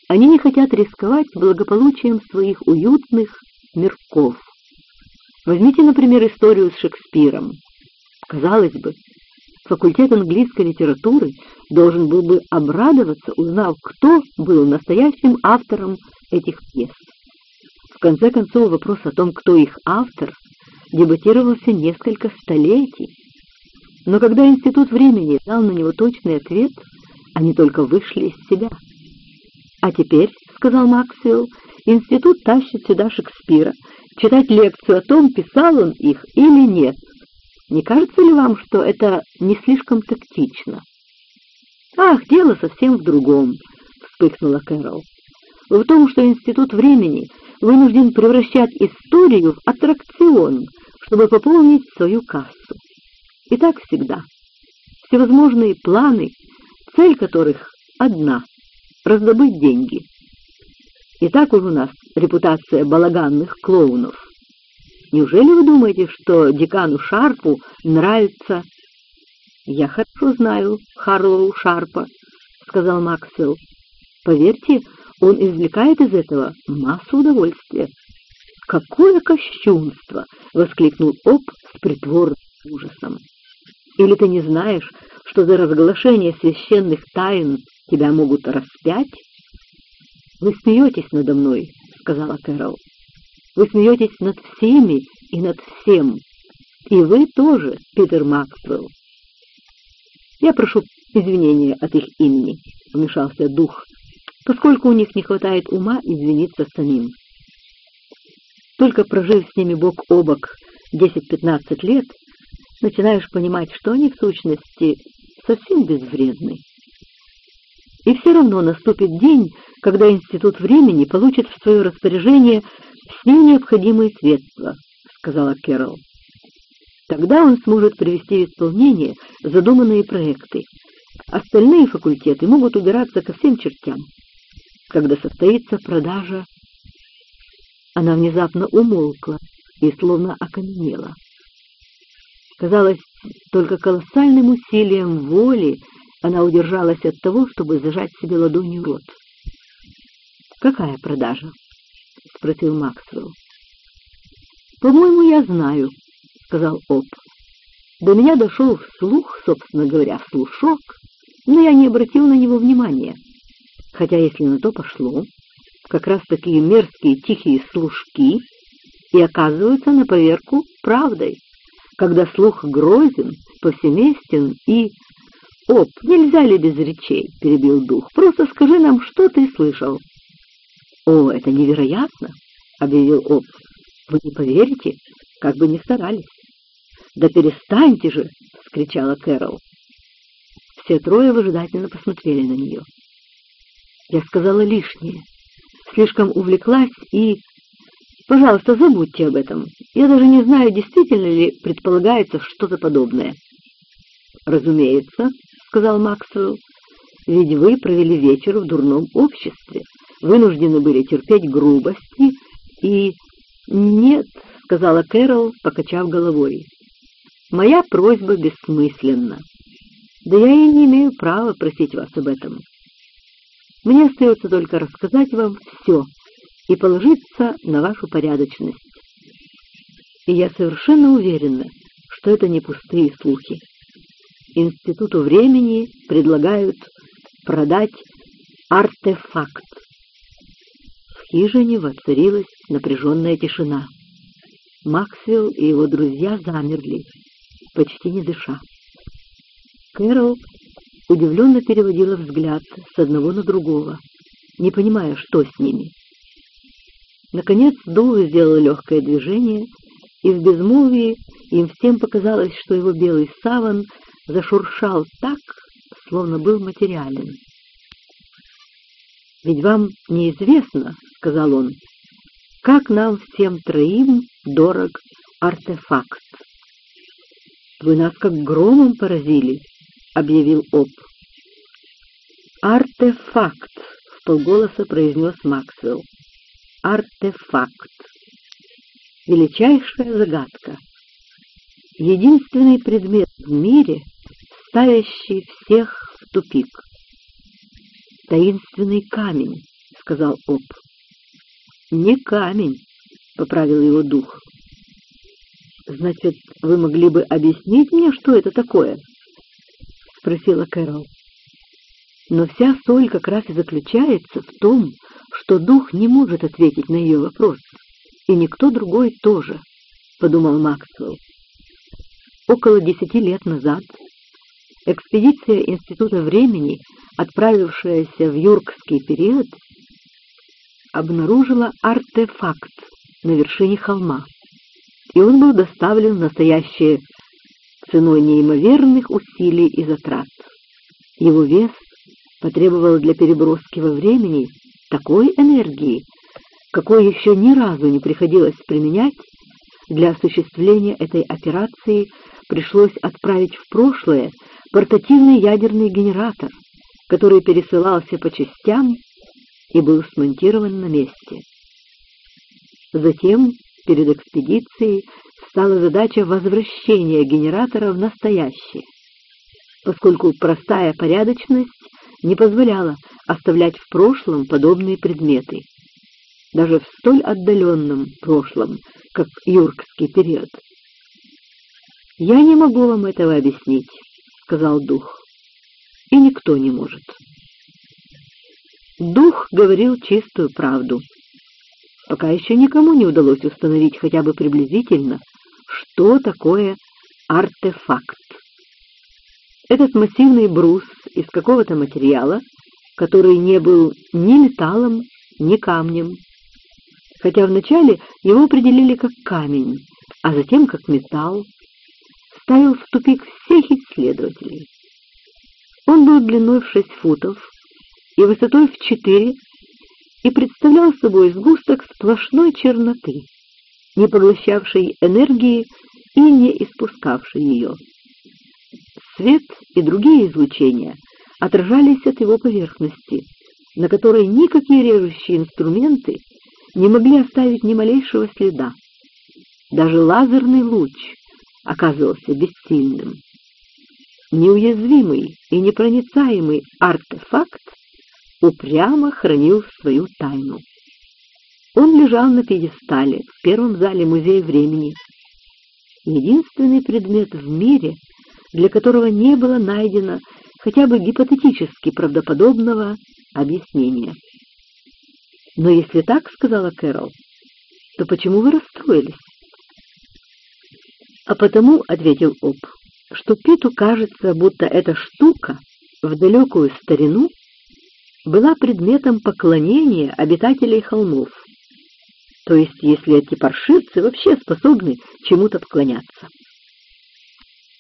они не хотят рисковать благополучием своих уютных мирков. Возьмите, например, историю с Шекспиром. Казалось бы, факультет английской литературы должен был бы обрадоваться, узнав, кто был настоящим автором этих пьес. В конце концов, вопрос о том, кто их автор, дебатировался несколько столетий. Но когда Институт времени дал на него точный ответ, они только вышли из себя. «А теперь, — сказал Максвелл, — институт тащит сюда Шекспира, читать лекцию о том, писал он их или нет. Не кажется ли вам, что это не слишком тактично?» «Ах, дело совсем в другом», — вспыхнула Кэрол. «В том, что институт времени вынужден превращать историю в аттракцион, чтобы пополнить свою кассу. И так всегда. Всевозможные планы, цель которых одна — раздобыть деньги. И так уж у нас репутация балаганных клоунов. Неужели вы думаете, что декану Шарпу нравится... «Я хорошо знаю Харлоу Шарпа», — сказал Максвелл. «Поверьте, он извлекает из этого массу удовольствия». «Какое кощунство!» — воскликнул Оп с притворным ужасом. «Или ты не знаешь, что за разглашение священных тайн тебя могут распять?» «Вы смеетесь надо мной», — сказала Кэрол. «Вы смеетесь над всеми и над всем. И вы тоже, Питер Максвелл». «Я прошу извинения от их имени», — вмешался дух, «поскольку у них не хватает ума извиниться самим. Только прожив с ними бок о бок 10-15 лет, начинаешь понимать, что они в сущности совсем безвредны. И все равно наступит день, когда Институт времени получит в свое распоряжение все необходимые средства, сказала Кэрол. Тогда он сможет привести в исполнение задуманные проекты. Остальные факультеты могут убираться ко всем чертям. Когда состоится продажа... Она внезапно умолкла и словно окаменела. Казалось, только колоссальным усилием воли она удержалась от того, чтобы зажать себе ладонью рот. «Какая продажа?» — спросил Максвелл. «По-моему, я знаю», — сказал Оп. До меня дошел слух, собственно говоря, слушок, но я не обратил на него внимания. Хотя, если на то пошло, как раз такие мерзкие тихие служки и оказываются на поверку правдой, когда слух грозен, повсеместен и «Оп, нельзя ли без речей?» — перебил дух. «Просто скажи нам, что ты слышал». «О, это невероятно!» — объявил Оп. «Вы не поверите, как бы ни старались». «Да перестаньте же!» — вскричала Кэрол. Все трое выжидательно посмотрели на нее. Я сказала лишнее. Слишком увлеклась и... Пожалуйста, забудьте об этом. Я даже не знаю, действительно ли предполагается что-то подобное. Разумеется, сказал Максвелл, — «ведь вы провели вечер в дурном обществе, вынуждены были терпеть грубости и...» «Нет», — сказала Кэрол, покачав головой, — «моя просьба бессмысленна. Да я и не имею права просить вас об этом. Мне остается только рассказать вам все и положиться на вашу порядочность. И я совершенно уверена, что это не пустые слухи. Институту времени предлагают продать артефакт. хижине воцарилась напряженная тишина. Максвелл и его друзья замерли, почти не дыша. Кэрол удивленно переводила взгляд с одного на другого, не понимая, что с ними. Наконец Дух сделал легкое движение, и в безмолвии им всем показалось, что его белый саван зашуршал так, словно был материален. «Ведь вам неизвестно, — сказал он, — как нам всем троим дорог артефакт. «Вы нас как громом поразили», — объявил Об. «Артефакт», — в полголоса произнес Максвелл. «Артефакт. Величайшая загадка. Единственный предмет в мире, ставящий всех в тупик. «Таинственный камень», — сказал Об. «Не камень», — поправил его дух. «Значит, вы могли бы объяснить мне, что это такое?» — спросила Кэрол. Но вся соль как раз и заключается в том, что дух не может ответить на ее вопрос, и никто другой тоже, — подумал Максвелл. Около десяти лет назад экспедиция Института времени, отправившаяся в юркский период, обнаружила артефакт на вершине холма, и он был доставлен в настоящее ценой неимоверных усилий и затрат. Его вес потребовал для переброски во времени такой энергии, какой еще ни разу не приходилось применять, для осуществления этой операции пришлось отправить в прошлое портативный ядерный генератор, который пересылался по частям и был смонтирован на месте. Затем перед экспедицией стала задача возвращения генератора в настоящее, поскольку простая порядочность не позволяла оставлять в прошлом подобные предметы, даже в столь отдаленном прошлом, как юркский период. «Я не могу вам этого объяснить», — сказал дух, — «и никто не может». Дух говорил чистую правду. Пока еще никому не удалось установить хотя бы приблизительно, что такое артефакт. Этот массивный брус из какого-то материала, который не был ни металлом, ни камнем, хотя вначале его определили как камень, а затем как металл, ставил в тупик всех исследователей. Он был длиной в шесть футов, и высотой в четыре, и представлял собой сгусток сплошной черноты, не поглощавший энергии и не испускавший ее. Свет и другие излучения отражались от его поверхности, на которой никакие режущие инструменты не могли оставить ни малейшего следа. Даже лазерный луч оказывался бессильным. Неуязвимый и непроницаемый артефакт упрямо хранил свою тайну. Он лежал на пьедестале в первом зале Музея времени. Единственный предмет в мире, для которого не было найдено хотя бы гипотетически правдоподобного объяснения. «Но если так, — сказала Кэрол, — то почему вы расстроились?» «А потому, — ответил Об, — что Питу кажется, будто эта штука в далекую старину была предметом поклонения обитателей холмов. То есть, если эти паршивцы вообще способны чему-то поклоняться.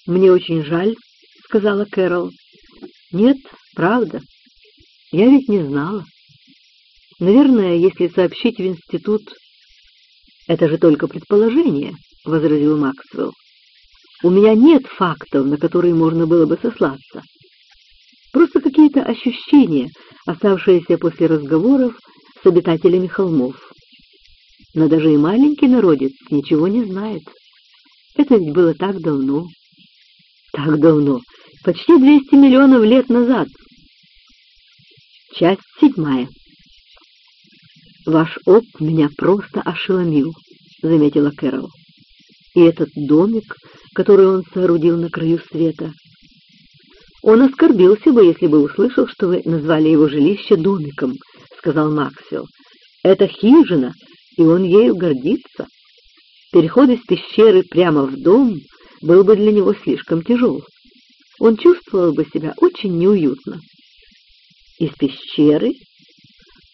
«Мне очень жаль», — сказала Кэрол. «Нет, правда. Я ведь не знала. Наверное, если сообщить в институт...» «Это же только предположение», — возразил Максвелл. «У меня нет фактов, на которые можно было бы сослаться. Просто какие-то ощущения, оставшиеся после разговоров с обитателями холмов. Но даже и маленький народец ничего не знает. Это ведь было так давно. Так давно. Почти 200 миллионов лет назад. Часть седьмая. «Ваш оп меня просто ошеломил», — заметила Кэрол. «И этот домик, который он соорудил на краю света, «Он оскорбился бы, если бы услышал, что вы назвали его жилище домиком», — сказал Максвелл. Это хижина, и он ею гордится. Переход из пещеры прямо в дом был бы для него слишком тяжел. Он чувствовал бы себя очень неуютно. Из пещеры?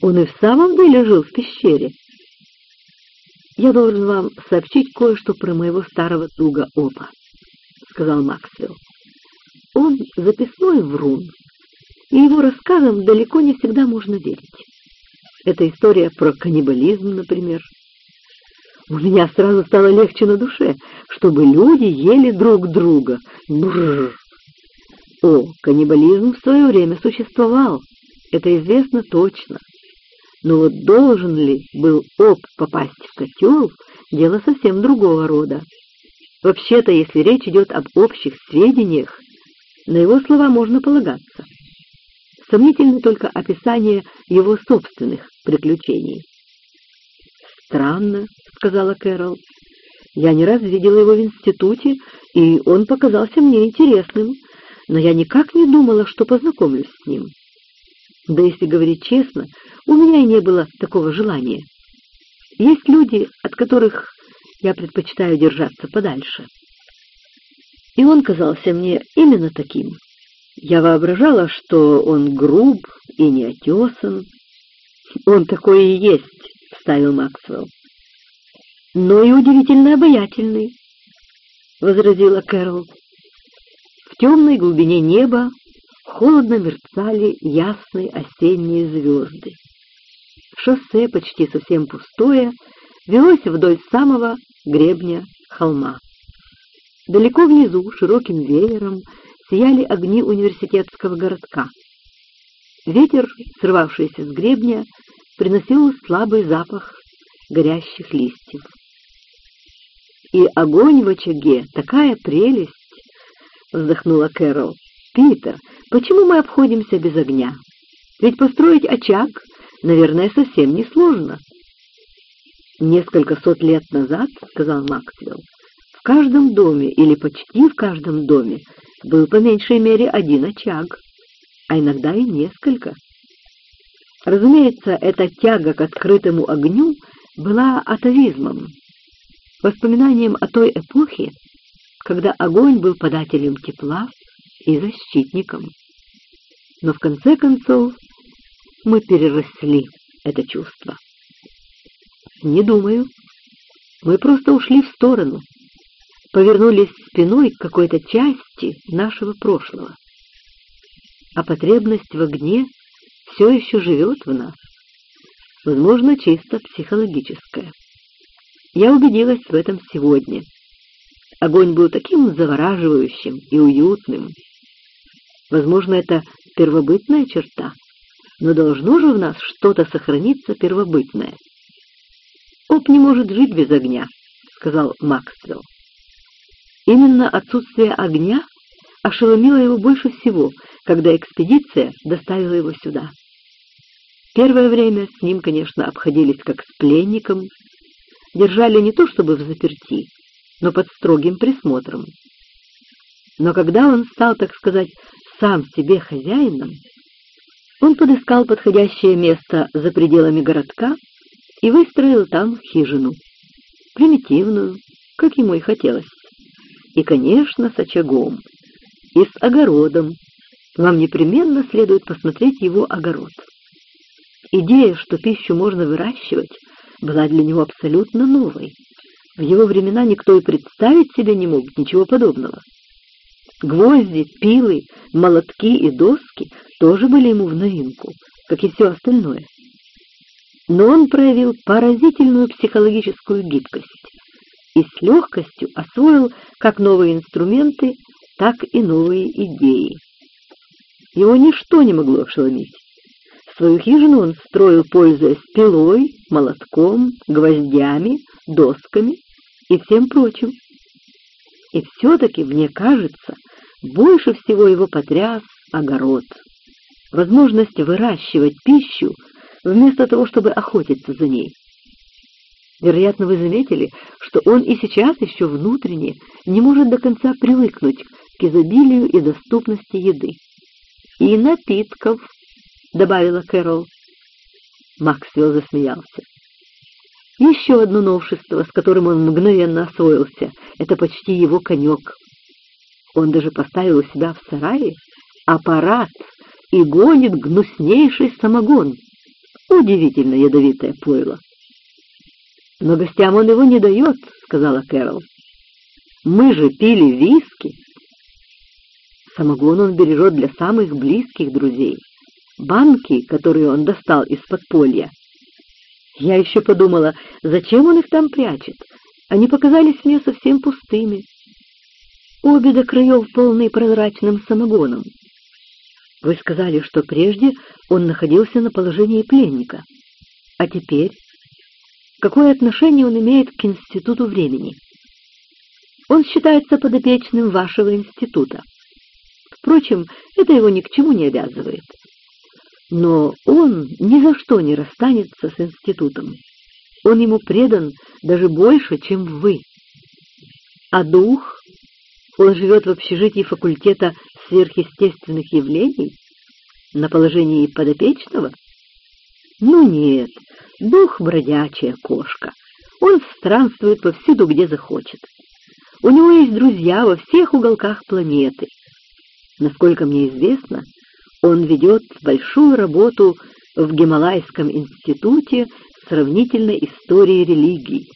Он и в самом деле жил в пещере. «Я должен вам сообщить кое-что про моего старого друга Опа», — сказал Максвелл. «Он записной врун, и его рассказам далеко не всегда можно верить. Это история про каннибализм, например. У меня сразу стало легче на душе, чтобы люди ели друг друга. Бррр. О, каннибализм в свое время существовал, это известно точно. Но вот должен ли был Об попасть в котел, дело совсем другого рода. Вообще-то, если речь идет об общих сведениях, на его слова можно полагаться. Сомнительно только описание его собственных приключений. «Странно», — сказала Кэрол. «Я не раз видела его в институте, и он показался мне интересным, но я никак не думала, что познакомлюсь с ним. Да если говорить честно, у меня и не было такого желания. Есть люди, от которых я предпочитаю держаться подальше. И он казался мне именно таким. Я воображала, что он груб и неотесан. «Он такой и есть», — вставил Максвелл. «Но и удивительно обаятельный», — возразила Кэрол. В темной глубине неба холодно мерцали ясные осенние звезды. Шоссе, почти совсем пустое, велось вдоль самого гребня холма. Далеко внизу, широким веером, сияли огни университетского городка. Ветер, срывавшийся с гребня, приносил слабый запах горящих листьев. «И огонь в очаге — такая прелесть!» — вздохнула Кэрол. «Питер, почему мы обходимся без огня? Ведь построить очаг, наверное, совсем не сложно». «Несколько сот лет назад, — сказал Максвелл, — в каждом доме или почти в каждом доме был по меньшей мере один очаг, а иногда и несколько. Разумеется, эта тяга к открытому огню была атовизмом, воспоминанием о той эпохе, когда огонь был подателем тепла и защитником. Но в конце концов мы переросли это чувство. Не думаю. Мы просто ушли в сторону, повернулись спиной к какой-то части нашего прошлого. А потребность в огне все еще живет в нас, возможно, чисто психологическая. Я убедилась в этом сегодня. Огонь был таким завораживающим и уютным. Возможно, это первобытная черта, но должно же в нас что-то сохраниться первобытное. «Оп не может жить без огня», — сказал Максвелл. Именно отсутствие огня ошеломило его больше всего, когда экспедиция доставила его сюда. Первое время с ним, конечно, обходились как с пленником, держали не то чтобы в заперти, но под строгим присмотром. Но когда он стал, так сказать, сам себе хозяином, он подыскал подходящее место за пределами городка и выстроил там хижину, примитивную, как ему и хотелось. И, конечно, с очагом. И с огородом. Вам непременно следует посмотреть его огород. Идея, что пищу можно выращивать, была для него абсолютно новой. В его времена никто и представить себе не мог ничего подобного. Гвозди, пилы, молотки и доски тоже были ему в новинку, как и все остальное. Но он проявил поразительную психологическую гибкость и с легкостью освоил как новые инструменты, так и новые идеи. Его ничто не могло ошеломить. Свою хижину он строил, пользуясь пилой, молотком, гвоздями, досками и всем прочим. И все-таки, мне кажется, больше всего его потряс огород. Возможность выращивать пищу вместо того, чтобы охотиться за ней. Вероятно, вы заметили, что он и сейчас еще внутренне не может до конца привыкнуть к изобилию и доступности еды. «И напитков», — добавила Кэрол. Максвелл засмеялся. Еще одно новшество, с которым он мгновенно освоился, это почти его конек. Он даже поставил у себя в сарае аппарат и гонит гнуснейший самогон. Удивительно ядовитое пойло. «Но гостям он его не дает», — сказала Кэрол. «Мы же пили виски». Самогон он бережет для самых близких друзей. Банки, которые он достал из подполья. Я еще подумала, зачем он их там прячет? Они показались мне совсем пустыми. Обе до краев полные прозрачным самогоном. Вы сказали, что прежде он находился на положении пленника. А теперь? Какое отношение он имеет к Институту времени? Он считается подопечным вашего института. Впрочем, это его ни к чему не обязывает. Но он ни за что не расстанется с институтом. Он ему предан даже больше, чем вы. А дух? Он живет в общежитии факультета сверхъестественных явлений? На положении подопечного? Ну нет, дух — бродячая кошка. Он странствует повсюду, где захочет. У него есть друзья во всех уголках планеты. Насколько мне известно, он ведет большую работу в Гималайском институте сравнительной истории религий.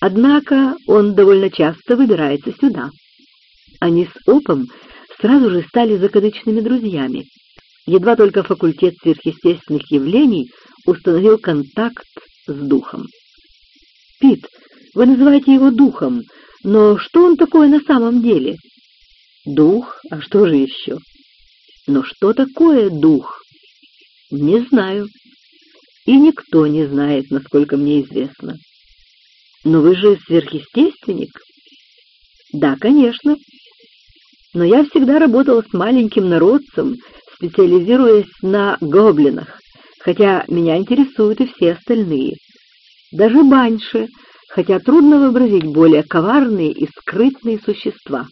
Однако он довольно часто выбирается сюда. Они с Опом сразу же стали закадычными друзьями. Едва только факультет сверхъестественных явлений установил контакт с духом. «Пит, вы называете его духом, но что он такое на самом деле?» «Дух? А что же еще?» Но что такое дух? Не знаю. И никто не знает, насколько мне известно. Но вы же сверхъестественник? Да, конечно. Но я всегда работала с маленьким народцем, специализируясь на гоблинах, хотя меня интересуют и все остальные. Даже баньши, хотя трудно вообразить более коварные и скрытные существа.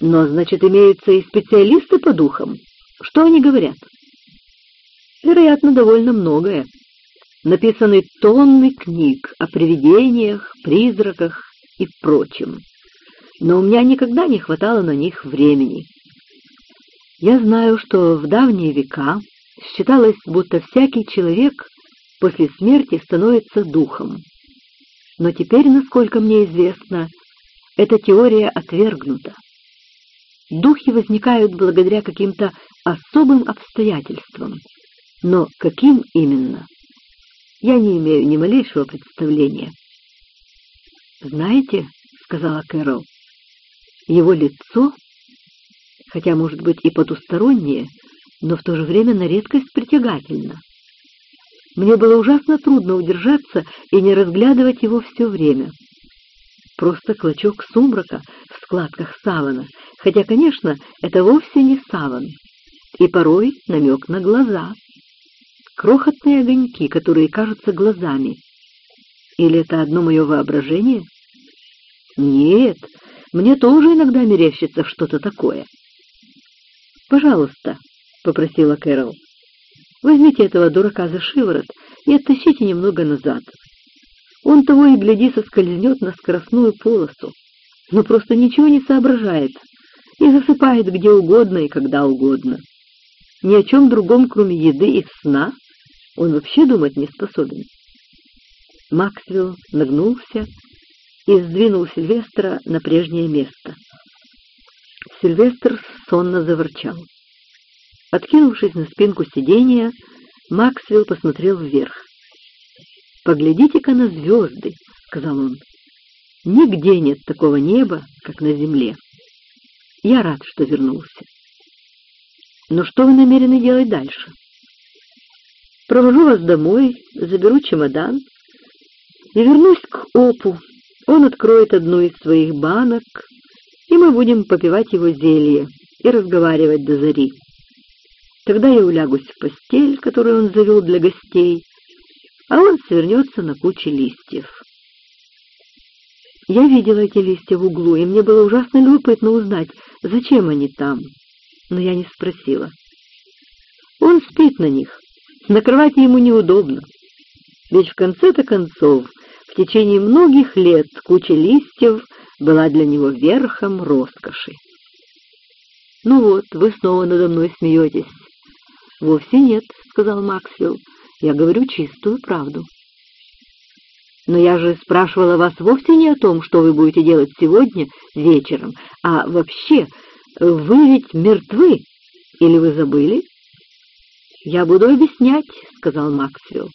Но, значит, имеются и специалисты по духам. Что они говорят? Вероятно, довольно многое. Написаны тонны книг о привидениях, призраках и прочем. Но у меня никогда не хватало на них времени. Я знаю, что в давние века считалось, будто всякий человек после смерти становится духом. Но теперь, насколько мне известно, эта теория отвергнута. Духи возникают благодаря каким-то особым обстоятельствам. Но каким именно? Я не имею ни малейшего представления. «Знаете, — сказала Кэрол, — его лицо, хотя, может быть, и потустороннее, но в то же время на редкость притягательно. Мне было ужасно трудно удержаться и не разглядывать его все время. Просто клочок сумрака складках савана, хотя, конечно, это вовсе не саван, и порой намек на глаза. Крохотные огоньки, которые кажутся глазами. Или это одно мое воображение? Нет, мне тоже иногда мерещится что-то такое. «Пожалуйста», — попросила Кэрол, — «возьмите этого дурака за шиворот и оттащите немного назад. Он того и гляди соскользнет на скоростную полосу, но просто ничего не соображает, и засыпает где угодно и когда угодно. Ни о чем другом, кроме еды и сна, он вообще думать не способен. Максвелл нагнулся и сдвинул Сильвестра на прежнее место. Сильвестр сонно заворчал. Откинувшись на спинку сиденья, Максвелл посмотрел вверх. «Поглядите-ка на звезды», — сказал он. «Нигде нет такого неба, как на земле». Я рад, что вернулся. Но что вы намерены делать дальше? Провожу вас домой, заберу чемодан и вернусь к Опу. Он откроет одну из своих банок, и мы будем попивать его зелье и разговаривать до зари. Тогда я улягусь в постель, которую он завел для гостей, а он свернется на куче листьев. Я видела эти листья в углу, и мне было ужасно любопытно узнать, зачем они там. Но я не спросила. Он спит на них, На кровати ему неудобно, ведь в конце-то концов в течение многих лет куча листьев была для него верхом роскоши. «Ну вот, вы снова надо мной смеетесь». «Вовсе нет», — сказал Максвелл. «Я говорю чистую правду». «Но я же спрашивала вас вовсе не о том, что вы будете делать сегодня вечером, а вообще, вы ведь мертвы, или вы забыли?» «Я буду объяснять», — сказал Максвелл.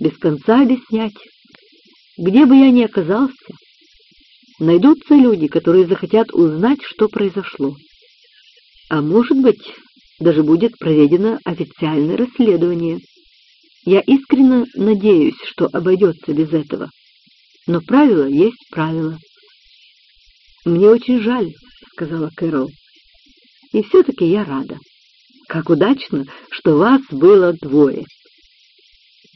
«Без конца объяснять. Где бы я ни оказался, найдутся люди, которые захотят узнать, что произошло. А может быть, даже будет проведено официальное расследование. Я искренне надеюсь, что обойдется без этого. Но правило есть правило. «Мне очень жаль», — сказала Кэрол. «И все-таки я рада. Как удачно, что вас было двое.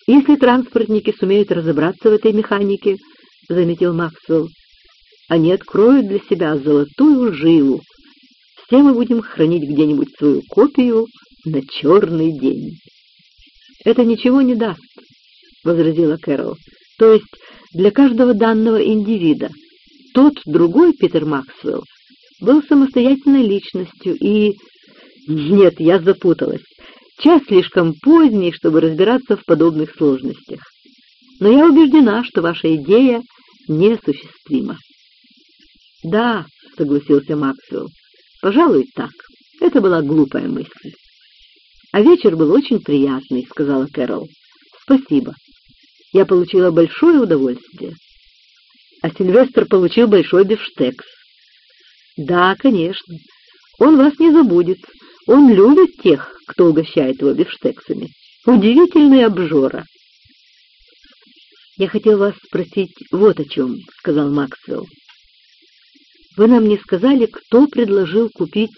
Если транспортники сумеют разобраться в этой механике, — заметил Максвелл, — они откроют для себя золотую жилу, все мы будем хранить где-нибудь свою копию на черный день. «Это ничего не даст», — возразила Кэрол. «То есть для каждого данного индивида. Тот другой Питер Максвелл был самостоятельной личностью и... Нет, я запуталась. Час слишком поздний, чтобы разбираться в подобных сложностях. Но я убеждена, что ваша идея неосуществима. «Да», — согласился Максвелл, Пожалуй, так. Это была глупая мысль. А вечер был очень приятный, сказала Кэрол. Спасибо. Я получила большое удовольствие. А Сильвестр получил большой бифштекс. Да, конечно. Он вас не забудет. Он любит тех, кто угощает его бифштексами. Удивительный обжора. «Я хотел вас спросить вот о чем», — сказал Максвелл. Вы нам не сказали, кто предложил купить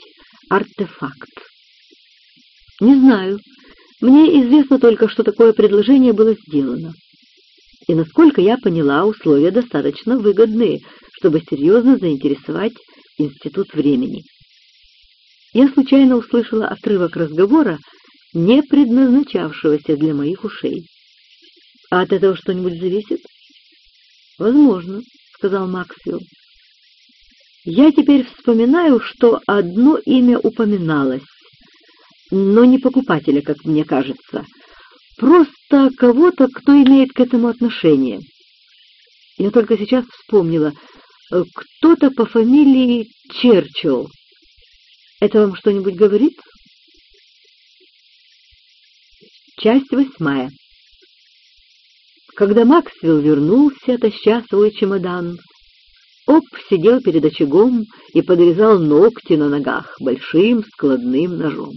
артефакт. Не знаю. Мне известно только, что такое предложение было сделано. И, насколько я поняла, условия достаточно выгодные, чтобы серьезно заинтересовать Институт времени. Я случайно услышала отрывок разговора, не предназначавшегося для моих ушей. А от этого что-нибудь зависит? Возможно, сказал Максвелл. Я теперь вспоминаю, что одно имя упоминалось, но не покупателя, как мне кажется, просто кого-то, кто имеет к этому отношение. Я только сейчас вспомнила, кто-то по фамилии Черчилл. Это вам что-нибудь говорит? Часть восьмая. Когда Максвелл вернулся, таща свой чемодан, Оп сидел перед очагом и подрезал ногти на ногах большим складным ножом.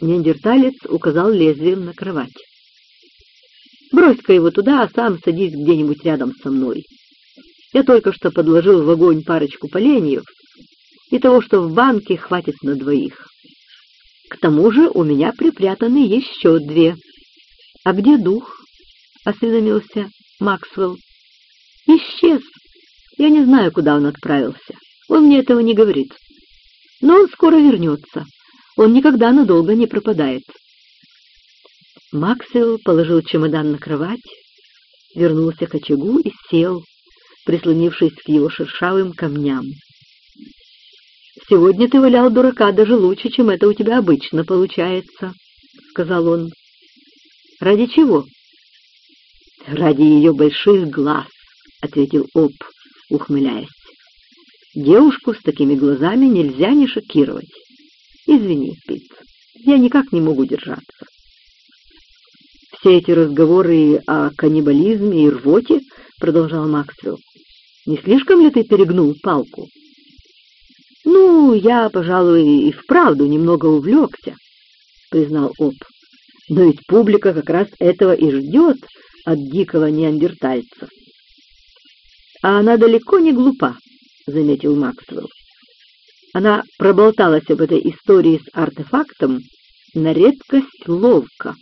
Неандерталец указал лезвием на кровать. «Брось-ка его туда, а сам садись где-нибудь рядом со мной. Я только что подложил в огонь парочку поленьев, и того, что в банке, хватит на двоих. К тому же у меня припрятаны еще две. А где дух?» — осведомился Максвелл. «Исчез», я не знаю, куда он отправился. Он мне этого не говорит. Но он скоро вернется. Он никогда надолго не пропадает. Максвелл положил чемодан на кровать, вернулся к очагу и сел, прислонившись к его шершавым камням. «Сегодня ты валял дурака даже лучше, чем это у тебя обычно получается», — сказал он. «Ради чего?» «Ради ее больших глаз», — ответил Об ухмыляясь. Девушку с такими глазами нельзя не шокировать. Извини, Пит, я никак не могу держаться. Все эти разговоры о каннибализме и рвоте, продолжал Максвелл, не слишком ли ты перегнул палку? Ну, я, пожалуй, и вправду немного увлекся, признал Об. Но ведь публика как раз этого и ждет от дикого неандертальца. «А она далеко не глупа», — заметил Максвелл. Она проболталась об этой истории с артефактом на редкость ловко.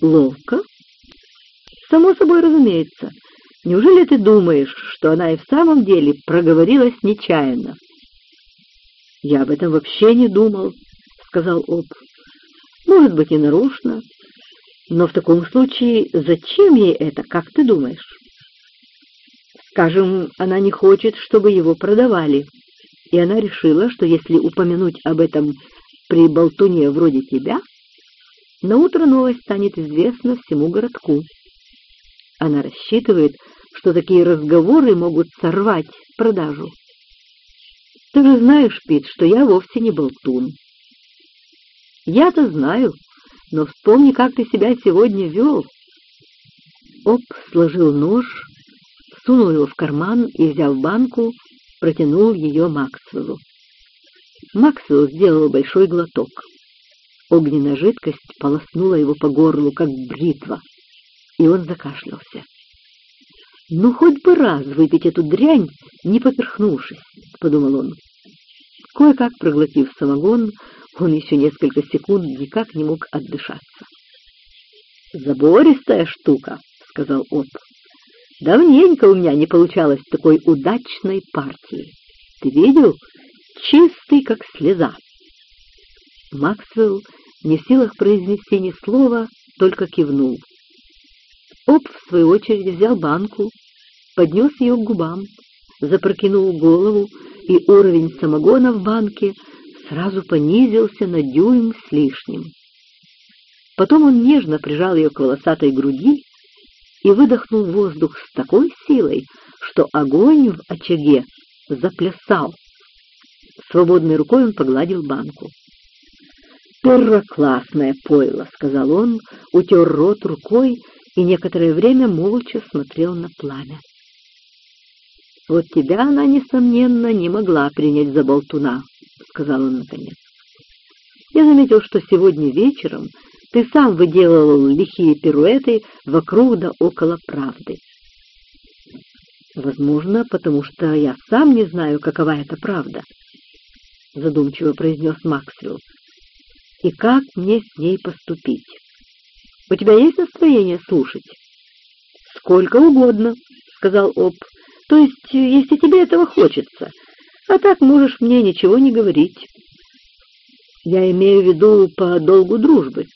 «Ловко?» «Само собой разумеется. Неужели ты думаешь, что она и в самом деле проговорилась нечаянно?» «Я об этом вообще не думал», — сказал Об. Может быть, и нарочно. Но в таком случае зачем ей это, как ты думаешь? Скажем, она не хочет, чтобы его продавали, и она решила, что если упомянуть об этом при болтуне вроде тебя, на утро новость станет известна всему городку. Она рассчитывает, что такие разговоры могут сорвать продажу. Ты же знаешь, Пит, что я вовсе не болтун. Я-то знаю, но вспомни, как ты себя сегодня вел. Оп сложил нож, сунул его в карман и, взяв банку, протянул ее Максвеллу. Максвелл сделал большой глоток. Огненная жидкость полоснула его по горлу, как бритва, и он закашлялся. «Ну, хоть бы раз выпить эту дрянь, не поперхнувшись», — подумал он. Кое-как проглотив самогон, он еще несколько секунд никак не мог отдышаться. «Забористая штука», — сказал Оп. «Давненько у меня не получалось такой удачной партии. Ты видел? Чистый, как слеза». Максвелл, не в силах произнести ни слова, только кивнул. Оп, в свою очередь, взял банку, поднес ее к губам, запрокинул голову, и уровень самогона в банке сразу понизился на дюйм с лишним. Потом он нежно прижал ее к волосатой груди и выдохнул воздух с такой силой, что огонь в очаге заплясал. Свободной рукой он погладил банку. «Первоклассное пойло», — сказал он, утер рот рукой и некоторое время молча смотрел на пламя. «Вот тебя она, несомненно, не могла принять за болтуна», — сказал он наконец. «Я заметил, что сегодня вечером ты сам выделывал лихие пируэты вокруг да около правды. Возможно, потому что я сам не знаю, какова эта правда, — задумчиво произнес Максвелл. И как мне с ней поступить? У тебя есть настроение слушать? Сколько угодно, — сказал Об. То есть, если тебе этого хочется. А так можешь мне ничего не говорить. Я имею в виду по долгу дружбы.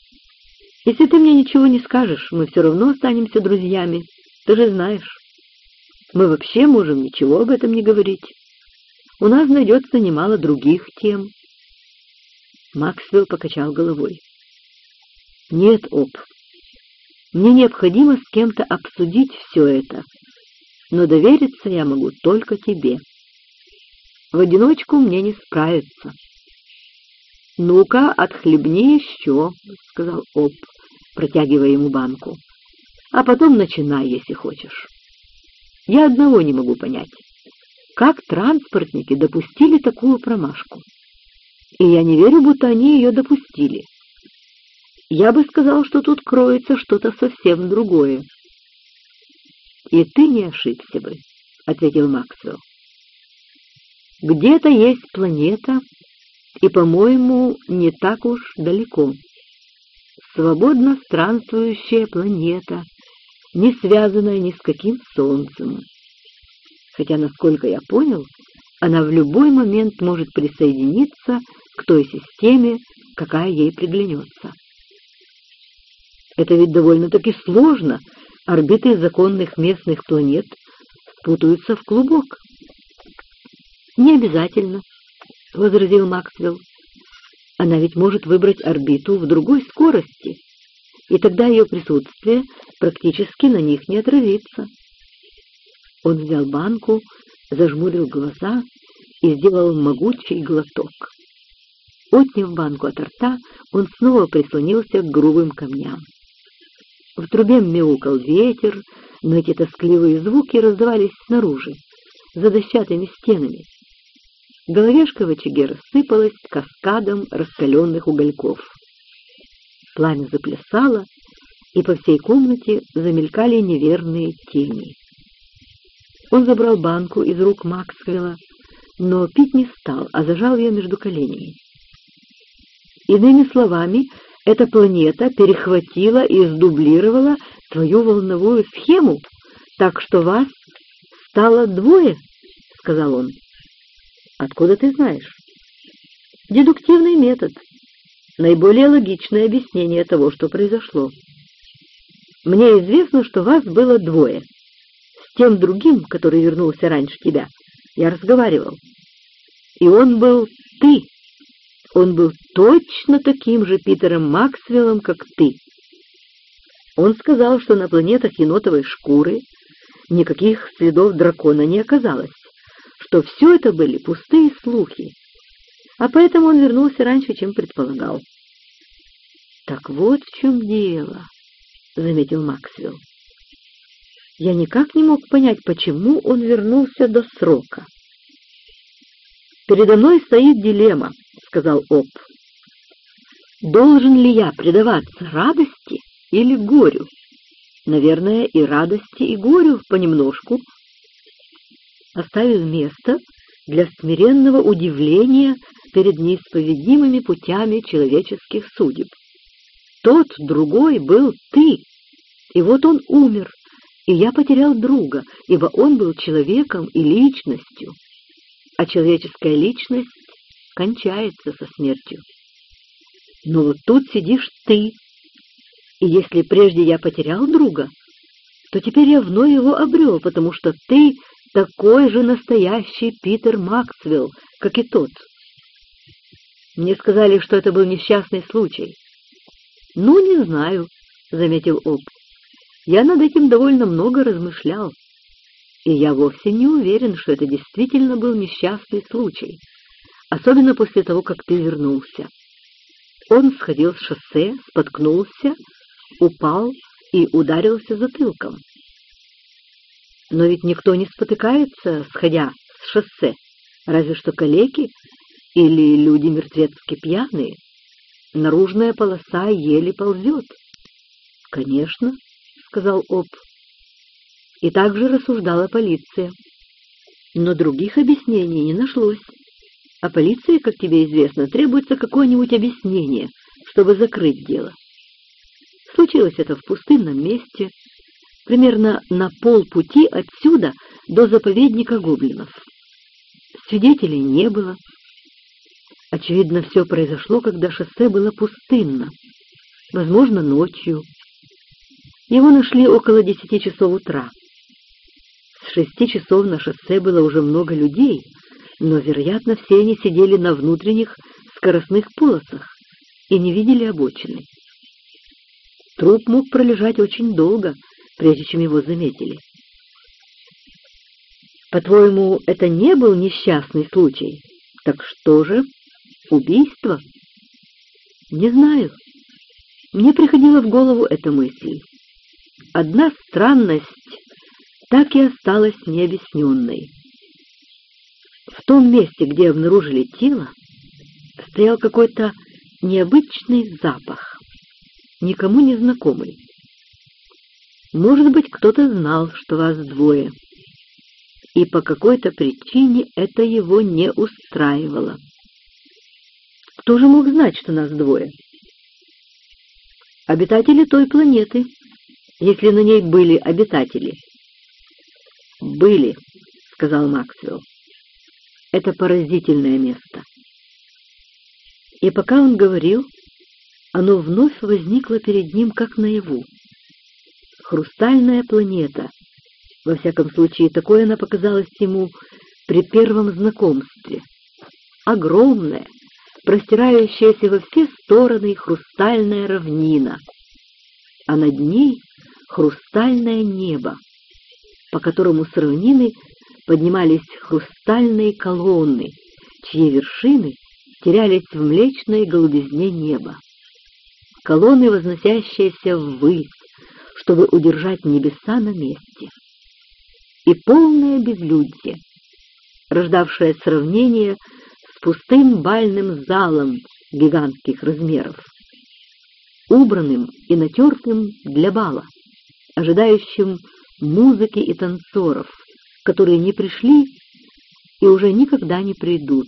Если ты мне ничего не скажешь, мы все равно останемся друзьями. Ты же знаешь. Мы вообще можем ничего об этом не говорить. У нас найдется немало других тем. Максвелл покачал головой. Нет, Оп, мне необходимо с кем-то обсудить все это, но довериться я могу только тебе. В одиночку мне не справиться. «Ну-ка, отхлебни еще», — сказал Оп, протягивая ему банку. «А потом начинай, если хочешь. Я одного не могу понять. Как транспортники допустили такую промашку? И я не верю, будто они ее допустили. Я бы сказал, что тут кроется что-то совсем другое. «И ты не ошибся бы», — ответил Максвелл. «Где-то есть планета, и, по-моему, не так уж далеко. Свободно странствующая планета, не связанная ни с каким солнцем. Хотя, насколько я понял, она в любой момент может присоединиться к той системе, какая ей приглянется. Это ведь довольно-таки сложно. Орбиты законных местных планет спутаются в клубок. Не обязательно, — возразил Максвелл. «Она ведь может выбрать орбиту в другой скорости, и тогда ее присутствие практически на них не отразится». Он взял банку, зажмурил глаза и сделал могучий глоток. Отняв банку от рта, он снова прислонился к грубым камням. В трубе мяукал ветер, но эти тоскливые звуки раздавались снаружи, за дощатыми стенами. Головешка в очаге рассыпалась каскадом раскаленных угольков. Пламя заплясало, и по всей комнате замелькали неверные тени. Он забрал банку из рук Максвелла, но пить не стал, а зажал ее между коленями. Иными словами, эта планета перехватила и сдублировала твою волновую схему, так что вас стало двое, — сказал он. Откуда ты знаешь? Дедуктивный метод. наиболее логичное объяснение того, что произошло. Мне известно, что вас было двое. С тем другим, который вернулся раньше тебя, я разговаривал. И он был ты. Он был точно таким же Питером Максвеллом, как ты. Он сказал, что на планетах енотовой шкуры никаких следов дракона не оказалось, что все это были пустые слухи, а поэтому он вернулся раньше, чем предполагал. «Так вот в чем дело», — заметил Максвелл. «Я никак не мог понять, почему он вернулся до срока». «Передо мной стоит дилемма», — сказал Оп. «Должен ли я предаваться радости или горю?» «Наверное, и радости, и горю понемножку». Оставив место для смиренного удивления перед неисповедимыми путями человеческих судеб. Тот другой был ты, и вот он умер, и я потерял друга, ибо он был человеком и личностью, а человеческая личность кончается со смертью. Но вот тут сидишь ты, и если прежде я потерял друга, то теперь я вновь его обрел, потому что ты такой же настоящий Питер Максвелл, как и тот. Мне сказали, что это был несчастный случай. «Ну, не знаю», — заметил Об. «Я над этим довольно много размышлял, и я вовсе не уверен, что это действительно был несчастный случай, особенно после того, как ты вернулся. Он сходил с шоссе, споткнулся, упал и ударился затылком. Но ведь никто не спотыкается, сходя с шоссе, разве что калеки или люди мертвецки пьяные. Наружная полоса еле ползет. — Конечно, — сказал Оп. И также рассуждала полиция. Но других объяснений не нашлось. А полиции, как тебе известно, требуется какое-нибудь объяснение, чтобы закрыть дело. Случилось это в пустынном месте, примерно на полпути отсюда до заповедника гоблинов. Свидетелей не было, Очевидно, все произошло, когда шоссе было пустынно, возможно, ночью. Его нашли около десяти часов утра. С шести часов на шоссе было уже много людей, но, вероятно, все они сидели на внутренних скоростных полосах и не видели обочины. Труп мог пролежать очень долго, прежде чем его заметили. По-твоему, это не был несчастный случай? Так что же? Убийство? Не знаю. Мне приходила в голову эта мысль. Одна странность так и осталась необъясненной. В том месте, где обнаружили тело, стоял какой-то необычный запах, никому не знакомый. Может быть, кто-то знал, что вас двое, и по какой-то причине это его не устраивало. Кто же мог знать, что нас двое? Обитатели той планеты, если на ней были обитатели. «Были», — сказал Максвелл. «Это поразительное место». И пока он говорил, оно вновь возникло перед ним как наяву. Хрустальная планета. Во всяком случае, такое она показалась ему при первом знакомстве. Огромная, простирающаяся во все стороны хрустальная равнина, а над ней хрустальное небо, по которому с равнины поднимались хрустальные колонны, чьи вершины терялись в млечной голубизне неба. Колонны, возносящиеся ввысь, чтобы удержать небеса на месте. И полное безлюдье, рождавшее сравнение пустым бальным залом гигантских размеров, убранным и натертым для бала, ожидающим музыки и танцоров, которые не пришли и уже никогда не придут.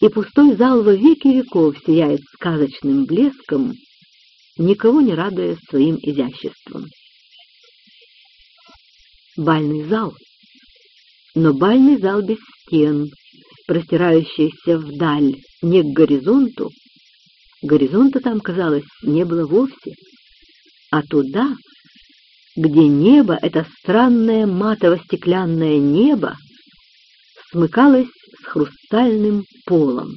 И пустой зал во веки веков сияет сказочным блеском, никого не радуя своим изяществом. Бальный зал. Но бальный зал без стен, простирающаяся вдаль, не к горизонту, горизонта там, казалось, не было вовсе. А туда, где небо, это странное матово-стеклянное небо, смыкалось с хрустальным полом.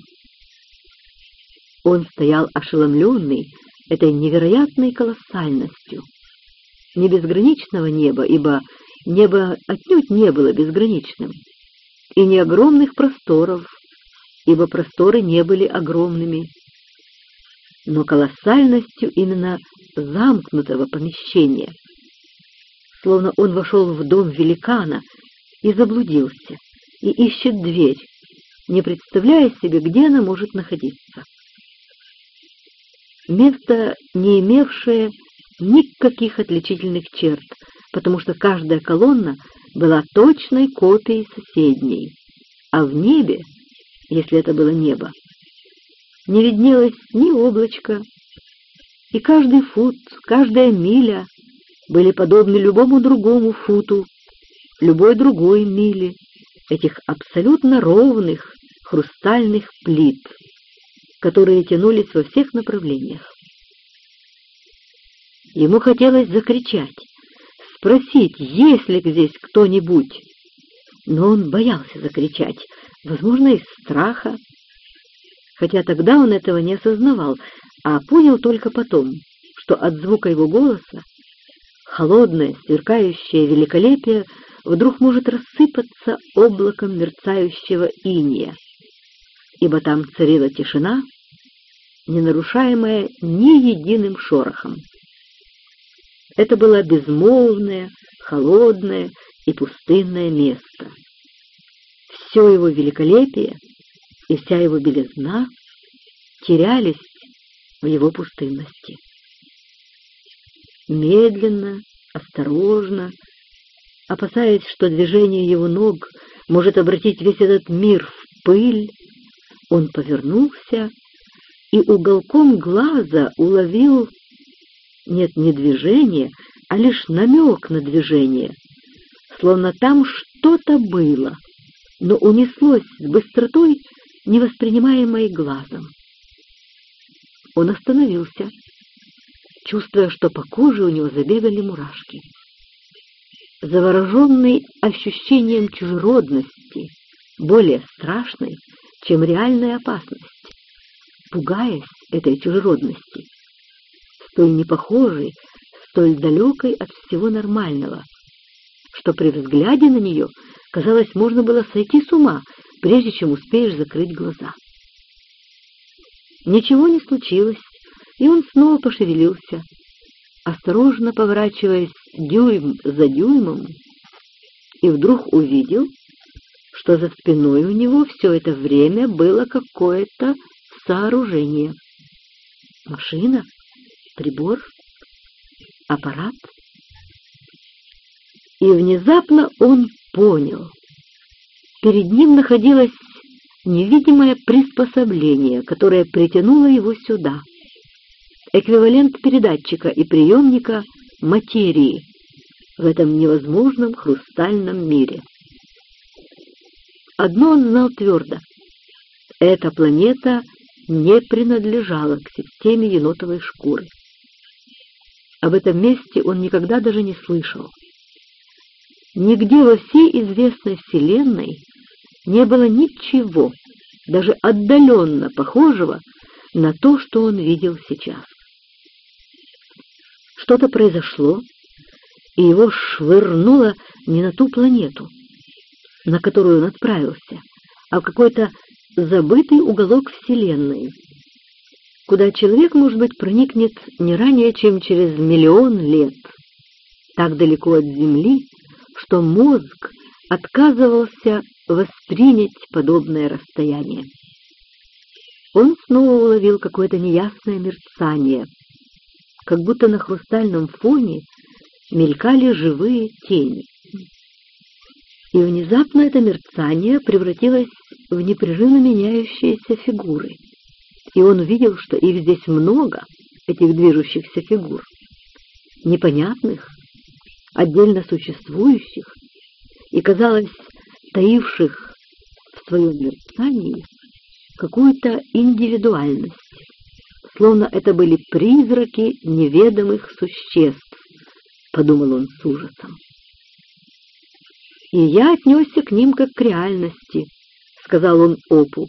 Он стоял ошеломленный этой невероятной колоссальностью. Не безграничного неба, ибо небо отнюдь не было безграничным, и не огромных просторов, ибо просторы не были огромными, но колоссальностью именно замкнутого помещения, словно он вошел в дом великана и заблудился, и ищет дверь, не представляя себе, где она может находиться. Место, не имевшее никаких отличительных черт, потому что каждая колонна была точной копией соседней, а в небе, если это было небо, не виднелось ни облачка, и каждый фут, каждая миля были подобны любому другому футу, любой другой миле этих абсолютно ровных хрустальных плит, которые тянулись во всех направлениях. Ему хотелось закричать, спросить, есть ли здесь кто-нибудь, но он боялся закричать, возможно, из страха, хотя тогда он этого не осознавал, а понял только потом, что от звука его голоса холодное, сверкающее великолепие вдруг может рассыпаться облаком мерцающего иния, ибо там царила тишина, не нарушаемая ни единым шорохом. Это было безмолвное, холодное и пустынное место. Все его великолепие — и вся его белизна терялись в его пустынности. Медленно, осторожно, опасаясь, что движение его ног может обратить весь этот мир в пыль, он повернулся и уголком глаза уловил, нет, не движение, а лишь намек на движение, словно там что-то было, но унеслось с быстротой, невоспринимаемой глазом. Он остановился, чувствуя, что по коже у него забегали мурашки. Завороженный ощущением чужеродности, более страшной, чем реальная опасность, пугаясь этой чужеродности, столь непохожей, столь далекой от всего нормального, что при взгляде на нее, казалось, можно было сойти с ума прежде чем успеешь закрыть глаза. Ничего не случилось, и он снова пошевелился, осторожно поворачиваясь дюйм за дюймом, и вдруг увидел, что за спиной у него все это время было какое-то сооружение. Машина, прибор, аппарат. И внезапно он понял — Перед ним находилось невидимое приспособление, которое притянуло его сюда. Эквивалент передатчика и приемника материи в этом невозможном хрустальном мире. Одно он знал твердо. Эта планета не принадлежала к системе енотовой шкуры. Об этом месте он никогда даже не слышал. Нигде во всей известной Вселенной не было ничего, даже отдаленно похожего на то, что он видел сейчас. Что-то произошло, и его швырнуло не на ту планету, на которую он отправился, а в какой-то забытый уголок Вселенной, куда человек, может быть, проникнет не ранее, чем через миллион лет, так далеко от Земли, что мозг отказывался воспринять подобное расстояние. Он снова уловил какое-то неясное мерцание, как будто на хрустальном фоне мелькали живые тени. И внезапно это мерцание превратилось в непрерывно меняющиеся фигуры. И он увидел, что их здесь много, этих движущихся фигур, непонятных, отдельно существующих и, казалось, таивших в своем мерцании какую-то индивидуальность, словно это были призраки неведомых существ, — подумал он с ужасом. «И я отнесся к ним как к реальности», — сказал он Опу.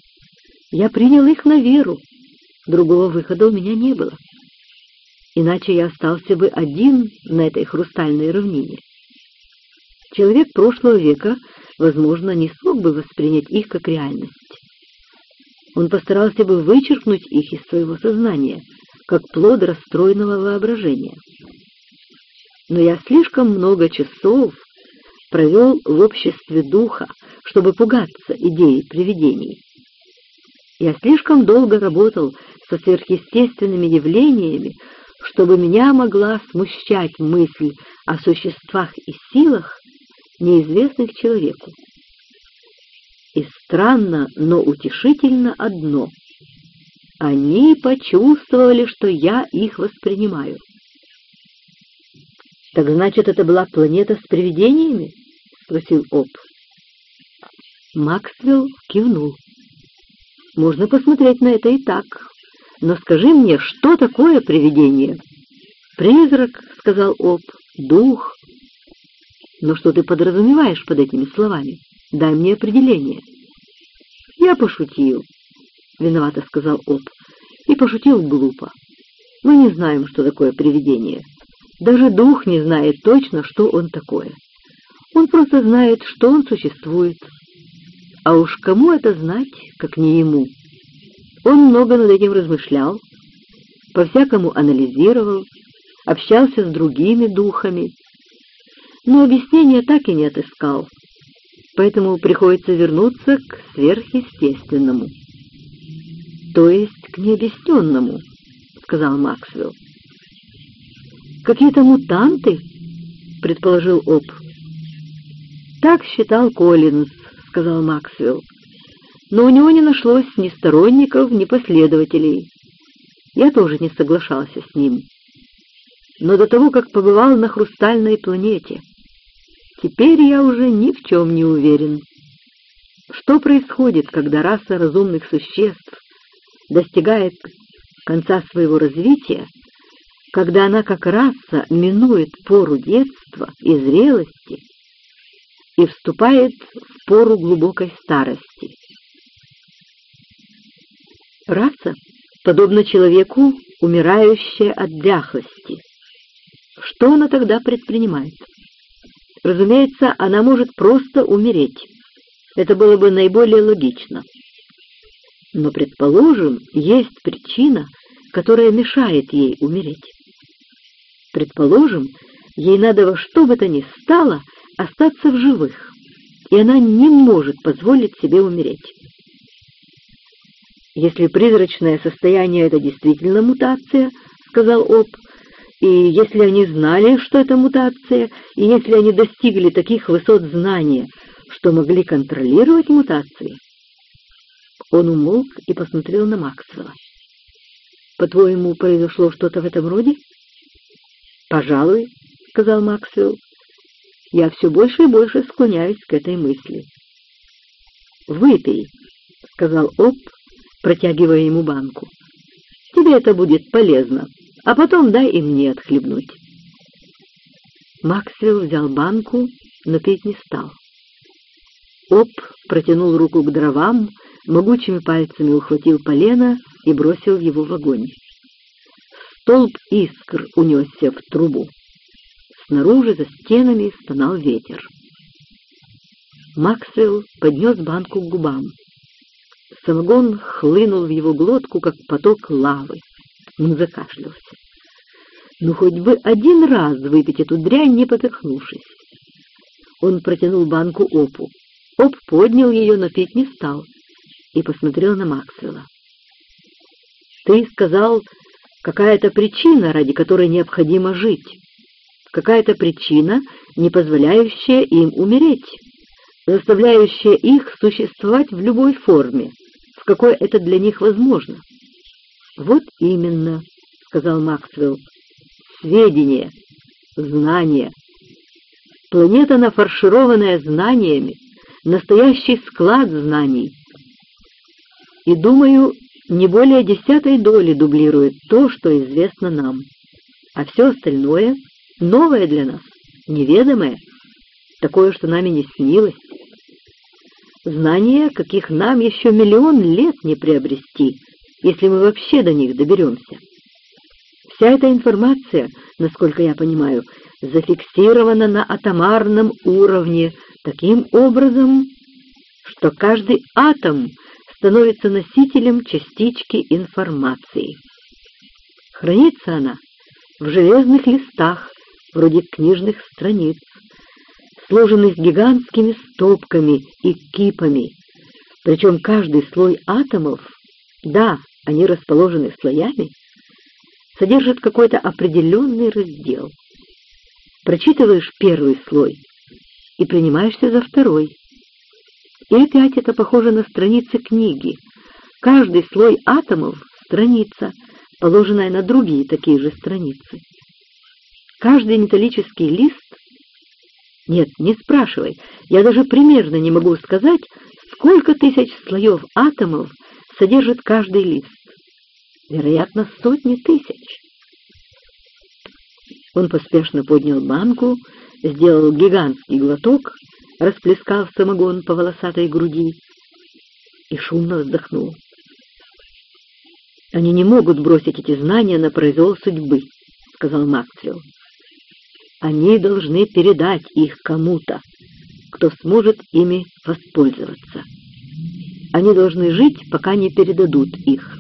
«Я принял их на веру. Другого выхода у меня не было. Иначе я остался бы один на этой хрустальной равнине. Человек прошлого века, возможно, не смог бы воспринять их как реальность. Он постарался бы вычеркнуть их из своего сознания, как плод расстроенного воображения. Но я слишком много часов провел в обществе духа, чтобы пугаться идеи привидений. Я слишком долго работал со сверхъестественными явлениями, чтобы меня могла смущать мысль о существах и силах, неизвестных человеку. И странно, но утешительно одно. Они почувствовали, что я их воспринимаю. «Так значит, это была планета с привидениями?» — спросил Об. Максвелл кивнул. «Можно посмотреть на это и так. Но скажи мне, что такое привидение?» «Призрак», — сказал Об, — «дух». «Но что ты подразумеваешь под этими словами? Дай мне определение». «Я пошутил», — виновато сказал Об, — «и пошутил глупо. Мы не знаем, что такое привидение. Даже дух не знает точно, что он такое. Он просто знает, что он существует. А уж кому это знать, как не ему? Он много над этим размышлял, по-всякому анализировал, общался с другими духами, но объяснения так и не отыскал, поэтому приходится вернуться к сверхъестественному, то есть к необъясненному, — сказал Максвелл. «Какие-то мутанты?» — предположил Об. «Так считал Коллинз», — сказал Максвелл. «Но у него не нашлось ни сторонников, ни последователей. Я тоже не соглашался с ним. Но до того, как побывал на хрустальной планете, теперь я уже ни в чем не уверен. Что происходит, когда раса разумных существ достигает конца своего развития, когда она как раса минует пору детства и зрелости и вступает в пору глубокой старости. Раса, подобно человеку, умирающая от дряхлости. Что она тогда предпринимает? Разумеется, она может просто умереть. Это было бы наиболее логично. Но, предположим, есть причина, которая мешает ей умереть. Предположим, ей надо во что бы то ни стало остаться в живых, и она не может позволить себе умереть. «Если призрачное состояние — это действительно мутация, — сказал Об, — и если они знали, что это мутация, и если они достигли таких высот знания, что могли контролировать мутации...» Он умолк и посмотрел на Максвелла. «По-твоему, произошло что-то в этом роде?» «Пожалуй», — сказал Максвелл я все больше и больше склоняюсь к этой мысли. «Выпей», — сказал Оп, протягивая ему банку. «Тебе это будет полезно, а потом дай и мне отхлебнуть». Максвелл взял банку, но пить не стал. Оп протянул руку к дровам, могучими пальцами ухватил полено и бросил его в огонь. Столб искр унесся в трубу. Снаружи, за стенами, стонал ветер. Максвелл поднес банку к губам. Самогон хлынул в его глотку, как поток лавы. Он закашлялся. Ну, хоть бы один раз выпить эту дрянь, не поперхнувшись. Он протянул банку Опу. Оп поднял ее, но пить не стал, и посмотрел на Максвелла. «Ты сказал, какая-то причина, ради которой необходимо жить какая-то причина, не позволяющая им умереть, заставляющая их существовать в любой форме, в какой это для них возможно. «Вот именно», — сказал Максвелл, — «сведения, знания. Планета, нафаршированная знаниями, настоящий склад знаний. И, думаю, не более десятой доли дублирует то, что известно нам, а все остальное — новое для нас, неведомое, такое, что нами не снилось. Знания, каких нам еще миллион лет не приобрести, если мы вообще до них доберемся. Вся эта информация, насколько я понимаю, зафиксирована на атомарном уровне таким образом, что каждый атом становится носителем частички информации. Хранится она в железных листах, вроде книжных страниц, сложенных гигантскими стопками и кипами, причем каждый слой атомов, да, они расположены слоями, содержит какой-то определенный раздел. Прочитываешь первый слой и принимаешься за второй. И опять это похоже на страницы книги. Каждый слой атомов — страница, положенная на другие такие же страницы. Каждый металлический лист... Нет, не спрашивай, я даже примерно не могу сказать, сколько тысяч слоев атомов содержит каждый лист. Вероятно, сотни тысяч. Он поспешно поднял банку, сделал гигантский глоток расплескав самогон по волосатой груди, и шумно вздохнул. «Они не могут бросить эти знания на произвол судьбы», — сказал Максвелл. «Они должны передать их кому-то, кто сможет ими воспользоваться. Они должны жить, пока не передадут их.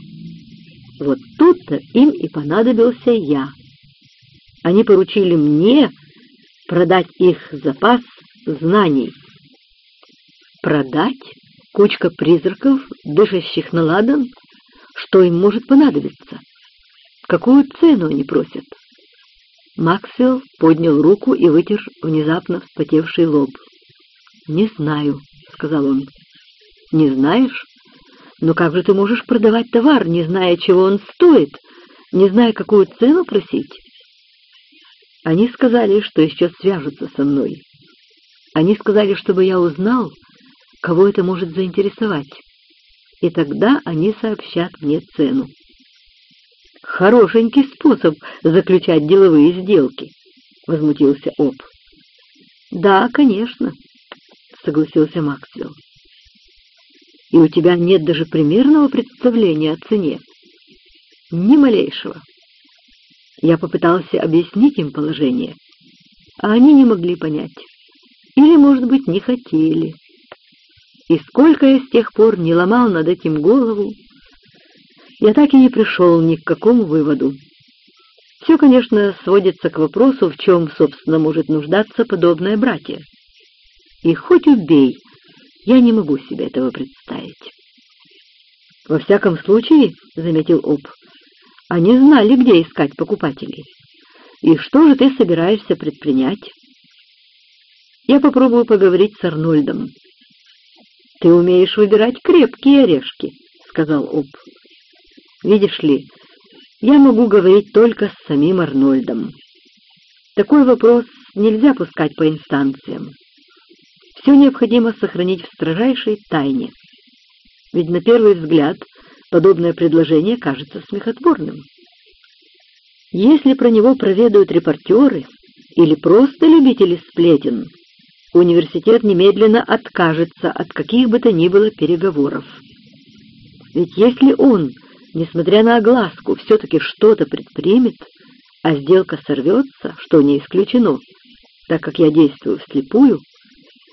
Вот тут-то им и понадобился я. Они поручили мне продать их запас знаний. Продать кучка призраков, дышащих на ладан? Что им может понадобиться? Какую цену они просят? Максвелл поднял руку и вытер внезапно вспотевший лоб. «Не знаю», — сказал он. «Не знаешь? Но как же ты можешь продавать товар, не зная, чего он стоит, не зная, какую цену просить?» Они сказали, что еще свяжутся со мной. Они сказали, чтобы я узнал, кого это может заинтересовать, и тогда они сообщат мне цену. «Хорошенький способ заключать деловые сделки», — возмутился Об. «Да, конечно», — согласился Максвелл. «И у тебя нет даже примерного представления о цене?» «Ни малейшего». Я попытался объяснить им положение, а они не могли понять. Или, может быть, не хотели. И сколько я с тех пор не ломал над этим голову, я так и не пришел ни к какому выводу. Все, конечно, сводится к вопросу, в чем, собственно, может нуждаться подобное братья. И хоть убей, я не могу себе этого представить. «Во всяком случае, — заметил Об, — они знали, где искать покупателей. И что же ты собираешься предпринять?» Я попробую поговорить с Арнольдом. «Ты умеешь выбирать крепкие орешки», — сказал Об. «Видишь ли, я могу говорить только с самим Арнольдом. Такой вопрос нельзя пускать по инстанциям. Все необходимо сохранить в строжайшей тайне. Ведь на первый взгляд подобное предложение кажется смехотворным. Если про него проведают репортеры или просто любители сплетен, университет немедленно откажется от каких бы то ни было переговоров. Ведь если он, несмотря на огласку, все-таки что-то предпримет, а сделка сорвется, что не исключено, так как я действую вслепую,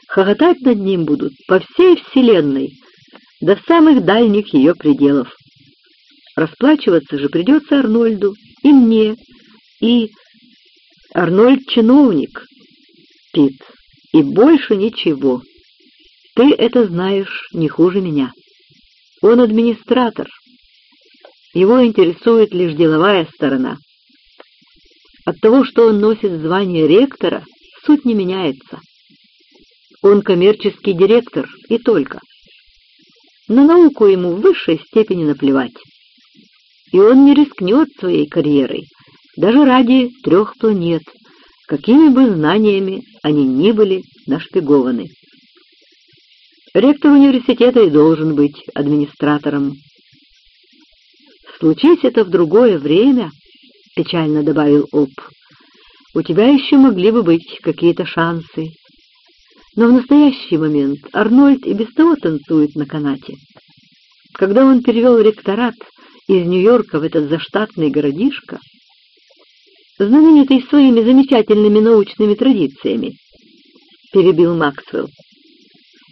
хохотать над ним будут по всей Вселенной, до самых дальних ее пределов. Расплачиваться же придется Арнольду, и мне, и... Арнольд — чиновник. Пит, и больше ничего. Ты это знаешь не хуже меня. Он администратор. Его интересует лишь деловая сторона. От того, что он носит звание ректора, суть не меняется. Он коммерческий директор и только. На науку ему в высшей степени наплевать. И он не рискнет своей карьерой, даже ради трех планет — какими бы знаниями они ни были нашпигованы. Ректор университета и должен быть администратором. Случись это в другое время, — печально добавил Об, — у тебя еще могли бы быть какие-то шансы. Но в настоящий момент Арнольд и без того танцует на канате. Когда он перевел ректорат из Нью-Йорка в этот заштатный городишко, знаменитый своими замечательными научными традициями, перебил Максвелл.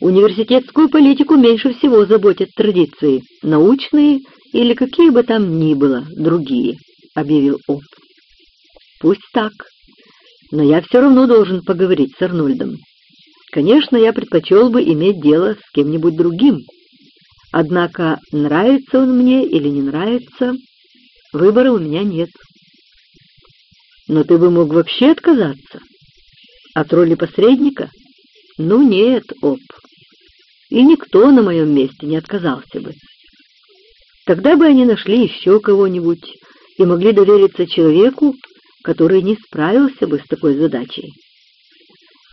Университетскую политику меньше всего заботят традиции, научные или какие бы там ни было другие, объявил Оп. Пусть так, но я все равно должен поговорить с Арнольдом. Конечно, я предпочел бы иметь дело с кем-нибудь другим. Однако, нравится он мне или не нравится, выбора у меня нет. Но ты бы мог вообще отказаться? От роли посредника? Ну нет, Оп. И никто на моем месте не отказался бы. Тогда бы они нашли еще кого-нибудь и могли довериться человеку, который не справился бы с такой задачей.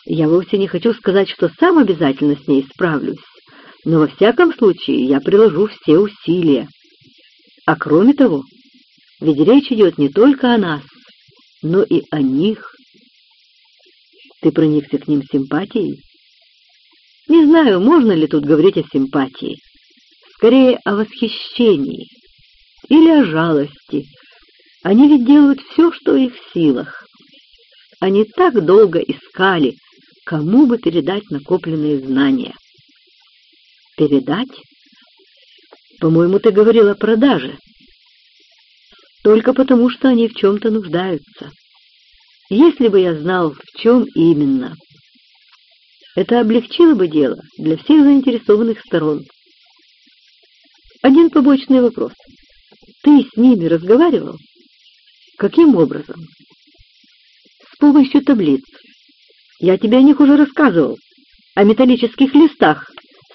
Я вовсе не хочу сказать, что сам обязательно с ней справлюсь, но во всяком случае я приложу все усилия. А кроме того, ведь речь идет не только о нас, но и о них. Ты проникся к ним симпатией? Не знаю, можно ли тут говорить о симпатии. Скорее, о восхищении или о жалости. Они ведь делают все, что в их силах. Они так долго искали, кому бы передать накопленные знания. Передать? По-моему, ты говорил о продаже. Только потому, что они в чем-то нуждаются. Если бы я знал, в чем именно, это облегчило бы дело для всех заинтересованных сторон. Один побочный вопрос. Ты с ними разговаривал? Каким образом? С помощью таблиц. Я тебе о них уже рассказывал. О металлических листах,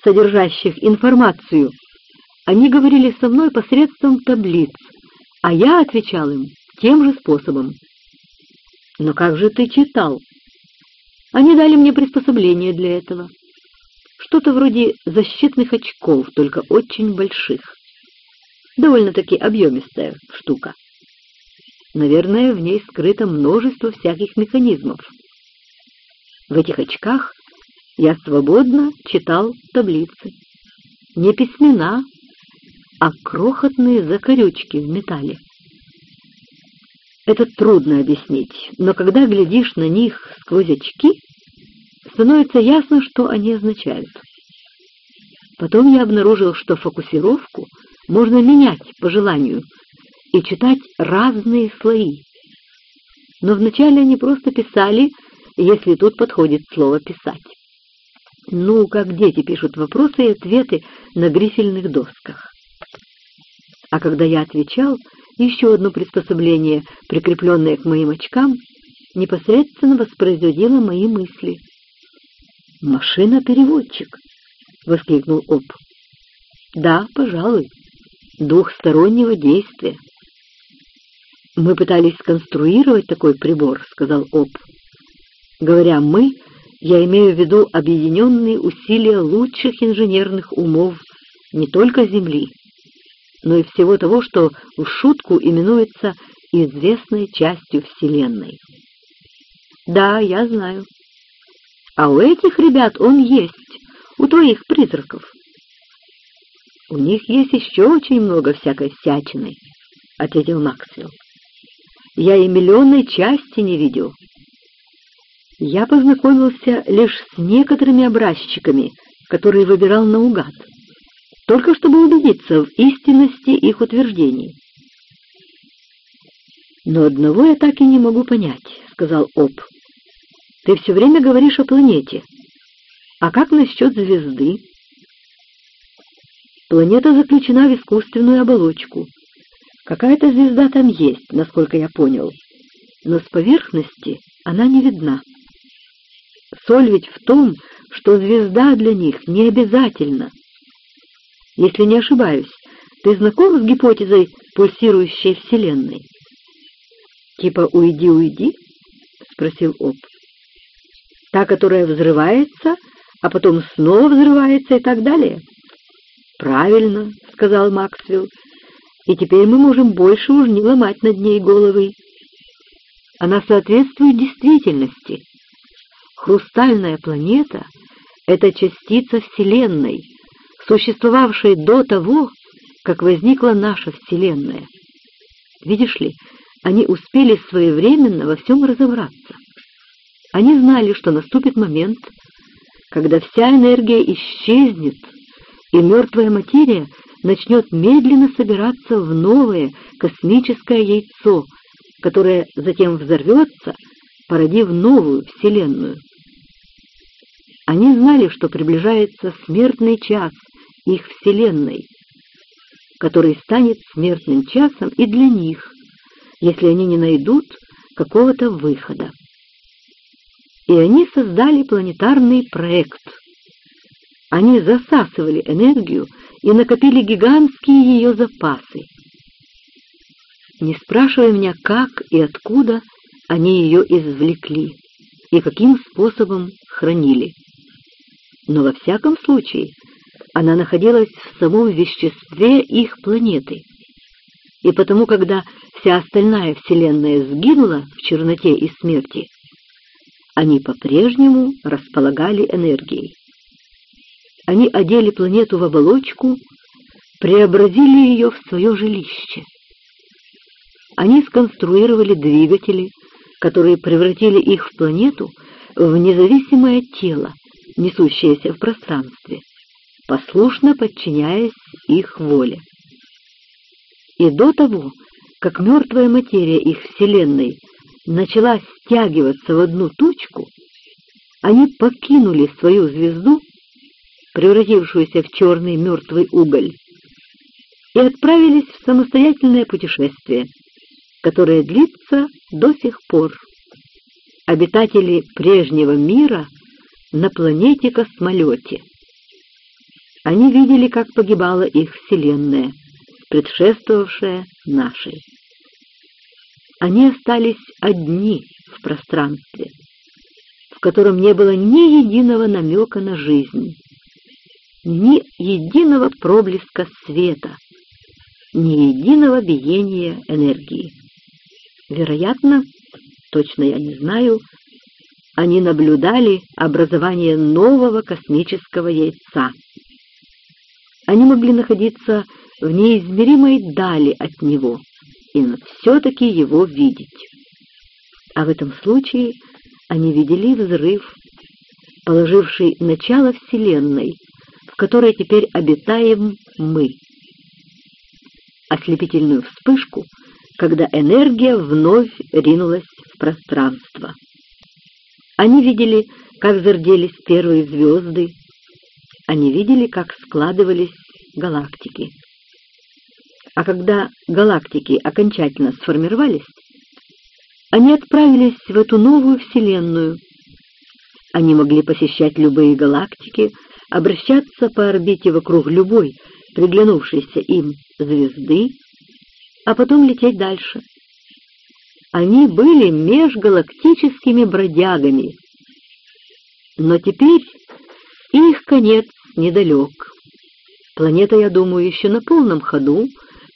содержащих информацию. Они говорили со мной посредством таблиц, а я отвечал им тем же способом. Но как же ты читал? Они дали мне приспособление для этого. Что-то вроде защитных очков, только очень больших. Довольно-таки объемистая штука. Наверное, в ней скрыто множество всяких механизмов. В этих очках я свободно читал таблицы. Не письмена, а крохотные закорючки в металле. Это трудно объяснить, но когда глядишь на них сквозь очки, становится ясно, что они означают. Потом я обнаружил, что фокусировку можно менять по желанию и читать разные слои. Но вначале они просто писали, если тут подходит слово «писать». Ну, как дети пишут вопросы и ответы на грифельных досках. А когда я отвечал, еще одно приспособление, прикрепленное к моим очкам, непосредственно воспроизводило мои мысли. «Машина-переводчик!» — воскликнул Об. «Да, пожалуй, двухстороннего действия». «Мы пытались сконструировать такой прибор», — сказал Об. «Говоря «мы», я имею в виду объединенные усилия лучших инженерных умов не только Земли, но и всего того, что в шутку именуется известной частью Вселенной. Да, я знаю. А у этих ребят он есть, у твоих призраков. У них есть еще очень много всякой всячины, — ответил Максвелл. Я и миллионной части не видел. Я познакомился лишь с некоторыми образчиками, которые выбирал наугад только чтобы убедиться в истинности их утверждений. «Но одного я так и не могу понять», — сказал Об. «Ты все время говоришь о планете. А как насчет звезды?» «Планета заключена в искусственную оболочку. Какая-то звезда там есть, насколько я понял, но с поверхности она не видна. Соль ведь в том, что звезда для них не обязательно, если не ошибаюсь, ты знаком с гипотезой пульсирующей Вселенной? Типа «уйди, уйди»? — спросил Об. Та, которая взрывается, а потом снова взрывается и так далее? Правильно, — сказал Максвелл. и теперь мы можем больше уж не ломать над ней головы. Она соответствует действительности. Хрустальная планета — это частица Вселенной, существовавшая до того, как возникла наша Вселенная. Видишь ли, они успели своевременно во всем разобраться. Они знали, что наступит момент, когда вся энергия исчезнет, и мертвая материя начнет медленно собираться в новое космическое яйцо, которое затем взорвется, породив новую Вселенную. Они знали, что приближается смертный час их Вселенной, который станет смертным часом и для них, если они не найдут какого-то выхода. И они создали планетарный проект. Они засасывали энергию и накопили гигантские ее запасы. Не спрашивая меня, как и откуда они ее извлекли и каким способом хранили. Но во всяком случае она находилась в самом веществе их планеты. И потому, когда вся остальная Вселенная сгинула в черноте и смерти, они по-прежнему располагали энергией. Они одели планету в оболочку, преобразили ее в свое жилище. Они сконструировали двигатели, которые превратили их в планету в независимое тело, несущееся в пространстве, послушно подчиняясь их воле. И до того, как мертвая материя их Вселенной начала стягиваться в одну точку, они покинули свою звезду, превратившуюся в черный мертвый уголь, и отправились в самостоятельное путешествие, которое длится до сих пор. Обитатели прежнего мира на планете-космолете. Они видели, как погибала их Вселенная, предшествовавшая нашей. Они остались одни в пространстве, в котором не было ни единого намека на жизнь, ни единого проблеска света, ни единого биения энергии. Вероятно, точно я не знаю, они наблюдали образование нового космического яйца. Они могли находиться в неизмеримой дали от него и все-таки его видеть. А в этом случае они видели взрыв, положивший начало Вселенной, в которой теперь обитаем мы. Ослепительную вспышку, когда энергия вновь ринулась в пространство. Они видели, как зарделись первые звезды, они видели, как складывались галактики. А когда галактики окончательно сформировались, они отправились в эту новую Вселенную. Они могли посещать любые галактики, обращаться по орбите вокруг любой приглянувшейся им звезды, а потом лететь дальше. Они были межгалактическими бродягами, но теперь их конец недалек. Планета, я думаю, еще на полном ходу,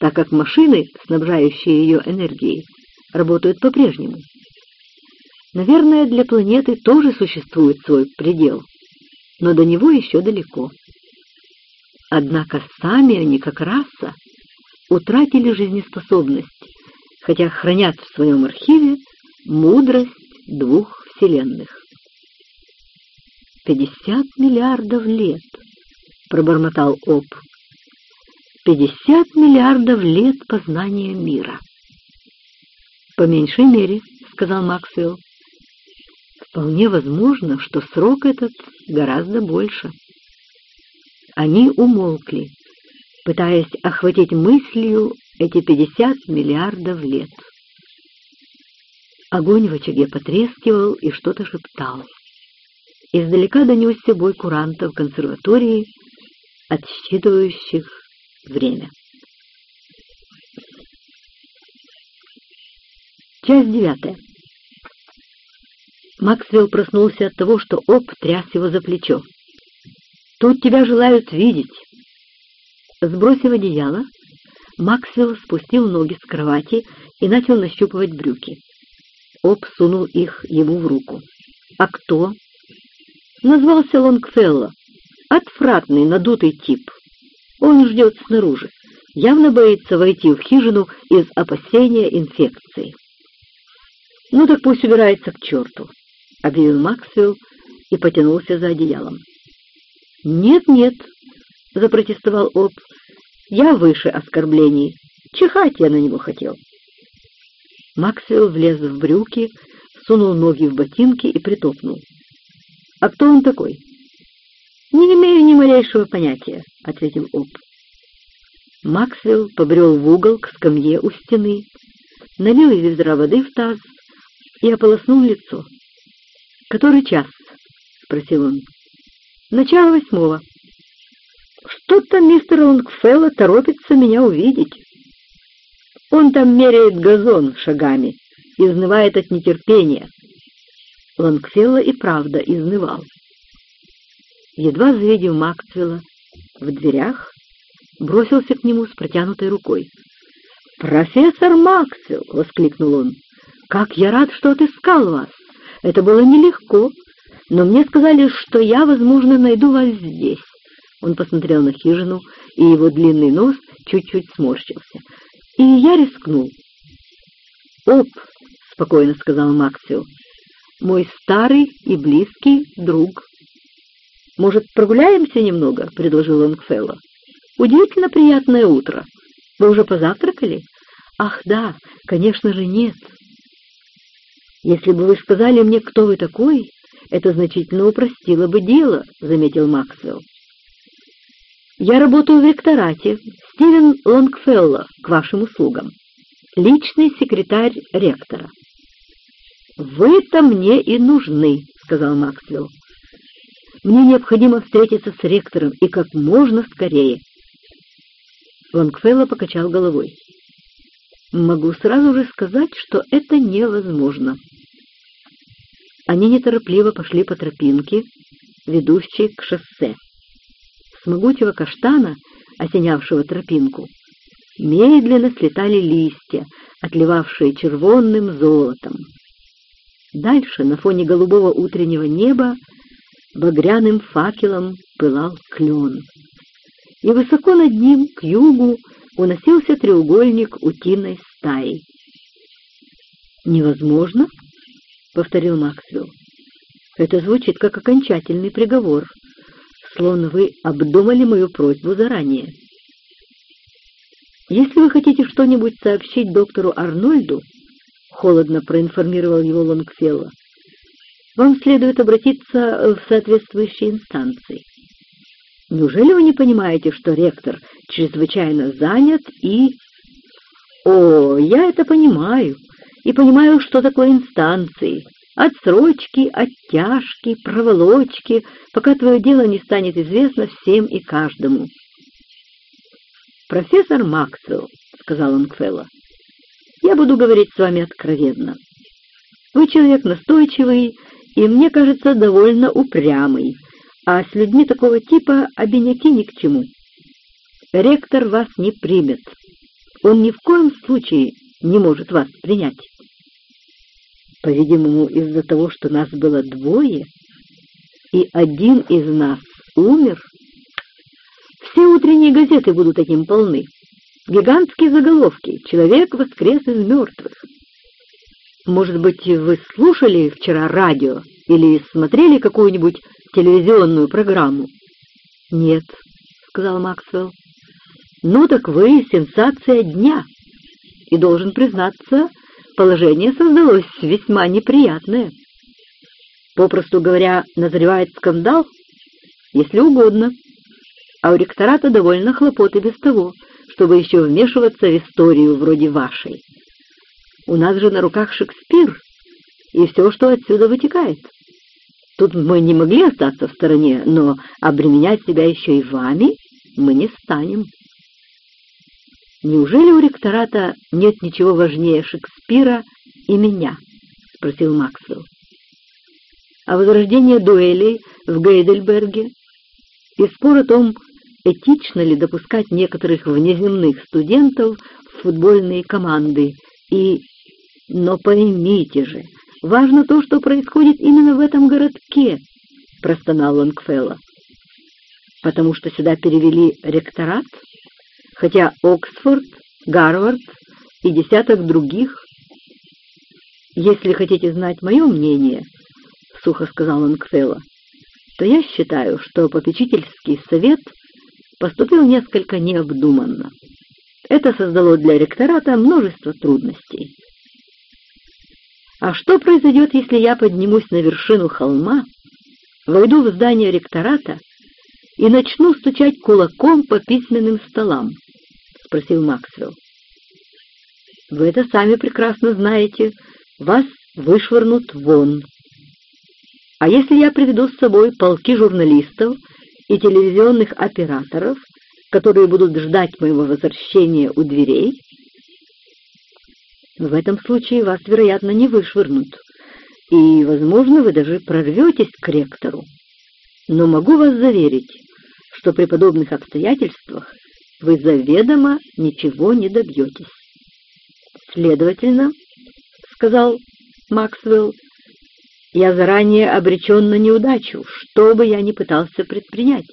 так как машины, снабжающие ее энергией, работают по-прежнему. Наверное, для планеты тоже существует свой предел, но до него еще далеко. Однако сами они, как раса, утратили жизнеспособность, хотя хранят в своем архиве мудрость двух вселенных. «Пятьдесят миллиардов лет», — пробормотал Об. «Пятьдесят миллиардов лет познания мира». «По меньшей мере», — сказал Максвелл. «Вполне возможно, что срок этот гораздо больше». Они умолкли, пытаясь охватить мыслью эти пятьдесят миллиардов лет. Огонь в очаге потрескивал и что-то шептал. Издалека донесся бой курантов консерватории, отсчитывающих время. Часть девятая. Максвелл проснулся от того, что Об тряс его за плечо. «Тут тебя желают видеть». Сбросив одеяло, Максвелл спустил ноги с кровати и начал нащупывать брюки. Об сунул их ему в руку. «А кто?» Назвался Лонгфелло. Отвратный, надутый тип. Он ждет снаружи. Явно боится войти в хижину из опасения инфекции. «Ну так пусть убирается к черту», — объявил Максвелл и потянулся за одеялом. «Нет-нет», — запротестовал Об, — «я выше оскорблений. Чихать я на него хотел». Максвелл влез в брюки, сунул ноги в ботинки и притопнул. «А кто он такой?» «Не имею ни малейшего понятия», — ответил Об. Максвелл побрел в угол к скамье у стены, налил из ведра воды в таз и ополоснул лицо. «Который час?» — спросил он. «Начало восьмого». «Что-то мистер Лонгфелло торопится меня увидеть». Он там меряет газон шагами, изнывает от нетерпения. Лонгфелло и правда изнывал. Едва завидев Максвелла в дверях, бросился к нему с протянутой рукой. «Профессор Максвелл!» — воскликнул он. «Как я рад, что отыскал вас! Это было нелегко, но мне сказали, что я, возможно, найду вас здесь». Он посмотрел на хижину, и его длинный нос чуть-чуть сморщился. «И я рискнул». «Оп!» — спокойно сказал Максвелл. «Мой старый и близкий друг». «Может, прогуляемся немного?» — предложил Лонгфелло. «Удивительно приятное утро. Вы уже позавтракали?» «Ах, да, конечно же, нет». «Если бы вы сказали мне, кто вы такой, это значительно упростило бы дело», — заметил Максвелл. «Я работаю в ректорате. Стивен Лонгфелло, к вашим услугам. Личный секретарь ректора». «Вы-то мне и нужны», — сказал Максвелл. «Мне необходимо встретиться с ректором и как можно скорее». Лонгфелло покачал головой. Могу сразу же сказать, что это невозможно. Они неторопливо пошли по тропинке, ведущей к шоссе. С могучего каштана, осенявшего тропинку, медленно слетали листья, отливавшие червонным золотом. Дальше, на фоне голубого утреннего неба, багряным факелом пылал клен. И высоко над ним, к югу, уносился треугольник утиной стаи. «Невозможно?» — повторил Максвелл. «Это звучит как окончательный приговор, словно вы обдумали мою просьбу заранее. Если вы хотите что-нибудь сообщить доктору Арнольду, — холодно проинформировал его Лонгфелло, — вам следует обратиться в соответствующие инстанции. Неужели вы не понимаете, что ректор чрезвычайно занят и... О, я это понимаю, и понимаю, что такое инстанции. Отсрочки, оттяжки, проволочки, пока твое дело не станет известно всем и каждому. «Профессор Максвелл», — сказал он Квелла, — «я буду говорить с вами откровенно. Вы человек настойчивый и, мне кажется, довольно упрямый, а с людьми такого типа обиняки ни к чему. Ректор вас не примет. Он ни в коем случае не может вас принять. По-видимому, из-за того, что нас было двое, и один из нас умер. Все утренние газеты будут этим полны. Гигантские заголовки «Человек воскрес из мертвых». Может быть, вы слушали вчера радио или смотрели какую-нибудь телевизионную программу? Нет, сказал Максвелл. Ну так вы сенсация дня. И должен признаться, положение создалось весьма неприятное. Попросту говоря, назревает скандал, если угодно. А у ректората довольно хлопоты без того, чтобы еще вмешиваться в историю вроде вашей. У нас же на руках Шекспир и все, что отсюда вытекает. Тут мы не могли остаться в стороне, но обременять себя еще и вами мы не станем. «Неужели у ректората нет ничего важнее Шекспира и меня?» — спросил Максвелл. «А возрождение дуэлей в Гейдельберге и спор о том, этично ли допускать некоторых внеземных студентов в футбольные команды и... Но поймите же, важно то, что происходит именно в этом городке, простонал Лонгфелло. Потому что сюда перевели ректорат, хотя Оксфорд, Гарвард и десяток других. Если хотите знать мое мнение, — сухо сказал Лонгфелло, — то я считаю, что попечительский совет поступил несколько необдуманно. Это создало для ректората множество трудностей. А что произойдет, если я поднимусь на вершину холма, войду в здание ректората и начну стучать кулаком по письменным столам? — спросил Максвелл. Вы это сами прекрасно знаете. Вас вышвырнут вон. А если я приведу с собой полки журналистов и телевизионных операторов, которые будут ждать моего возвращения у дверей, в этом случае вас, вероятно, не вышвырнут, и, возможно, вы даже прорветесь к ректору. Но могу вас заверить, что при подобных обстоятельствах вы заведомо ничего не добьетесь. Следовательно, — сказал Максвелл, — я заранее обречен на неудачу, что бы я ни пытался предпринять.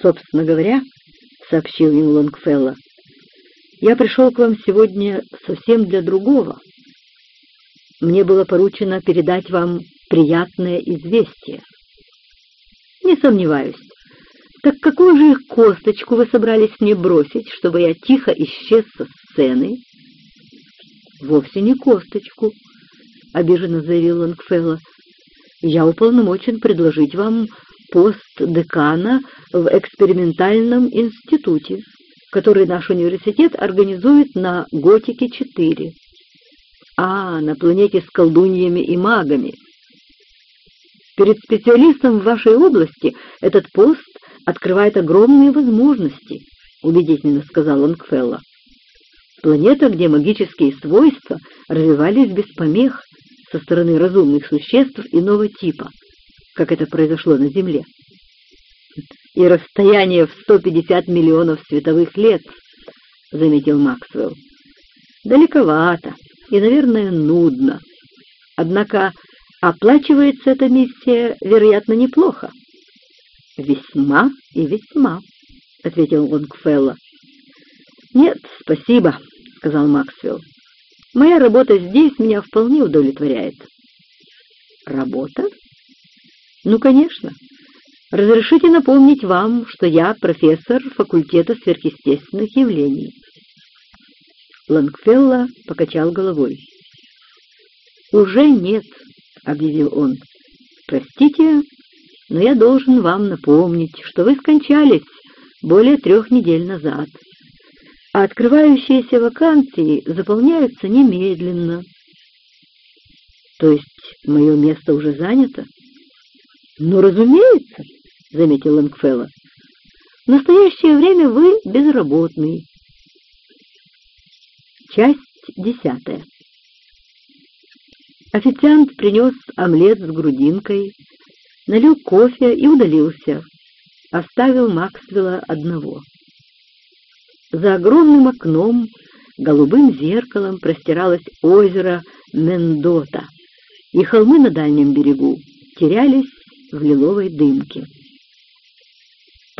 Собственно говоря, — сообщил ему Лонгфелло, — я пришел к вам сегодня совсем для другого. Мне было поручено передать вам приятное известие. Не сомневаюсь. Так какую же их косточку вы собрались мне бросить, чтобы я тихо исчез со сцены «Вовсе не косточку», — обиженно заявил Лонгфелло. «Я уполномочен предложить вам пост декана в экспериментальном институте, который наш университет организует на Готике-4. А, на планете с колдуньями и магами. Перед специалистом в вашей области этот пост открывает огромные возможности, убедительно сказал Лонгфелло. Планета, где магические свойства развивались без помех со стороны разумных существ иного типа, как это произошло на Земле. И расстояние в 150 миллионов световых лет, заметил Максвелл. Далековато и, наверное, нудно. Однако оплачивается эта миссия, вероятно, неплохо. «Весьма и весьма», — ответил Лонгфелло. «Нет, спасибо», — сказал Максвелл. «Моя работа здесь меня вполне удовлетворяет». «Работа?» «Ну, конечно. Разрешите напомнить вам, что я профессор факультета сверхъестественных явлений». Лангфелла покачал головой. «Уже нет», — объявил он. «Простите, но я должен вам напомнить, что вы скончались более трех недель назад» а открывающиеся вакансии заполняются немедленно. То есть мое место уже занято? Ну, разумеется, — заметил Лэнгфелло. В настоящее время вы безработный. Часть десятая. Официант принес омлет с грудинкой, налил кофе и удалился, оставил Максвелла одного. За огромным окном голубым зеркалом простиралось озеро Мендота, и холмы на дальнем берегу терялись в лиловой дымке.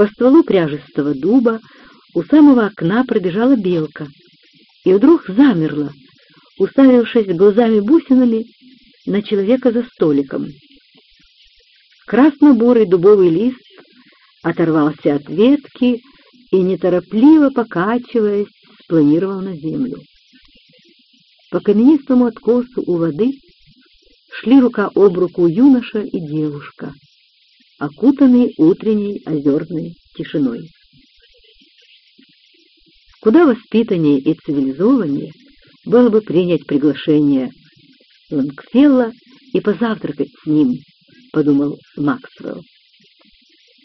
По стволу пряжестого дуба у самого окна пробежала белка и вдруг замерла, уставившись глазами-бусинами на человека за столиком. Красно-бурый дубовый лист оторвался от ветки и, неторопливо покачиваясь, спланировал на землю. По каменистому откосу у воды шли рука об руку юноша и девушка, окутанные утренней озерной тишиной. Куда воспитаннее и цивилизованнее было бы принять приглашение Лангфелла и позавтракать с ним, — подумал Максвелл.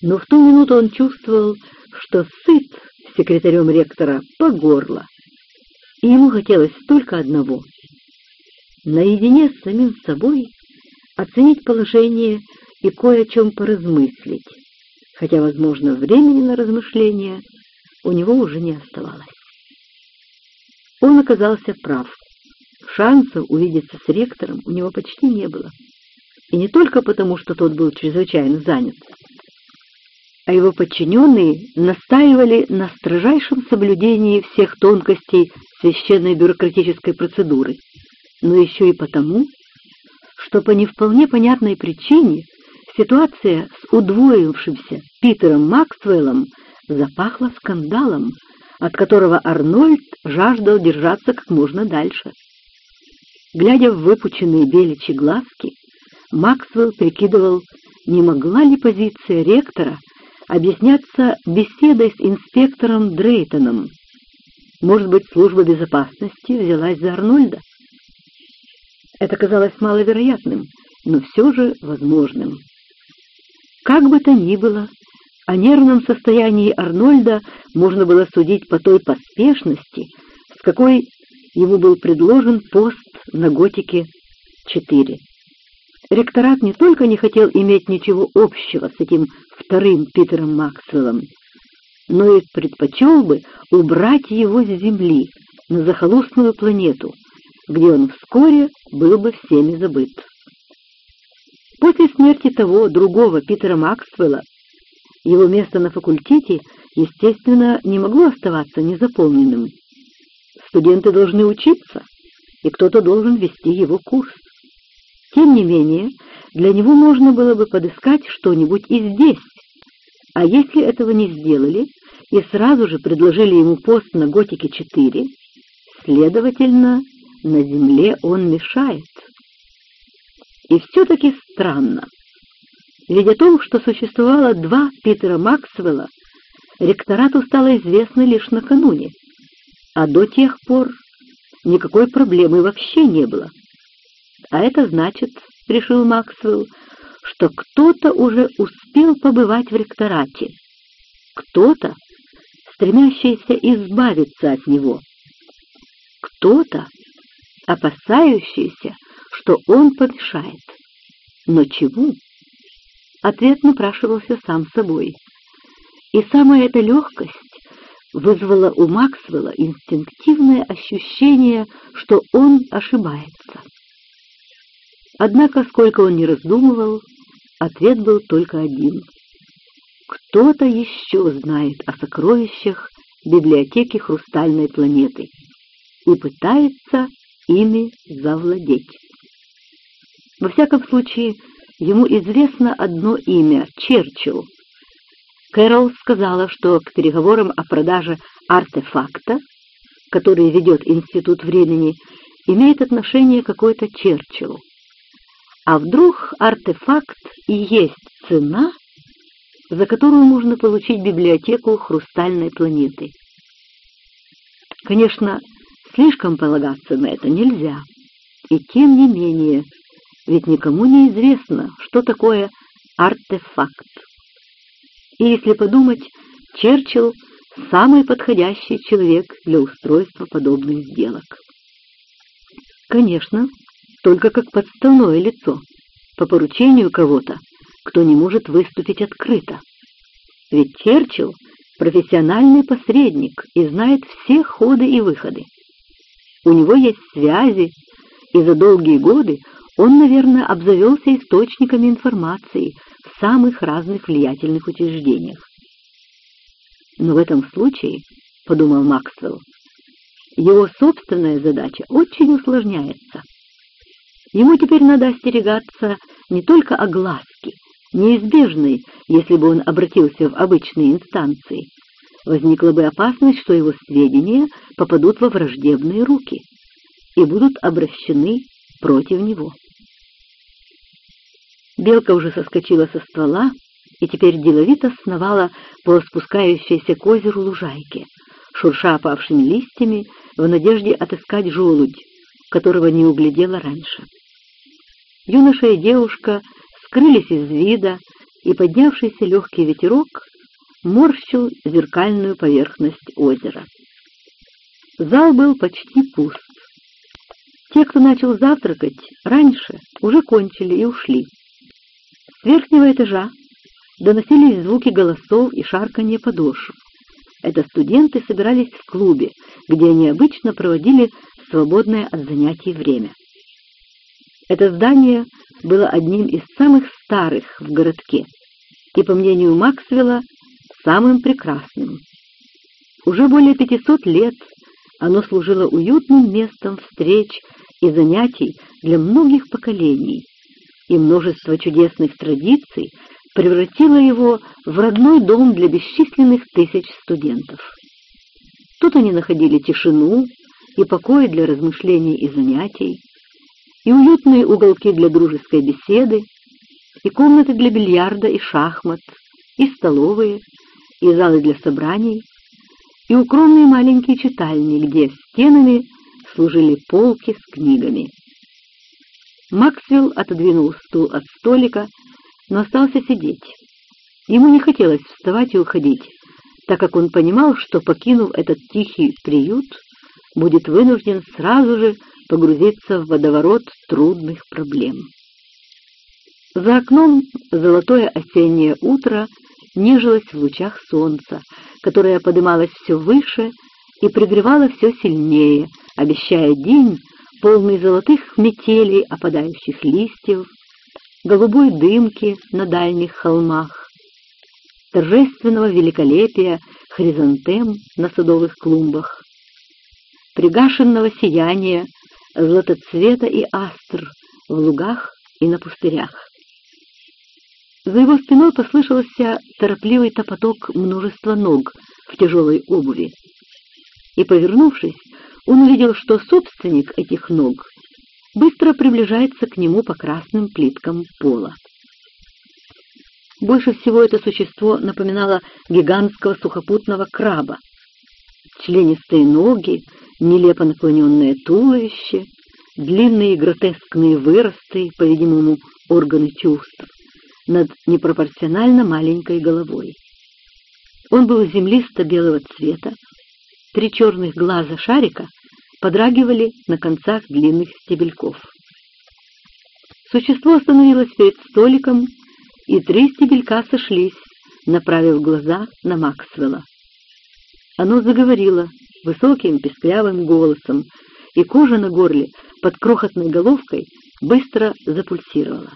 Но в ту минуту он чувствовал, что сыт секретарем ректора по горло, и ему хотелось только одного — наедине с самим собой оценить положение и кое о чем поразмыслить, хотя, возможно, времени на размышления у него уже не оставалось. Он оказался прав. Шансов увидеться с ректором у него почти не было. И не только потому, что тот был чрезвычайно занят, а его подчиненные настаивали на строжайшем соблюдении всех тонкостей священной бюрократической процедуры, но еще и потому, что по не вполне понятной причине ситуация с удвоившимся Питером Максвеллом запахла скандалом, от которого Арнольд жаждал держаться как можно дальше. Глядя в выпученные беличьи глазки, Максвелл прикидывал, не могла ли позиция ректора объясняться беседой с инспектором Дрейтоном. Может быть, служба безопасности взялась за Арнольда? Это казалось маловероятным, но все же возможным. Как бы то ни было, о нервном состоянии Арнольда можно было судить по той поспешности, с какой ему был предложен пост на Готике 4. Ректорат не только не хотел иметь ничего общего с этим вторым Питером Максвеллом, но и предпочел бы убрать его с Земли на захолустную планету, где он вскоре был бы всеми забыт. После смерти того другого Питера Максвелла его место на факультете, естественно, не могло оставаться незаполненным. Студенты должны учиться, и кто-то должен вести его курс. Тем не менее, для него можно было бы подыскать что-нибудь и здесь. А если этого не сделали и сразу же предложили ему пост на Готике-4, следовательно, на земле он мешает. И все-таки странно. Ведь о том, что существовало два Питера Максвелла, ректорату стало известно лишь накануне, а до тех пор никакой проблемы вообще не было. А это значит, — решил Максвелл, — что кто-то уже успел побывать в ректорате. Кто-то, стремящийся избавиться от него. Кто-то, опасающийся, что он помешает. Но чему? Ответ напрашивался сам собой. И самая эта легкость вызвала у Максвелла инстинктивное ощущение, что он ошибается. Однако, сколько он не раздумывал, ответ был только один. Кто-то еще знает о сокровищах библиотеки Хрустальной планеты и пытается ими завладеть. Во всяком случае, ему известно одно имя — Черчилл. Кэрол сказала, что к переговорам о продаже артефакта, который ведет Институт времени, имеет отношение какой-то Черчиллу. А вдруг артефакт и есть цена, за которую можно получить библиотеку хрустальной планеты? Конечно, слишком полагаться на это нельзя. И тем не менее, ведь никому не известно, что такое артефакт. И если подумать, Черчилл — самый подходящий человек для устройства подобных сделок. Конечно, только как подставное лицо, по поручению кого-то, кто не может выступить открыто. Ведь Черчилл — профессиональный посредник и знает все ходы и выходы. У него есть связи, и за долгие годы он, наверное, обзавелся источниками информации в самых разных влиятельных учреждениях. Но в этом случае, — подумал Максвелл, — его собственная задача очень усложняется — Ему теперь надо остерегаться не только огласки, неизбежной, если бы он обратился в обычные инстанции. Возникла бы опасность, что его сведения попадут во враждебные руки и будут обращены против него. Белка уже соскочила со ствола и теперь деловито сновала по спускающейся к озеру лужайке, шурша опавшими листьями в надежде отыскать желудь, которого не углядела раньше. Юноша и девушка скрылись из вида, и поднявшийся легкий ветерок морщил зеркальную поверхность озера. Зал был почти пуст. Те, кто начал завтракать раньше, уже кончили и ушли. С верхнего этажа доносились звуки голосов и шарканье подошв. Это студенты собирались в клубе, где они обычно проводили свободное от занятий время. Это здание было одним из самых старых в городке и, по мнению Максвелла, самым прекрасным. Уже более 500 лет оно служило уютным местом встреч и занятий для многих поколений, и множество чудесных традиций превратило его в родной дом для бесчисленных тысяч студентов. Тут они находили тишину и покой для размышлений и занятий, и уютные уголки для дружеской беседы, и комнаты для бильярда и шахмат, и столовые, и залы для собраний, и укромные маленькие читальни, где стенами служили полки с книгами. Максвелл отодвинул стул от столика, но остался сидеть. Ему не хотелось вставать и уходить, так как он понимал, что, покинув этот тихий приют, будет вынужден сразу же погрузиться в водоворот трудных проблем. За окном золотое осеннее утро нежилось в лучах солнца, которое подымалось все выше и пригревало все сильнее, обещая день, полный золотых метелей опадающих листьев, голубой дымки на дальних холмах, торжественного великолепия хризантем на садовых клумбах, пригашенного сияния златоцвета и астр в лугах и на пустырях. За его спиной послышался торопливый топоток множества ног в тяжелой обуви. И, повернувшись, он увидел, что собственник этих ног быстро приближается к нему по красным плиткам пола. Больше всего это существо напоминало гигантского сухопутного краба. Членистые ноги, нелепо наклоненное туловище, длинные гротескные выросты, по-видимому, органы чувств, над непропорционально маленькой головой. Он был землисто-белого цвета, три черных глаза шарика подрагивали на концах длинных стебельков. Существо остановилось перед столиком, и три стебелька сошлись, направив глаза на Максвелла. Оно заговорило высоким песклявым голосом, и кожа на горле под крохотной головкой быстро запульсировала.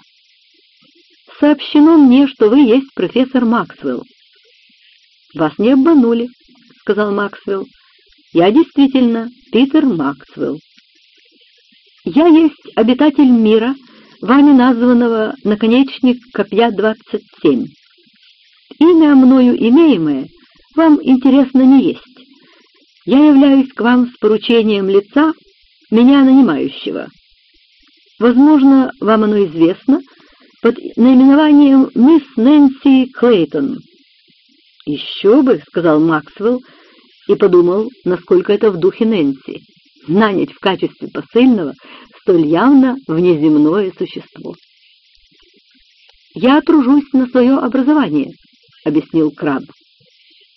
«Сообщено мне, что вы есть профессор Максвелл». «Вас не обманули», — сказал Максвелл. «Я действительно Питер Максвелл. Я есть обитатель мира, вами названного наконечник Копья-27. Имя мною имеемое вам интересно не есть. Я являюсь к вам с поручением лица, меня нанимающего. Возможно, вам оно известно под наименованием «Мисс Нэнси Клейтон». «Еще бы», — сказал Максвелл и подумал, насколько это в духе Нэнси — нанять в качестве посыльного столь явно внеземное существо. «Я тружусь на свое образование», — объяснил Краб.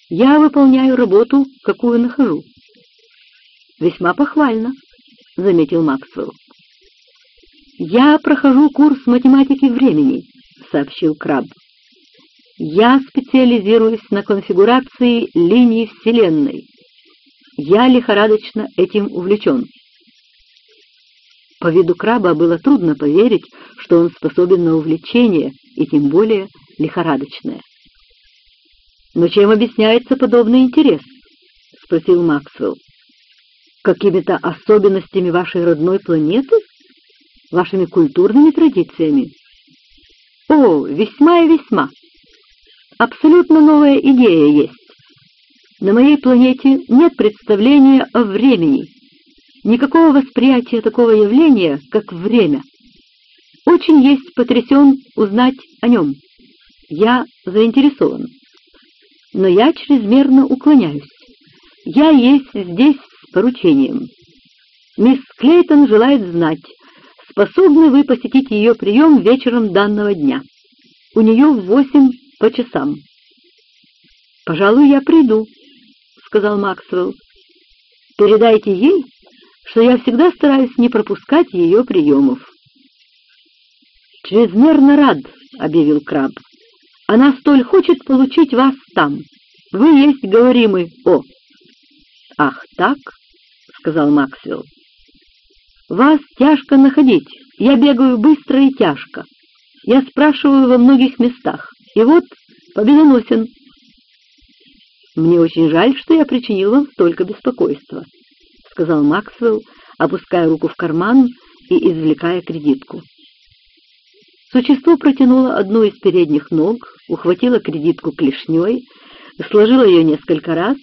«Я выполняю работу, какую нахожу». «Весьма похвально», — заметил Максвелл. «Я прохожу курс математики времени», — сообщил Краб. «Я специализируюсь на конфигурации линий Вселенной. Я лихорадочно этим увлечен». По виду краба было трудно поверить, что он способен на увлечение, и тем более лихорадочное. «Но чем объясняется подобный интерес?» — спросил Максвелл какими-то особенностями вашей родной планеты? Вашими культурными традициями? О, весьма и весьма. Абсолютно новая идея есть. На моей планете нет представления о времени, никакого восприятия такого явления, как время. Очень есть потрясен узнать о нем. Я заинтересован. Но я чрезмерно уклоняюсь. Я есть здесь поручением. Мисс Клейтон желает знать, способны вы посетить ее прием вечером данного дня. У нее в восемь по часам. «Пожалуй, я приду», — сказал Максвелл. «Передайте ей, что я всегда стараюсь не пропускать ее приемов». «Чрезмерно рад», — объявил Краб. Она столь хочет получить вас там. Вы есть говоримый О. Ах, так, сказал Максвелл. Вас тяжко находить. Я бегаю быстро и тяжко. Я спрашиваю во многих местах. И вот победоносен. Мне очень жаль, что я причинил вам столько беспокойства, сказал Максвелл, опуская руку в карман и извлекая кредитку. Существо протянуло одну из передних ног, ухватило кредитку клешней, сложило ее несколько раз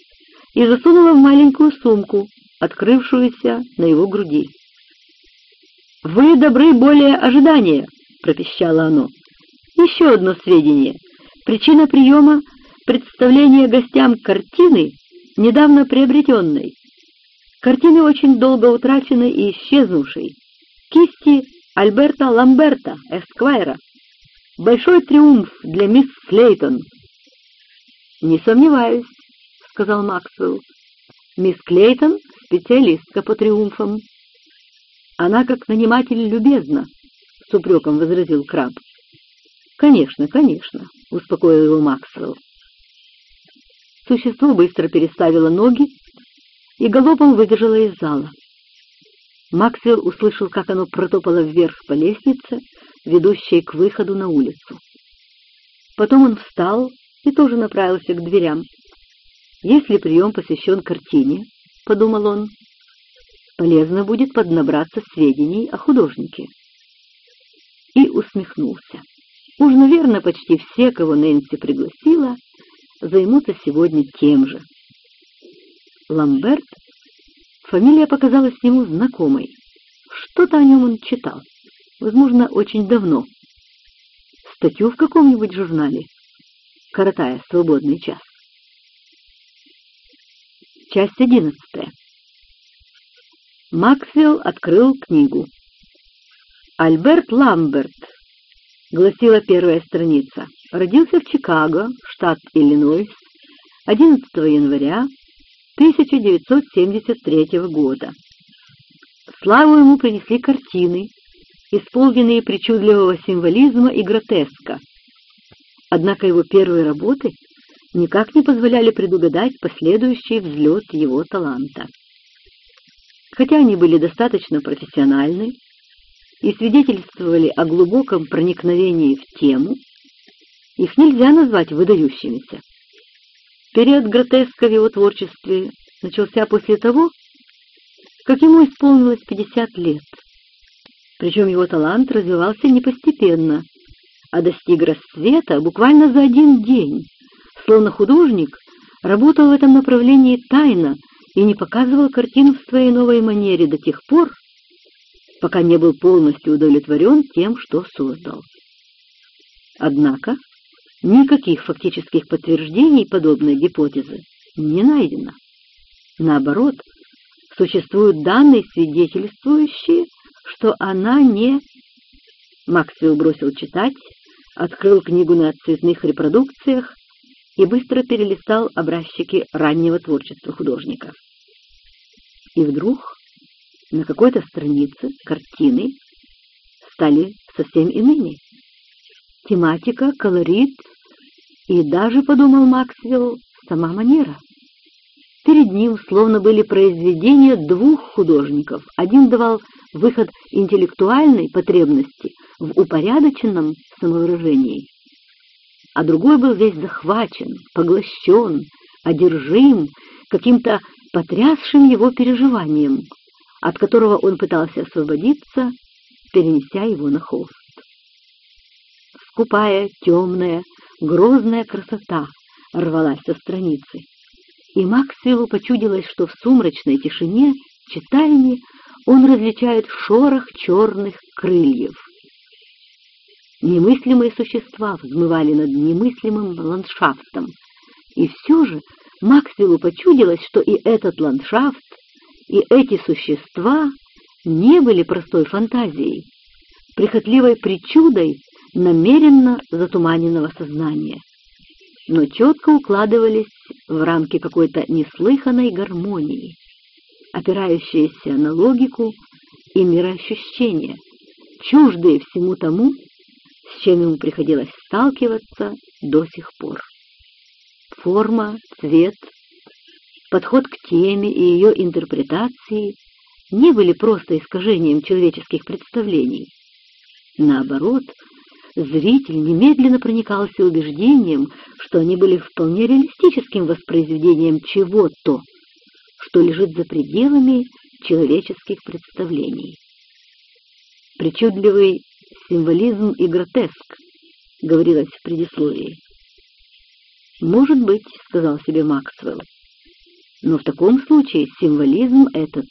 и засунуло в маленькую сумку, открывшуюся на его груди. «Вы добры более ожидания», — пропищало оно. «Еще одно сведение. Причина приема — представление гостям картины, недавно приобретенной. Картины очень долго утраченной и исчезнувшей. Кисти Альберта Ламберта, Эсквайра. Большой триумф для мисс Клейтон». «Не сомневаюсь», — сказал Максвелл. «Мисс Клейтон — специалистка по триумфам». Она как наниматель любезна, — с упреком возразил краб. «Конечно, конечно», — успокоил его Максвелл. Существо быстро переставило ноги и галопом выбежало из зала. Максвелл услышал, как оно протопало вверх по лестнице, ведущей к выходу на улицу. Потом он встал и тоже направился к дверям. «Если прием посвящен картине, — подумал он, полезно будет поднабраться сведений о художнике. И усмехнулся. Уж, наверное, почти все, кого Нэнси пригласила, займутся сегодня тем же. Ламберт, фамилия показалась ему знакомой. Что-то о нем он читал, возможно, очень давно. Статью в каком-нибудь журнале, коротая свободный час. Часть одиннадцатая. Максвелл открыл книгу. Альберт Ламберт, гласила первая страница, родился в Чикаго, штат Иллинойс, 11 января 1973 года. Славу ему принесли картины, исполненные причудливого символизма и гротеска. Однако его первые работы никак не позволяли предугадать последующий взлет его таланта. Хотя они были достаточно профессиональны и свидетельствовали о глубоком проникновении в тему, их нельзя назвать выдающимися. Период гротеска в его творчестве начался после того, как ему исполнилось 50 лет. Причем его талант развивался не постепенно, а достиг расцвета буквально за один день, словно художник работал в этом направлении тайно и не показывал картину в своей новой манере до тех пор, пока не был полностью удовлетворен тем, что создал. Однако никаких фактических подтверждений подобной гипотезы не найдено. Наоборот, существуют данные, свидетельствующие, что она не... Максвелл бросил читать, открыл книгу на цветных репродукциях и быстро перелистал образчики раннего творчества художника. И вдруг на какой-то странице картины стали совсем иными. Тематика, колорит и даже, подумал Максвелл, сама манера. Перед ним словно были произведения двух художников. Один давал выход интеллектуальной потребности в упорядоченном самовыражении, а другой был весь захвачен, поглощен, одержим каким-то потрясшим его переживанием, от которого он пытался освободиться, перенеся его на холст. Скупая, темная, грозная красота рвалась со страницы, и Максвеллу почудилось, что в сумрачной тишине читальни он различает шорох черных крыльев. Немыслимые существа взмывали над немыслимым ландшафтом, и все же Максвеллу почудилось, что и этот ландшафт, и эти существа не были простой фантазией, прихотливой причудой намеренно затуманенного сознания, но четко укладывались в рамки какой-то неслыханной гармонии, опирающиеся на логику и мироощущение, чуждые всему тому, с чем ему приходилось сталкиваться до сих пор. Форма, цвет, подход к теме и ее интерпретации не были просто искажением человеческих представлений. Наоборот, зритель немедленно проникался убеждением, что они были вполне реалистическим воспроизведением чего-то, что лежит за пределами человеческих представлений. Причудливый символизм и гротеск, говорилось в предисловии. «Может быть», — сказал себе Максвелл, но в таком случае символизм этот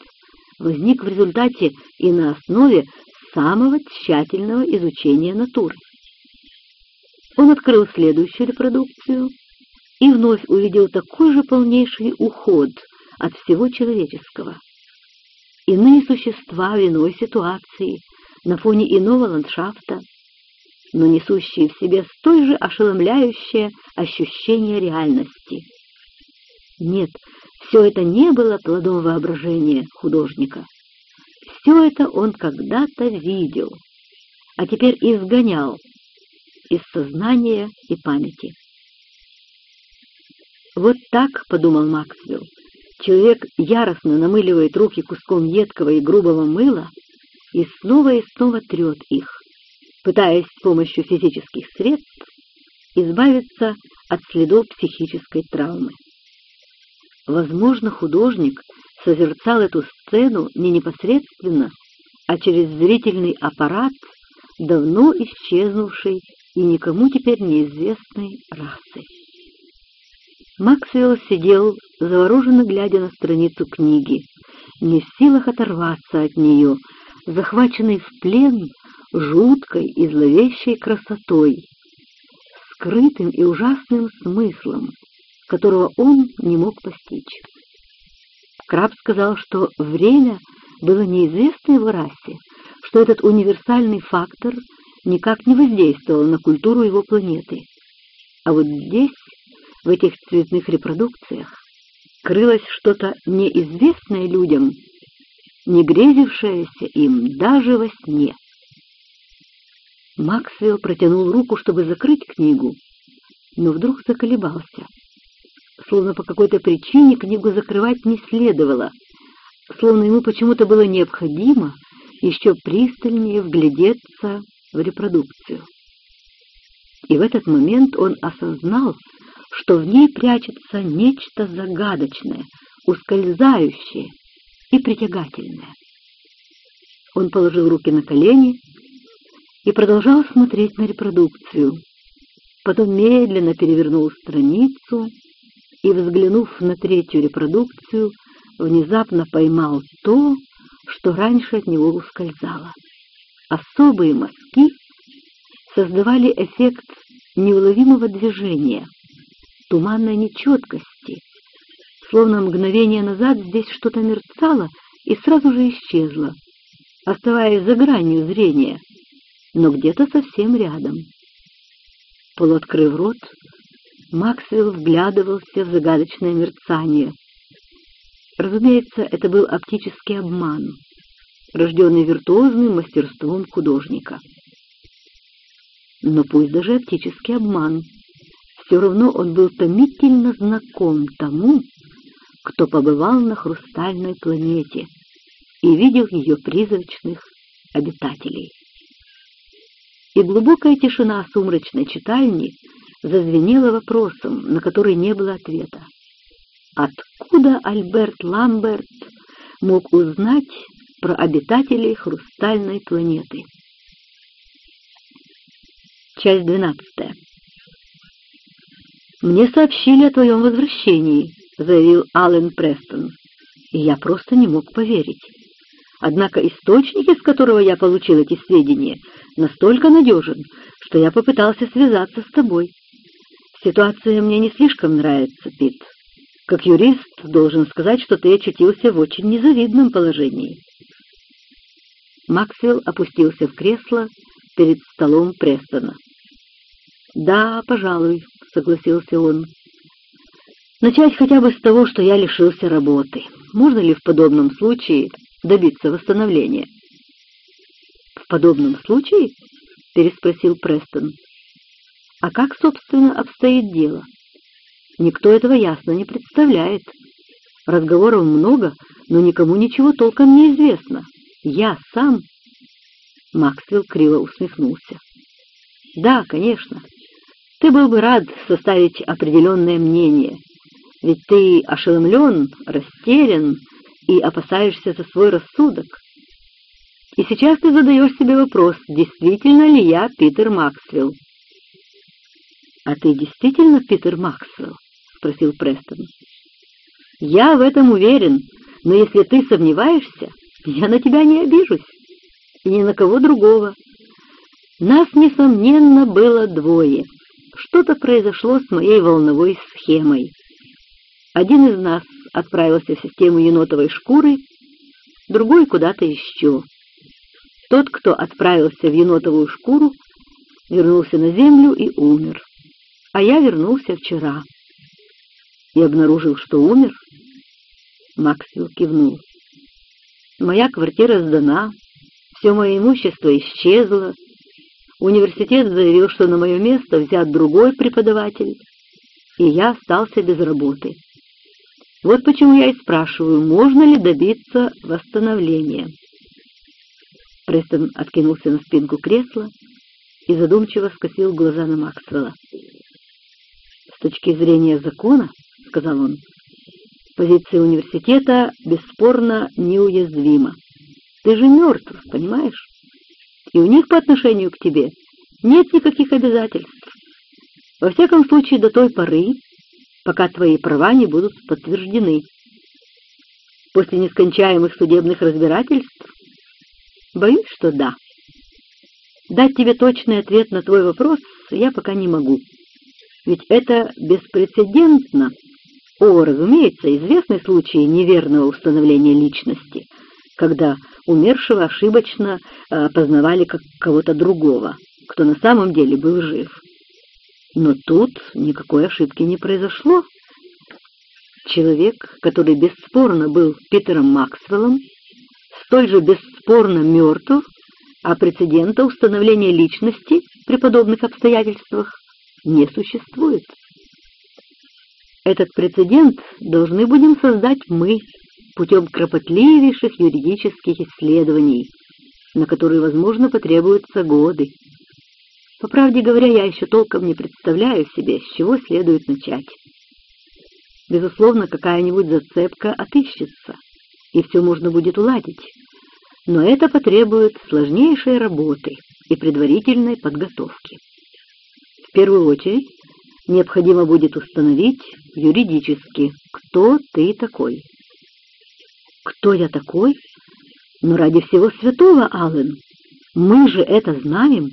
возник в результате и на основе самого тщательного изучения натуры. Он открыл следующую репродукцию и вновь увидел такой же полнейший уход от всего человеческого. Иные существа в иной ситуации, на фоне иного ландшафта, но несущие в себе столь же ошеломляющее ощущение реальности. Нет, все это не было плодом воображения художника. Все это он когда-то видел, а теперь изгонял из сознания и памяти. Вот так, — подумал Максвелл, — человек яростно намыливает руки куском едкого и грубого мыла и снова и снова трет их, пытаясь с помощью физических средств избавиться от следов психической травмы. Возможно, художник созерцал эту сцену не непосредственно, а через зрительный аппарат давно исчезнувшей и никому теперь неизвестной расы. Максвелл сидел, завороженно глядя на страницу книги, не в силах оторваться от нее, захваченный в плен жуткой и зловещей красотой, скрытым и ужасным смыслом, которого он не мог постичь. Краб сказал, что время было неизвестно его расе, что этот универсальный фактор никак не воздействовал на культуру его планеты. А вот здесь, в этих цветных репродукциях, крылось что-то неизвестное людям, не грезившееся им даже во сне. Максвелл протянул руку, чтобы закрыть книгу, но вдруг заколебался словно по какой-то причине книгу закрывать не следовало, словно ему почему-то было необходимо еще пристальнее вглядеться в репродукцию. И в этот момент он осознал, что в ней прячется нечто загадочное, ускользающее и притягательное. Он положил руки на колени и продолжал смотреть на репродукцию, потом медленно перевернул страницу и, взглянув на третью репродукцию, внезапно поймал то, что раньше от него ускользало. Особые мазки создавали эффект неуловимого движения, туманной нечеткости, словно мгновение назад здесь что-то мерцало и сразу же исчезло, оставаясь за гранью зрения, но где-то совсем рядом. Полуоткрыв рот, Максвелл вглядывался в загадочное мерцание. Разумеется, это был оптический обман, рожденный виртуозным мастерством художника. Но пусть даже оптический обман, все равно он был томительно знаком тому, кто побывал на хрустальной планете и видел ее призрачных обитателей. И глубокая тишина сумрачной читальни — зазвенело вопросом, на который не было ответа. Откуда Альберт Ламберт мог узнать про обитателей хрустальной планеты? Часть двенадцатая. «Мне сообщили о твоем возвращении», — заявил Аллен Престон. И я просто не мог поверить. Однако источник, из которого я получил эти сведения, настолько надежен, что я попытался связаться с тобой. Ситуация мне не слишком нравится, Пит. Как юрист должен сказать, что ты очутился в очень незавидном положении. Максвелл опустился в кресло перед столом Престона. «Да, пожалуй», — согласился он. «Начать хотя бы с того, что я лишился работы. Можно ли в подобном случае добиться восстановления?» «В подобном случае?» — переспросил Престон. А как, собственно, обстоит дело? Никто этого ясно не представляет. Разговоров много, но никому ничего толком не известно. Я сам... Максвелл криво усмехнулся. Да, конечно. Ты был бы рад составить определенное мнение, ведь ты ошеломлен, растерян и опасаешься за свой рассудок. И сейчас ты задаешь себе вопрос, действительно ли я Питер Максвелл. «А ты действительно Питер Максвелл?» — спросил Престон. «Я в этом уверен, но если ты сомневаешься, я на тебя не обижусь, и ни на кого другого. Нас, несомненно, было двое. Что-то произошло с моей волновой схемой. Один из нас отправился в систему енотовой шкуры, другой куда-то еще. Тот, кто отправился в енотовую шкуру, вернулся на землю и умер. А я вернулся вчера и обнаружил, что умер. Максвелл кивнул. Моя квартира сдана, все мое имущество исчезло. Университет заявил, что на мое место взят другой преподаватель, и я остался без работы. Вот почему я и спрашиваю, можно ли добиться восстановления. Престон откинулся на спинку кресла и задумчиво скосил глаза на Максвелла. «С точки зрения закона, — сказал он, — позиция университета бесспорно неуязвима. Ты же мертв, понимаешь? И у них по отношению к тебе нет никаких обязательств. Во всяком случае, до той поры, пока твои права не будут подтверждены. После нескончаемых судебных разбирательств? Боюсь, что да. Дать тебе точный ответ на твой вопрос я пока не могу. Ведь это беспрецедентно. О, разумеется, известны случаи неверного установления личности, когда умершего ошибочно опознавали как кого-то другого, кто на самом деле был жив. Но тут никакой ошибки не произошло. Человек, который бесспорно был Питером Максвеллом, столь же бесспорно мертв, а прецедента установления личности при подобных обстоятельствах не существует. Этот прецедент должны будем создать мы путем кропотливейших юридических исследований, на которые, возможно, потребуются годы. По правде говоря, я еще толком не представляю себе, с чего следует начать. Безусловно, какая-нибудь зацепка отыщется, и все можно будет уладить. Но это потребует сложнейшей работы и предварительной подготовки. В первую очередь, необходимо будет установить юридически, кто ты такой. Кто я такой? Но ради всего святого, Аллен, мы же это знаем.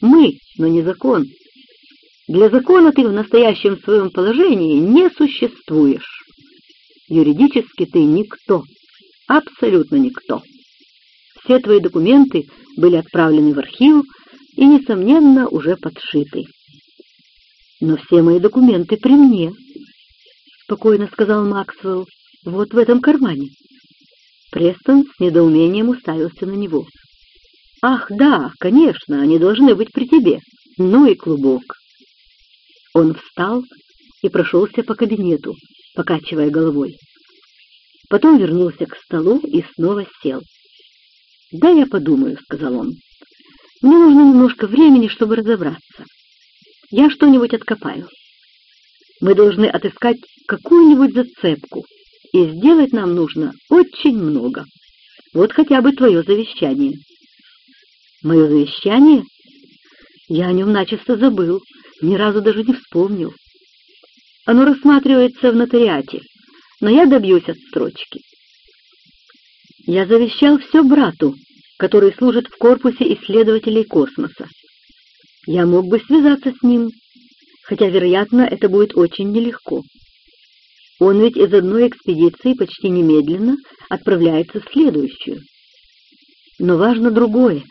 Мы, но не закон. Для закона ты в настоящем своем положении не существуешь. Юридически ты никто, абсолютно никто. Все твои документы были отправлены в архив и, несомненно, уже подшиты. «Но все мои документы при мне», — спокойно сказал Максвелл, — «вот в этом кармане». Престон с недоумением уставился на него. «Ах, да, конечно, они должны быть при тебе. Ну и клубок». Он встал и прошелся по кабинету, покачивая головой. Потом вернулся к столу и снова сел. «Да, я подумаю», — сказал он. «Мне нужно немножко времени, чтобы разобраться. Я что-нибудь откопаю. Мы должны отыскать какую-нибудь зацепку, и сделать нам нужно очень много. Вот хотя бы твое завещание». «Мое завещание?» Я о нем начисто забыл, ни разу даже не вспомнил. Оно рассматривается в нотариате, но я добьюсь отстрочки. Я завещал все брату, который служит в корпусе исследователей космоса. Я мог бы связаться с ним, хотя, вероятно, это будет очень нелегко. Он ведь из одной экспедиции почти немедленно отправляется в следующую. Но важно другое.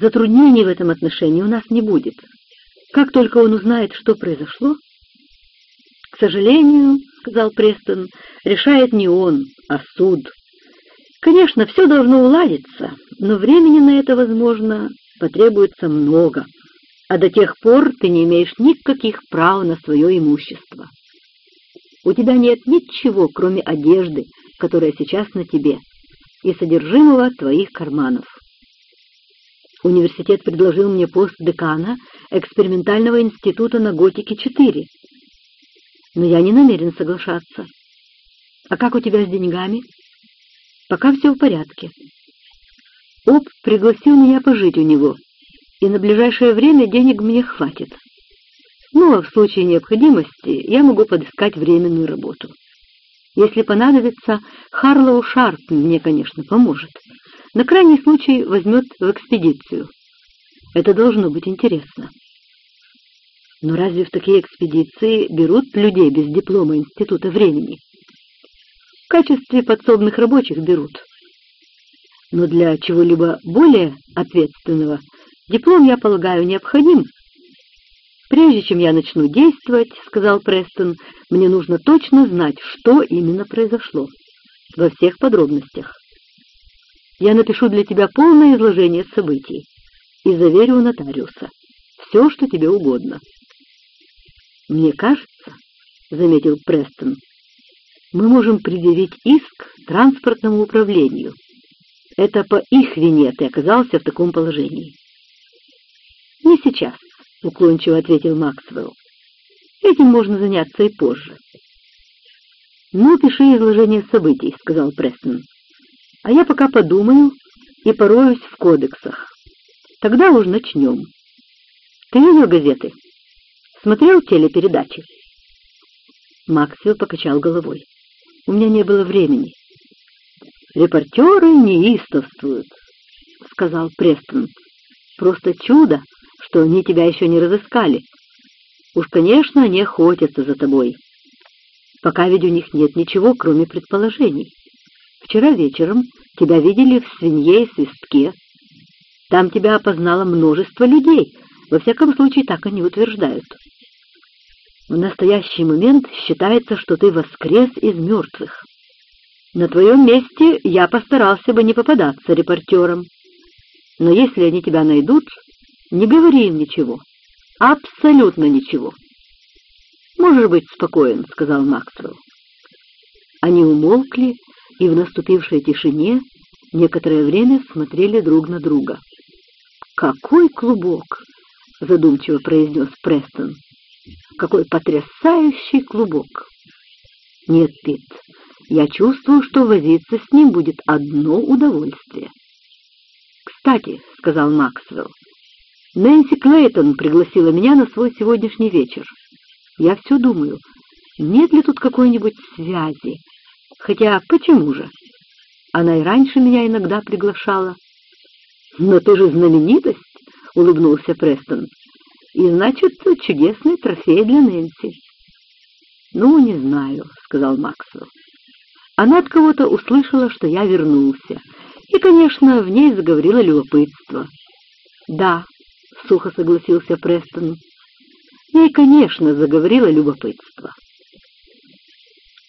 Затруднений в этом отношении у нас не будет. Как только он узнает, что произошло... — К сожалению, — сказал Престон, — решает не он, а суд. Конечно, все должно уладиться, но времени на это, возможно, потребуется много. а до тех пор ты не имеешь никаких прав на свое имущество. У тебя нет ничего, кроме одежды, которая сейчас на тебе, и содержимого твоих карманов. Университет предложил мне пост декана экспериментального института на Готике-4, но я не намерен соглашаться. А как у тебя с деньгами? Пока все в порядке. Об пригласил меня пожить у него, и на ближайшее время денег мне хватит. Ну, а в случае необходимости я могу подыскать временную работу. Если понадобится, Харлоу Шарп мне, конечно, поможет. На крайний случай возьмет в экспедицию. Это должно быть интересно. Но разве в такие экспедиции берут людей без диплома Института времени? Качестве подсобных рабочих берут. Но для чего-либо более ответственного диплом, я полагаю, необходим. «Прежде чем я начну действовать, — сказал Престон, — мне нужно точно знать, что именно произошло, во всех подробностях. Я напишу для тебя полное изложение событий и заверю нотариуса. Все, что тебе угодно». «Мне кажется, — заметил Престон, — мы можем предъявить иск транспортному управлению. Это по их вине ты оказался в таком положении». «Не сейчас», — уклончиво ответил Максвелл. «Этим можно заняться и позже». «Ну, пиши изложение событий», — сказал Престон. «А я пока подумаю и пороюсь в кодексах. Тогда уж начнем. Ты видел газеты? Смотрел телепередачи?» Максвелл покачал головой. «У меня не было времени». «Репортеры неистовствуют», — сказал Престон. «Просто чудо, что они тебя еще не разыскали. Уж, конечно, они охотятся за тобой. Пока ведь у них нет ничего, кроме предположений. Вчера вечером тебя видели в свинье и свистке. Там тебя опознало множество людей, во всяком случае так они утверждают. В настоящий момент считается, что ты воскрес из мертвых. На твоем месте я постарался бы не попадаться репортерам. Но если они тебя найдут, не говори им ничего. Абсолютно ничего. «Можешь быть спокоен», — сказал Максвелл. Они умолкли и в наступившей тишине некоторое время смотрели друг на друга. «Какой клубок!» — задумчиво произнес Престон. «Какой потрясающий клубок!» «Нет, Пит, я чувствую, что возиться с ним будет одно удовольствие». «Кстати», — сказал Максвелл, Нэнси Клейтон пригласила меня на свой сегодняшний вечер. Я все думаю, нет ли тут какой-нибудь связи. Хотя почему же? Она и раньше меня иногда приглашала. Но ты же знаменитость, — улыбнулся Престон. И, значит, чудесный трофей для Нэнси. Ну, не знаю, — сказал Максвелл. Она от кого-то услышала, что я вернулся. И, конечно, в ней заговорило любопытство. Да, — сухо согласился Престон. Ей, конечно, заговорило любопытство.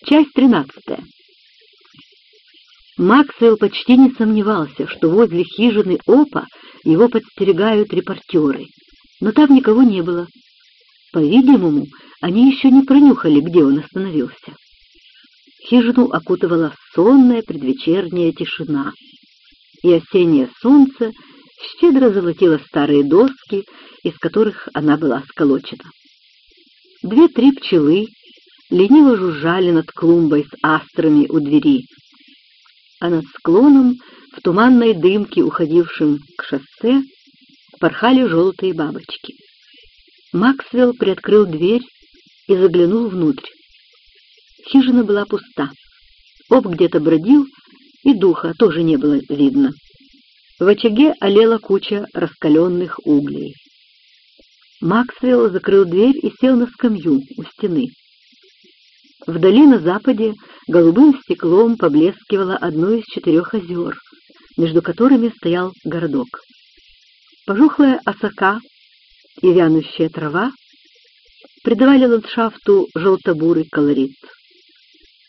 Часть тринадцатая. Максвелл почти не сомневался, что возле хижины Опа его подстерегают репортеры, но там никого не было. По-видимому, они еще не пронюхали, где он остановился. Хижину окутывала сонная предвечерняя тишина, и осеннее солнце щедро золотила старые доски, из которых она была сколочена. Две-три пчелы лениво жужжали над клумбой с астрами у двери, а над склоном, в туманной дымке, уходившем к шоссе, порхали желтые бабочки. Максвелл приоткрыл дверь и заглянул внутрь. Хижина была пуста. Об где-то бродил, и духа тоже не было видно. В очаге олела куча раскаленных углей. Максвелл закрыл дверь и сел на скамью у стены. Вдали на западе голубым стеклом поблескивало одно из четырех озер, между которыми стоял городок. Пожухлая осока и вянущая трава придавали ландшафту желто-бурый колорит.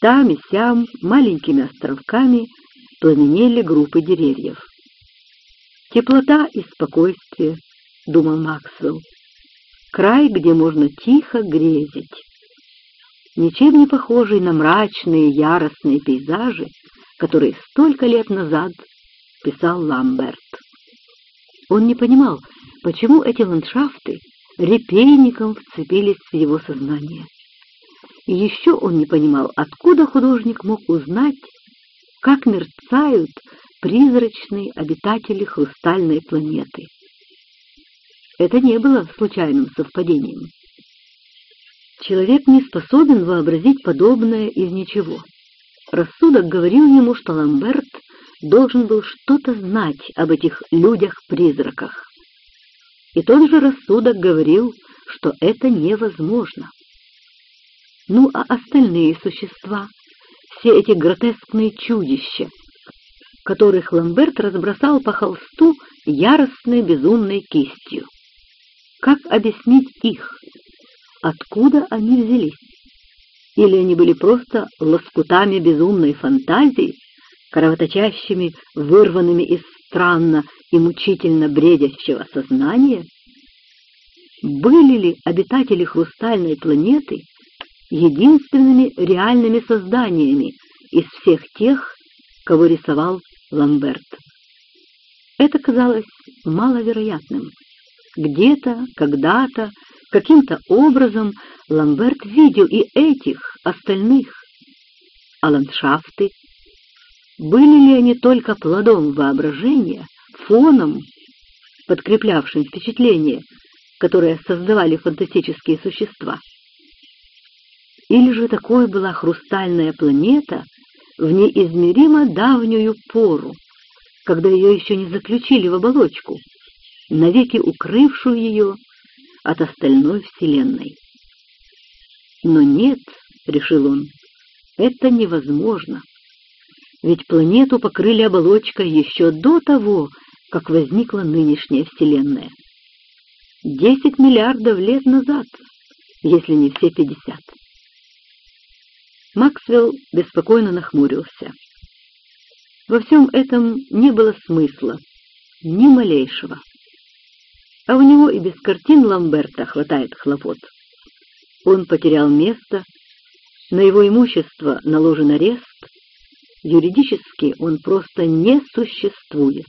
Там и сям маленькими островками пламенели группы деревьев. Теплота и спокойствие, — думал Максвелл. край, где можно тихо грезить. Ничем не похожий на мрачные яростные пейзажи, которые столько лет назад писал Ламберт. Он не понимал, почему эти ландшафты репейником вцепились в его сознание. И еще он не понимал, откуда художник мог узнать, как мерцают призрачные обитатели хрустальной планеты. Это не было случайным совпадением. Человек не способен вообразить подобное из ничего. Рассудок говорил ему, что Ламберт должен был что-то знать об этих людях-призраках. И тот же рассудок говорил, что это невозможно. Ну а остальные существа, все эти гротескные чудища, которых Ламберт разбросал по холсту яростной безумной кистью. Как объяснить их? Откуда они взялись? Или они были просто лоскутами безумной фантазии, кровоточащими, вырванными из странно и мучительно бредящего сознания? Были ли обитатели хрустальной планеты единственными реальными созданиями из всех тех, кого рисовал Ламберт? Это казалось маловероятным. Где-то, когда-то, каким-то образом Ламберт видел и этих, остальных. А ландшафты были ли они только плодом воображения, фоном, подкреплявшим впечатление, которое создавали фантастические существа? Или же такой была хрустальная планета в неизмеримо давнюю пору, когда ее еще не заключили в оболочку, навеки укрывшую ее от остальной Вселенной? Но нет, — решил он, — это невозможно ведь планету покрыли оболочкой еще до того, как возникла нынешняя Вселенная. Десять миллиардов лет назад, если не все пятьдесят. Максвелл беспокойно нахмурился. Во всем этом не было смысла, ни малейшего. А у него и без картин Ламберта хватает хлопот. Он потерял место, на его имущество наложен арест, Юридически он просто не существует.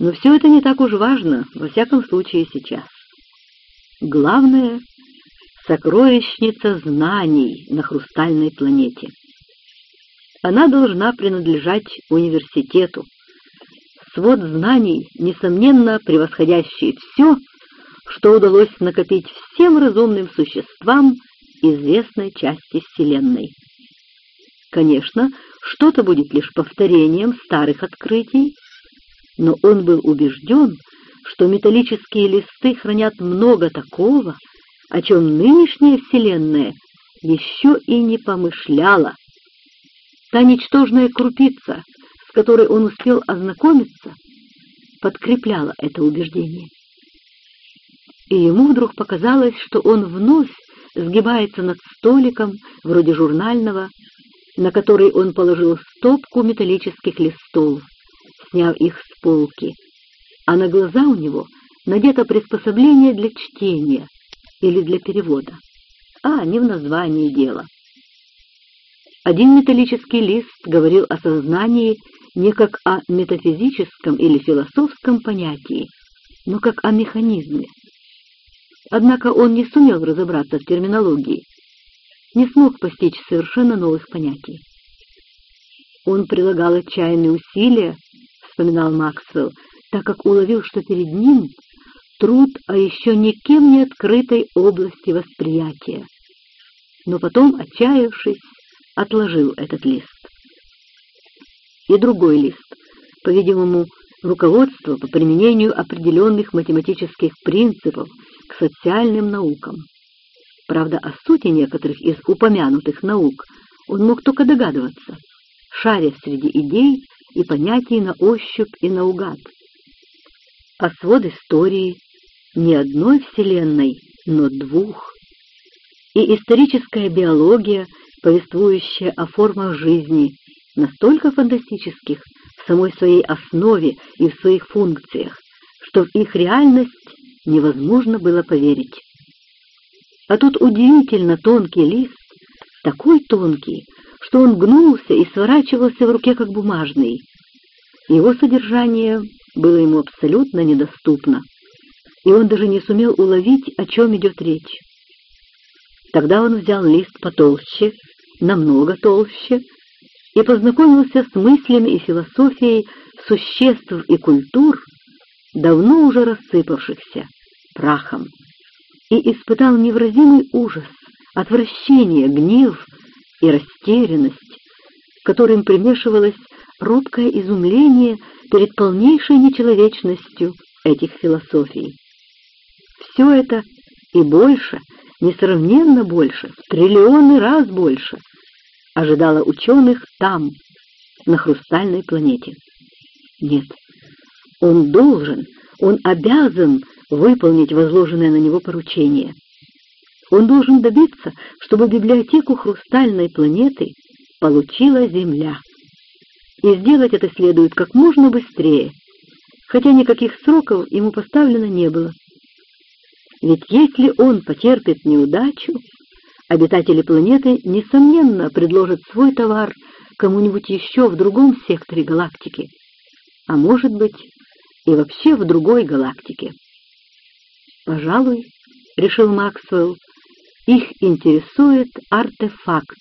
Но все это не так уж важно, во всяком случае сейчас. Главное — сокровищница знаний на хрустальной планете. Она должна принадлежать университету. Свод знаний, несомненно, превосходящий все, что удалось накопить всем разумным существам известной части Вселенной. Конечно, что-то будет лишь повторением старых открытий, но он был убежден, что металлические листы хранят много такого, о чем нынешняя Вселенная еще и не помышляла. Та ничтожная крупица, с которой он успел ознакомиться, подкрепляла это убеждение. И ему вдруг показалось, что он вновь сгибается над столиком, вроде журнального, на который он положил стопку металлических листов, сняв их с полки, а на глаза у него надето приспособление для чтения или для перевода. А, не в названии дело. Один металлический лист говорил о сознании не как о метафизическом или философском понятии, но как о механизме. Однако он не сумел разобраться в терминологии, не смог постичь совершенно новых понятий. Он прилагал отчаянные усилия, вспоминал Максвелл, так как уловил, что перед ним труд о еще никем не открытой области восприятия. Но потом, отчаявшись, отложил этот лист. И другой лист, по-видимому, руководство по применению определенных математических принципов к социальным наукам. Правда, о сути некоторых из упомянутых наук он мог только догадываться, шаря среди идей и понятий на ощупь и наугад. А свод истории не одной вселенной, но двух. И историческая биология, повествующая о формах жизни, настолько фантастических в самой своей основе и в своих функциях, что в их реальность невозможно было поверить. А тут удивительно тонкий лист, такой тонкий, что он гнулся и сворачивался в руке как бумажный. Его содержание было ему абсолютно недоступно, и он даже не сумел уловить, о чем идет речь. Тогда он взял лист потолще, намного толще, и познакомился с мыслями и философией существ и культур, давно уже рассыпавшихся прахом, и испытал невразимый ужас, отвращение, гнев и растерянность, которым примешивалось робкое изумление перед полнейшей нечеловечностью этих философий. Все это и больше, несравненно больше, в триллионы раз больше, ожидало ученых там, на хрустальной планете. Нет, он должен, он обязан выполнить возложенное на него поручение. Он должен добиться, чтобы библиотеку хрустальной планеты получила Земля. И сделать это следует как можно быстрее, хотя никаких сроков ему поставлено не было. Ведь если он потерпит неудачу, обитатели планеты, несомненно, предложат свой товар кому-нибудь еще в другом секторе галактики, а может быть и вообще в другой галактике. Пожалуй, решил Максвелл, их интересует артефакт,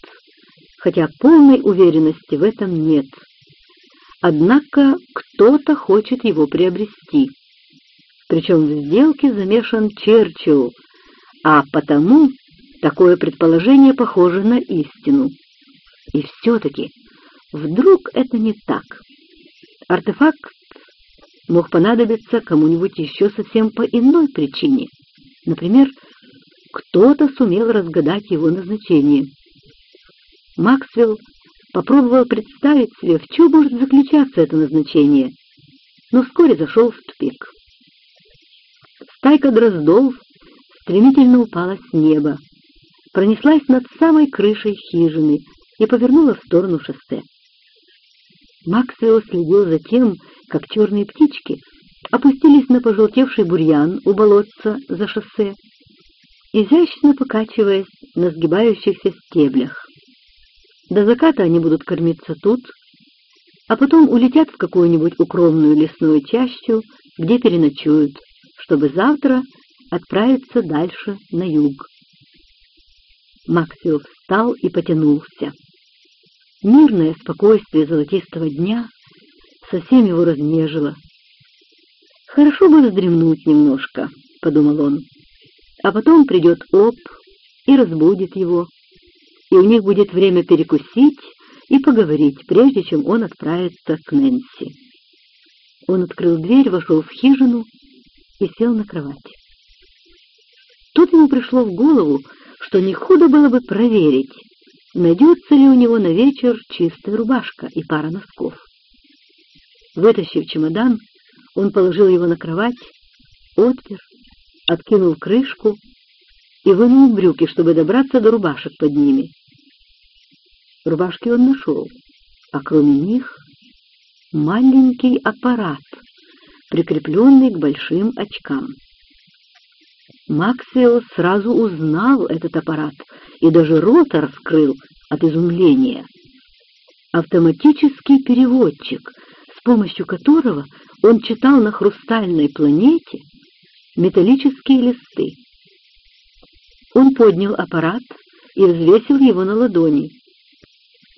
хотя полной уверенности в этом нет. Однако кто-то хочет его приобрести. Причем в сделке замешан Черчилл, а потому такое предположение похоже на истину. И все-таки, вдруг это не так? Артефакт мог понадобиться кому-нибудь еще совсем по иной причине. Например, кто-то сумел разгадать его назначение. Максвелл попробовал представить себе, в чем может заключаться это назначение, но вскоре зашел в тупик. Стайка дроздов стремительно упала с неба, пронеслась над самой крышей хижины и повернула в сторону шоссе. Максвелл следил за тем, как черные птички опустились на пожелтевший бурьян у болотца за шоссе, изящно покачиваясь на сгибающихся стеблях. До заката они будут кормиться тут, а потом улетят в какую-нибудь укромную лесную чащу, где переночуют, чтобы завтра отправиться дальше на юг. Максвелл встал и потянулся. Мирное спокойствие золотистого дня совсем его разнежило. «Хорошо бы вздремнуть немножко», — подумал он. «А потом придет Оп и разбудит его, и у них будет время перекусить и поговорить, прежде чем он отправится к Нэнси». Он открыл дверь, вошел в хижину и сел на кровать. Тут ему пришло в голову, что не худо было бы проверить, найдется ли у него на вечер чистая рубашка и пара носков. Вытащив чемодан, он положил его на кровать, отпер, откинул крышку и вынул брюки, чтобы добраться до рубашек под ними. Рубашки он нашел, а кроме них маленький аппарат, прикрепленный к большим очкам. Максио сразу узнал этот аппарат и даже рот раскрыл от изумления. Автоматический переводчик, с помощью которого он читал на хрустальной планете металлические листы. Он поднял аппарат и взвесил его на ладони.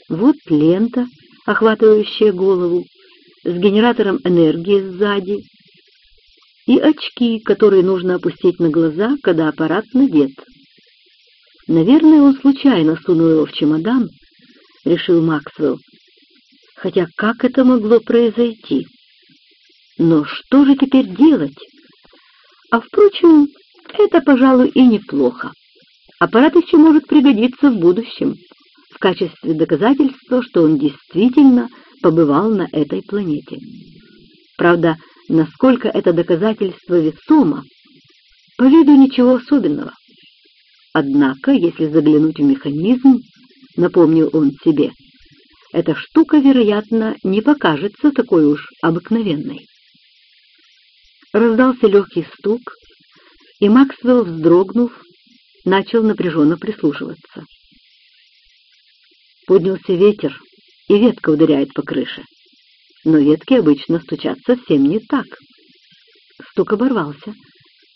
Вот лента, охватывающая голову, с генератором энергии сзади, и очки, которые нужно опустить на глаза, когда аппарат надет. Наверное, он случайно сунул его в чемодан, решил Максвелл. Хотя как это могло произойти? Но что же теперь делать? А впрочем, это, пожалуй, и неплохо. Аппарат еще может пригодиться в будущем, в качестве доказательства, что он действительно побывал на этой планете. Правда, насколько это доказательство весомо, по виду ничего особенного. Однако, если заглянуть в механизм, напомнил он себе, эта штука, вероятно, не покажется такой уж обыкновенной. Раздался легкий стук, и Максвелл, вздрогнув, начал напряженно прислушиваться. Поднялся ветер, и ветка ударяет по крыше. Но ветки обычно стучат совсем не так. Стук оборвался,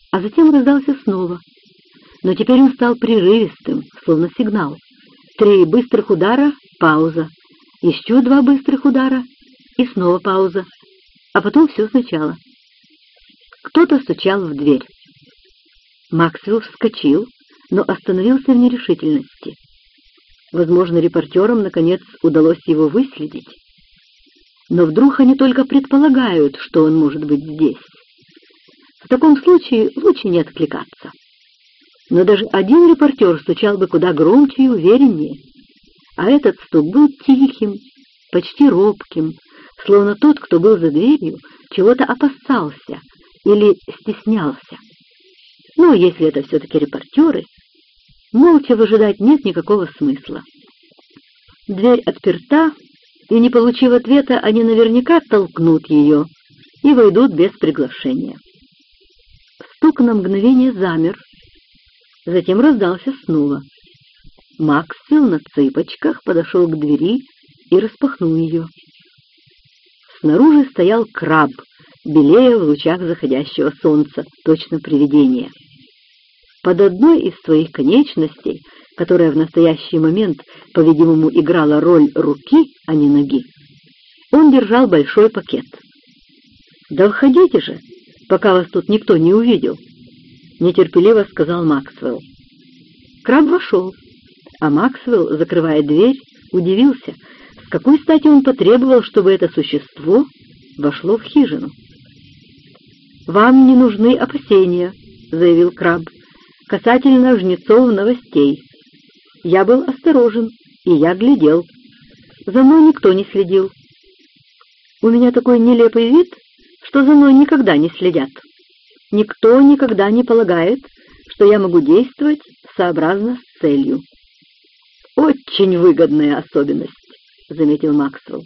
а затем раздался снова. Но теперь он стал прерывистым, словно сигнал. Три быстрых удара — пауза. Еще два быстрых удара — и снова пауза. А потом все сначала. Кто-то стучал в дверь. Максвелл вскочил, но остановился в нерешительности. Возможно, репортерам, наконец, удалось его выследить. Но вдруг они только предполагают, что он может быть здесь. В таком случае лучше не откликаться. Но даже один репортер стучал бы куда громче и увереннее, а этот стук был тихим, почти робким, словно тот, кто был за дверью, чего-то опасался или стеснялся. Но если это все-таки репортеры, молча выжидать нет никакого смысла. Дверь отперта, и, не получив ответа, они наверняка толкнут ее и войдут без приглашения. Стук на мгновение замер, затем раздался снова. Максвелл на цыпочках подошел к двери и распахнул ее. Снаружи стоял краб, белее в лучах заходящего солнца, точно привидение. Под одной из своих конечностей, которая в настоящий момент, по-видимому, играла роль руки, а не ноги, он держал большой пакет. «Да входите же, пока вас тут никто не увидел», — нетерпеливо сказал Максвелл. Краб вошел, а Максвелл, закрывая дверь, удивился, с какой стати он потребовал, чтобы это существо вошло в хижину. «Вам не нужны опасения», — заявил Краб, — «касательно жнецов новостей. Я был осторожен, и я глядел. За мной никто не следил. У меня такой нелепый вид, что за мной никогда не следят. Никто никогда не полагает, что я могу действовать сообразно с целью. «Очень выгодная особенность», — заметил Максвелл.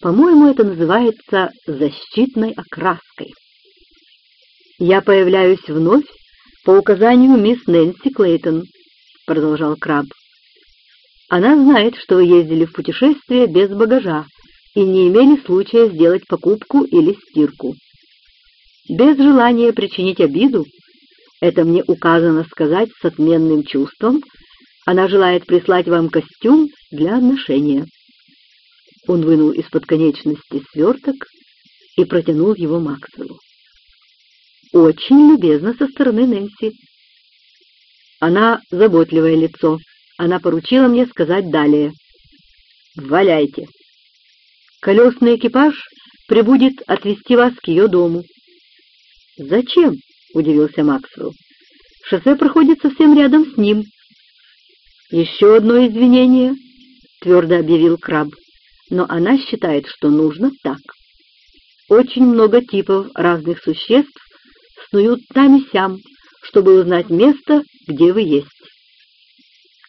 «По-моему, это называется защитной окраской». «Я появляюсь вновь по указанию мисс Нэнси Клейтон», — продолжал Краб. «Она знает, что вы ездили в путешествие без багажа и не имели случая сделать покупку или стирку. Без желания причинить обиду, это мне указано сказать с отменным чувством, она желает прислать вам костюм для отношения. Он вынул из-под конечности сверток и протянул его Максвеллу. Очень любезно со стороны Нэнси. Она заботливое лицо. Она поручила мне сказать далее. «Валяйте!» Колесный экипаж прибудет отвезти вас к ее дому. «Зачем?» — удивился Максвелл. «Шоссе проходит совсем рядом с ним». «Еще одно извинение», — твердо объявил Краб, «но она считает, что нужно так. Очень много типов разных существ снуют там и сям, чтобы узнать место, где вы есть».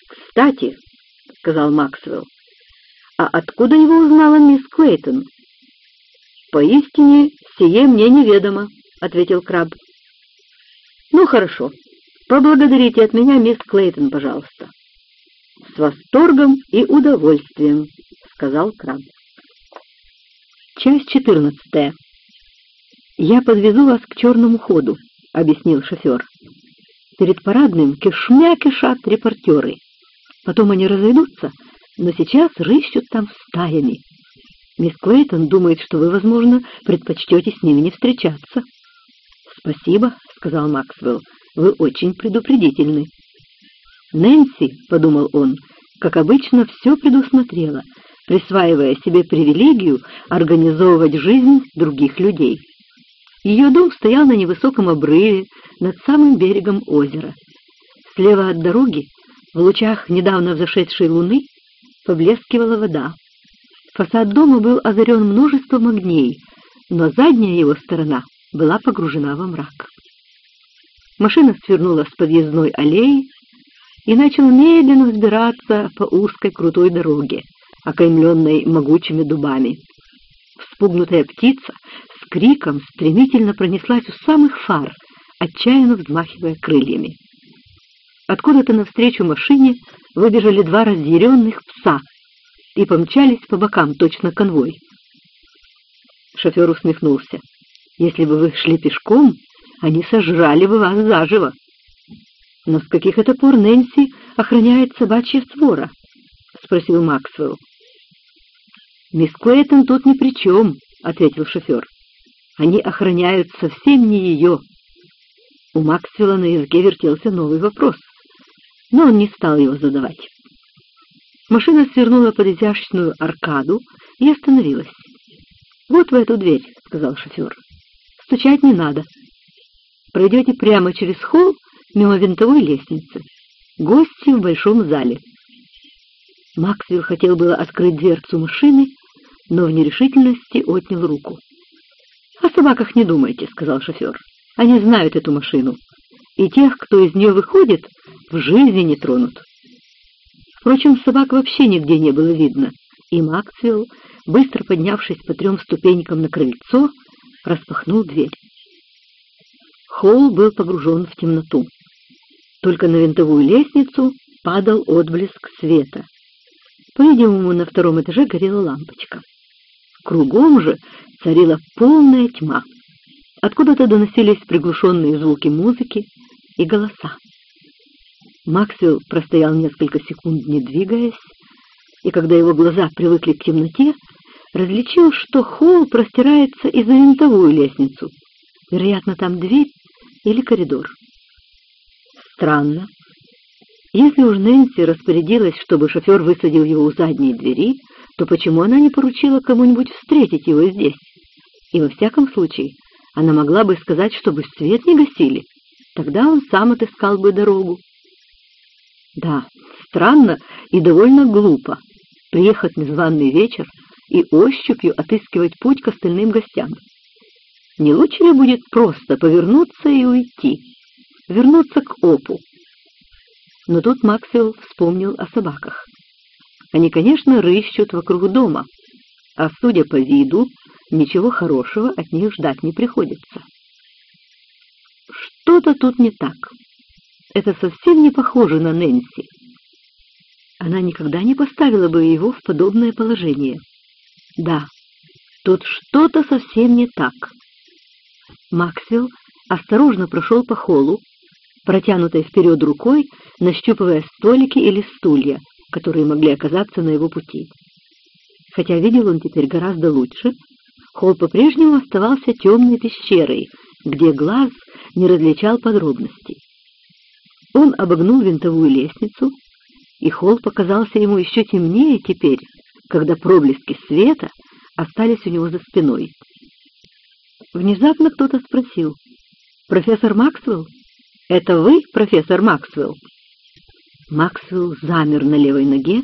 «Кстати», — сказал Максвелл, «а откуда его узнала мисс Клейтон?» «Поистине, сие мне неведомо», — ответил Краб. «Ну, хорошо. Поблагодарите от меня мисс Клейтон, пожалуйста». «С восторгом и удовольствием», — сказал Краб. Часть четырнадцатая. «Я подвезу вас к черному ходу», — объяснил шофер. «Перед парадным кишмя кишат репортеры. Потом они разойдутся, но сейчас рыщут там стаями. Мисс Клейтон думает, что вы, возможно, предпочтете с ними не встречаться». «Спасибо», — сказал Максвелл, — «вы очень предупредительны». «Нэнси», — подумал он, — как обычно, все предусмотрела, присваивая себе привилегию организовывать жизнь других людей. Ее дом стоял на невысоком обрыве над самым берегом озера. Слева от дороги, в лучах недавно взошедшей луны, поблескивала вода. Фасад дома был озарен множеством огней, но задняя его сторона была погружена во мрак. Машина свернула с подъездной аллеи и начала медленно взбираться по узкой крутой дороге, окаймленной могучими дубами. Вспугнутая птица криком стремительно пронеслась у самых фар, отчаянно взмахивая крыльями. Откуда-то навстречу машине выбежали два разъяренных пса и помчались по бокам, точно конвой. Шофер усмехнулся. «Если бы вы шли пешком, они сожрали бы вас заживо». «Но с каких это пор Нэнси охраняет собачья свора?» — спросил Максвелл. «Мисс Клейтон тут ни при чем», — ответил шофер. «Они охраняют совсем не ее». У Максвелла на языке вертелся новый вопрос, но он не стал его задавать. Машина свернула под изящную аркаду и остановилась. «Вот в эту дверь», — сказал шофер. «Стучать не надо. Пройдете прямо через холл мимо винтовой лестницы. Гости в большом зале». Максвелл хотел было открыть дверцу машины, но в нерешительности отнял руку. «О собаках не думайте», — сказал шофер. «Они знают эту машину, и тех, кто из нее выходит, в жизни не тронут». Впрочем, собак вообще нигде не было видно, и Максвелл, быстро поднявшись по трем ступенькам на крыльцо, распахнул дверь. Холл был погружен в темноту. Только на винтовую лестницу падал отблеск света. По-видимому, на втором этаже горела лампочка. Кругом же царила полная тьма. Откуда-то доносились приглушенные звуки музыки и голоса. Максвелл простоял несколько секунд, не двигаясь, и когда его глаза привыкли к темноте, различил, что холл простирается и за винтовую лестницу. Вероятно, там дверь или коридор. Странно. Если уж Нэнси распорядилась, чтобы шофер высадил его у задней двери, то почему она не поручила кому-нибудь встретить его здесь? И во всяком случае, она могла бы сказать, чтобы свет не гасили. Тогда он сам отыскал бы дорогу. Да, странно и довольно глупо приехать на званный вечер и ощупью отыскивать путь к остальным гостям. Не лучше ли будет просто повернуться и уйти, вернуться к Опу? Но тут Максвелл вспомнил о собаках. Они, конечно, рыщут вокруг дома, а, судя по виду, ничего хорошего от них ждать не приходится. Что-то тут не так. Это совсем не похоже на Нэнси. Она никогда не поставила бы его в подобное положение. Да, тут что-то совсем не так. Максвелл осторожно прошел по холлу, протянутой вперед рукой, нащупывая столики или стулья, которые могли оказаться на его пути. Хотя видел он теперь гораздо лучше, холл по-прежнему оставался темной пещерой, где глаз не различал подробностей. Он обогнул винтовую лестницу, и холл показался ему еще темнее теперь, когда проблески света остались у него за спиной. Внезапно кто-то спросил, «Профессор Максвелл? Это вы, профессор Максвелл?» Максвелл замер на левой ноге,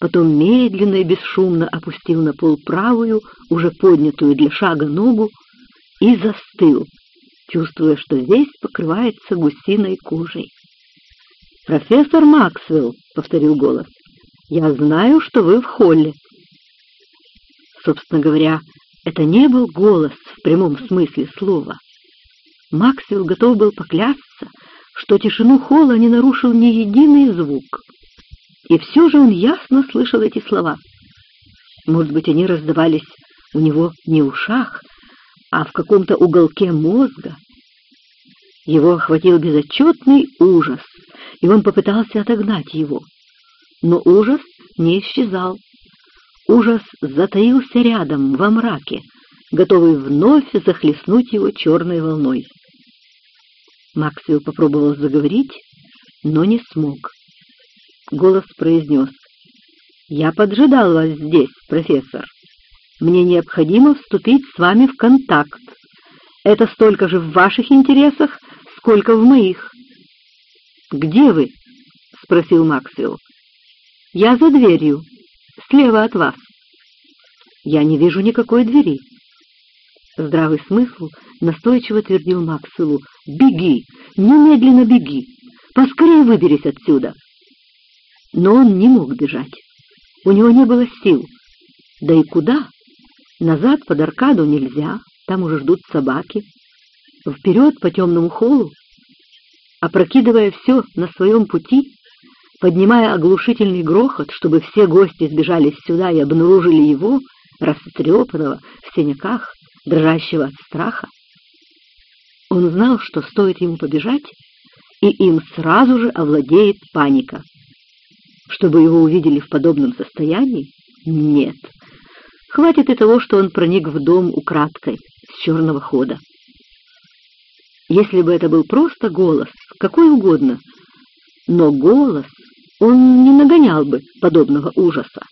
потом медленно и бесшумно опустил на пол правую, уже поднятую для шага ногу, и застыл, чувствуя, что весь покрывается гусиной кожей. «Профессор Максвелл», — повторил голос, — «я знаю, что вы в холле». Собственно говоря, это не был голос в прямом смысле слова. Максвелл готов был поклясться, что тишину холла не нарушил ни единый звук. И все же он ясно слышал эти слова. Может быть, они раздавались у него не в ушах, а в каком-то уголке мозга. Его охватил безотчетный ужас, и он попытался отогнать его. Но ужас не исчезал. Ужас затаился рядом, во мраке, готовый вновь захлестнуть его черной волной. Максвелл попробовал заговорить, но не смог. Голос произнес. «Я поджидал вас здесь, профессор. Мне необходимо вступить с вами в контакт. Это столько же в ваших интересах, сколько в моих. «Где вы?» — спросил Максвелл. «Я за дверью, слева от вас». «Я не вижу никакой двери». Здравый смысл настойчиво твердил Максвеллу. «Беги! Немедленно беги! Поскорее выберись отсюда!» Но он не мог бежать. У него не было сил. Да и куда? Назад под аркаду нельзя, там уже ждут собаки. вперед по темному холлу, опрокидывая все на своем пути, поднимая оглушительный грохот, чтобы все гости сбежались сюда и обнаружили его, растрепанного, в синяках, дрожащего от страха. Он знал, что стоит ему побежать, и им сразу же овладеет паника. Чтобы его увидели в подобном состоянии? Нет. Хватит и того, что он проник в дом украдкой, с черного хода. Если бы это был просто голос, какой угодно, но голос он не нагонял бы подобного ужаса.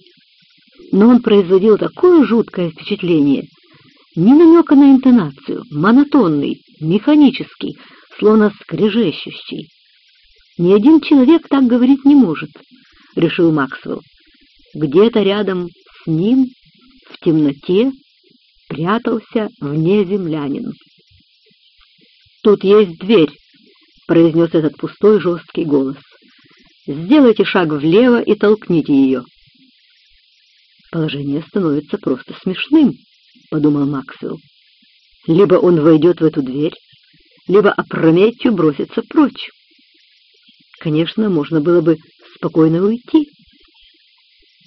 Но он производил такое жуткое впечатление, ни намека на интонацию, монотонный, механический, словно скрежещущий. Ни один человек так говорить не может, — решил Максвелл. Где-то рядом с ним, в темноте, прятался внеземлянин. «Тут есть дверь», — произнес этот пустой жесткий голос. «Сделайте шаг влево и толкните ее». Положение становится просто смешным, — подумал Максвелл. Либо он войдет в эту дверь, либо опрометью бросится прочь. Конечно, можно было бы спокойно уйти,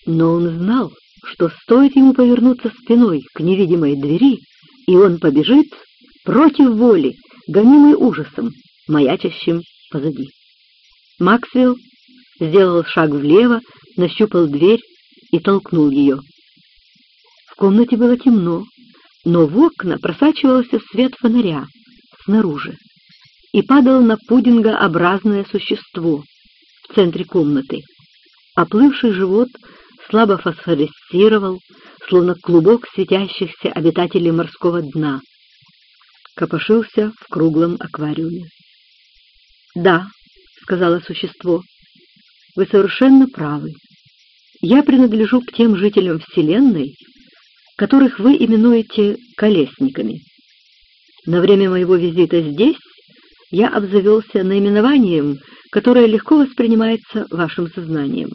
но он знал, что стоит ему повернуться спиной к невидимой двери, и он побежит против воли, гонимый ужасом, маячащим позади. Максвелл сделал шаг влево, нащупал дверь и толкнул ее. В комнате было темно, но в окна просачивался свет фонаря снаружи и падал на пудингообразное существо в центре комнаты. Оплывший живот слабо фосфорисцировал, словно клубок светящихся обитателей морского дна. Копошился в круглом аквариуме. «Да», — сказала существо, — «вы совершенно правы. Я принадлежу к тем жителям Вселенной, которых вы именуете колесниками. На время моего визита здесь я обзавелся наименованием, которое легко воспринимается вашим сознанием.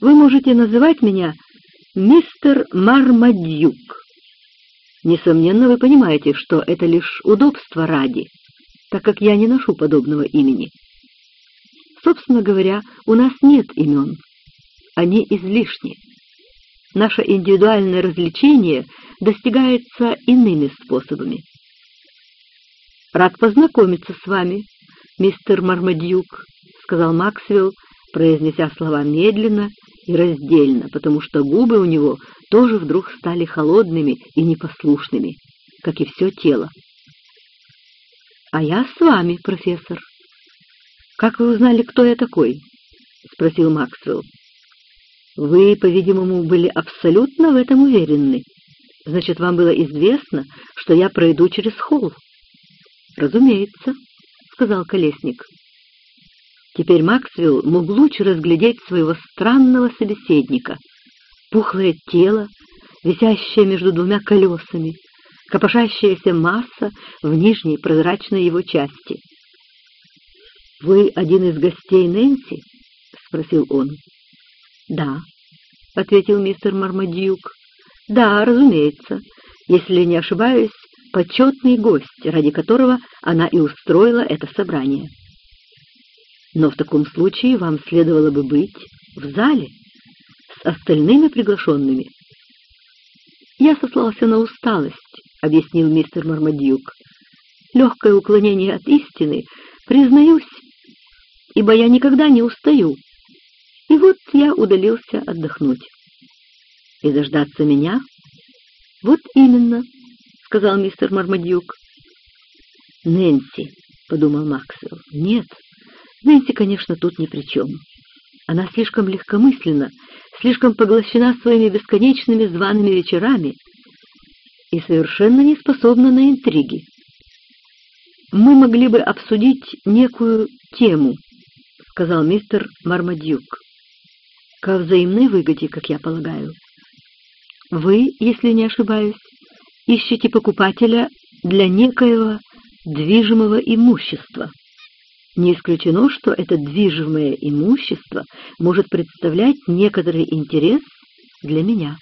Вы можете называть меня мистер Мармадюк. Несомненно, вы понимаете, что это лишь удобство ради, так как я не ношу подобного имени. Собственно говоря, у нас нет имен. Они излишни. Наше индивидуальное развлечение достигается иными способами. «Рад познакомиться с вами, мистер Мармадюк», — сказал Максвелл, произнеся слова медленно и раздельно, потому что губы у него тоже вдруг стали холодными и непослушными, как и все тело. «А я с вами, профессор». «Как вы узнали, кто я такой?» — спросил Максвелл. Вы, по-видимому, были абсолютно в этом уверены. Значит, вам было известно, что я пройду через холл. Разумеется, сказал Колесник. Теперь Максвелл мог лучше разглядеть своего странного собеседника. Пухлое тело, висящее между двумя колесами, копошащаяся масса в нижней прозрачной его части. «Вы один из гостей Нэнси?» — спросил он. «Да», — ответил мистер Мармадьюк. «Да, разумеется, если не ошибаюсь, почетный гость, ради которого она и устроила это собрание. Но в таком случае вам следовало бы быть в зале с остальными приглашенными». «Я сослался на усталость», — объяснил мистер Мармадьюк. «Легкое уклонение от истины, признаюсь, ибо я никогда не устаю, и вот я удалился отдохнуть. И дождаться меня? Вот именно, сказал мистер Мармадюк. Нэнси, подумал Максвелл. Нет, Нэнси, конечно, тут ни при чем. Она слишком легкомысленна, слишком поглощена своими бесконечными зваными вечерами и совершенно не способна на интриги. Мы могли бы обсудить некую тему, сказал мистер Мармадюк ко взаимной выгоде, как я полагаю. Вы, если не ошибаюсь, ищете покупателя для некоего движимого имущества. Не исключено, что это движимое имущество может представлять некоторый интерес для меня.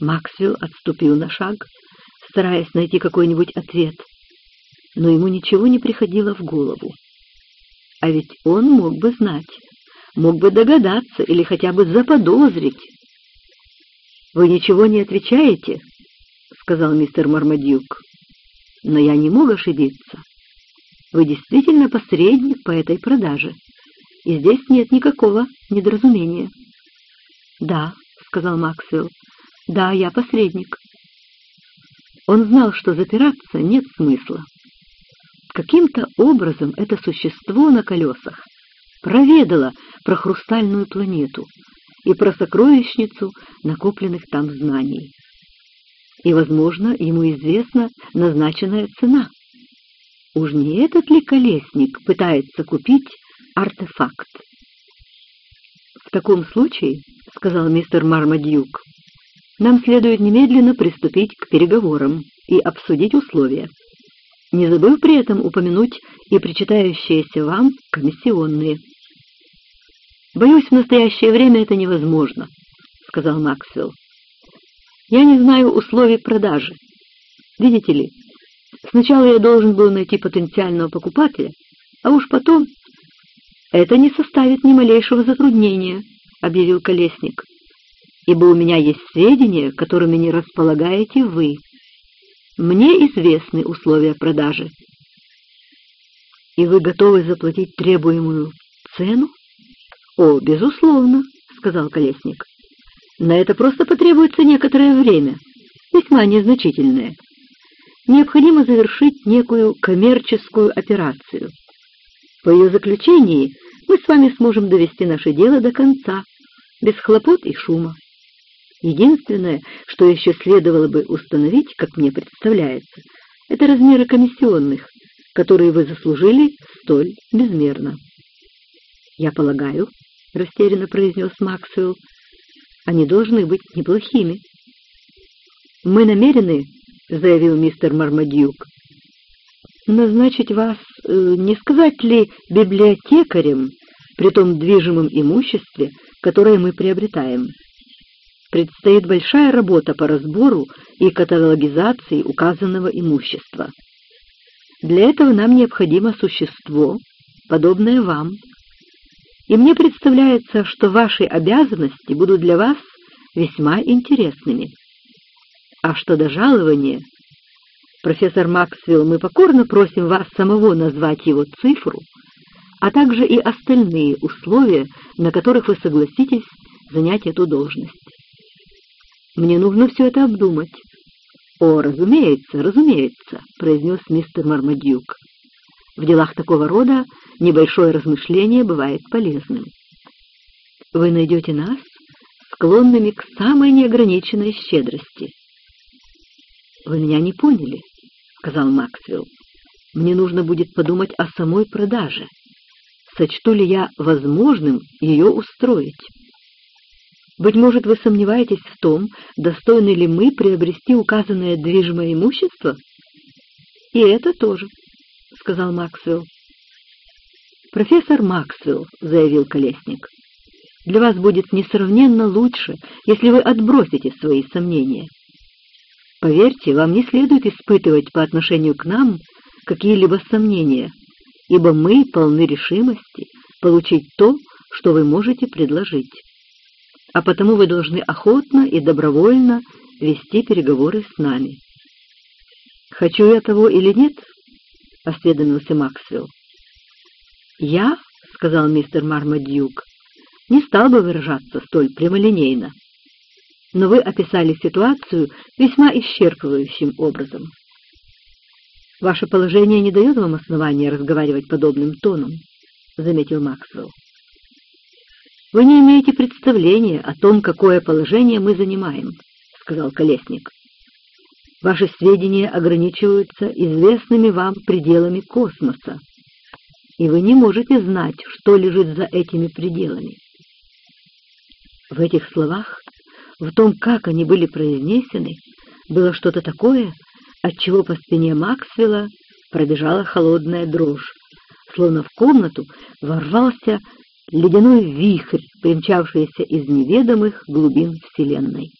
Максвелл отступил на шаг, стараясь найти какой-нибудь ответ, но ему ничего не приходило в голову. А ведь он мог бы знать, мог бы догадаться или хотя бы заподозрить. «Вы ничего не отвечаете?» — сказал мистер Мармадюк. «Но я не мог ошибиться. Вы действительно посредник по этой продаже, и здесь нет никакого недоразумения». «Да», — сказал Максвелл, — «да, я посредник». Он знал, что запираться нет смысла. Каким-то образом это существо на колесах проведало про хрустальную планету и про сокровищницу накопленных там знаний. И, возможно, ему известна назначенная цена. Уж не этот ли колесник пытается купить артефакт? «В таком случае, — сказал мистер Мармадьюк, — нам следует немедленно приступить к переговорам и обсудить условия не забыв при этом упомянуть и причитающиеся вам комиссионные. «Боюсь, в настоящее время это невозможно», — сказал Максвелл. «Я не знаю условий продажи. Видите ли, сначала я должен был найти потенциального покупателя, а уж потом...» «Это не составит ни малейшего затруднения», — объявил Колесник, «ибо у меня есть сведения, которыми не располагаете вы». Мне известны условия продажи. И вы готовы заплатить требуемую цену? О, безусловно, сказал Колесник. На это просто потребуется некоторое время, весьма незначительное. Необходимо завершить некую коммерческую операцию. По ее заключении мы с вами сможем довести наше дело до конца, без хлопот и шума. Единственное, что еще следовало бы установить, как мне представляется, это размеры комиссионных, которые вы заслужили столь безмерно. «Я полагаю», — растерянно произнес Максвелл, — «они должны быть неплохими». «Мы намерены», — заявил мистер Мармадюк, — «назначить вас, э, не сказать ли, библиотекарем при том движимом имуществе, которое мы приобретаем» предстоит большая работа по разбору и каталогизации указанного имущества. Для этого нам необходимо существо, подобное вам. И мне представляется, что ваши обязанности будут для вас весьма интересными. А что до жалования, профессор Максвелл, мы покорно просим вас самого назвать его цифру, а также и остальные условия, на которых вы согласитесь занять эту должность. Мне нужно все это обдумать. «О, разумеется, разумеется», — произнес мистер Мармадюк. «В делах такого рода небольшое размышление бывает полезным. Вы найдете нас склонными к самой неограниченной щедрости». «Вы меня не поняли», — сказал Максвелл. «Мне нужно будет подумать о самой продаже. Сочту ли я возможным ее устроить?» Быть может, вы сомневаетесь в том, достойны ли мы приобрести указанное движимое имущество? И это тоже, — сказал Максвелл. «Профессор Максвелл», — заявил Колесник, — «для вас будет несравненно лучше, если вы отбросите свои сомнения. Поверьте, вам не следует испытывать по отношению к нам какие-либо сомнения, ибо мы полны решимости получить то, что вы можете предложить а потому вы должны охотно и добровольно вести переговоры с нами. «Хочу я того или нет?» — осведомился Максвелл. «Я, — сказал мистер Мармадьюк, — не стал бы выражаться столь прямолинейно, но вы описали ситуацию весьма исчерпывающим образом. Ваше положение не дает вам основания разговаривать подобным тоном, — заметил Максвелл. «Вы не имеете представления о том, какое положение мы занимаем», — сказал Колесник. «Ваши сведения ограничиваются известными вам пределами космоса, и вы не можете знать, что лежит за этими пределами». В этих словах, в том, как они были произнесены, было что-то такое, от чего по спине Максвелла пробежала холодная дрожь, словно в комнату ворвался ледяной вихрь, примчавшийся из неведомых глубин Вселенной.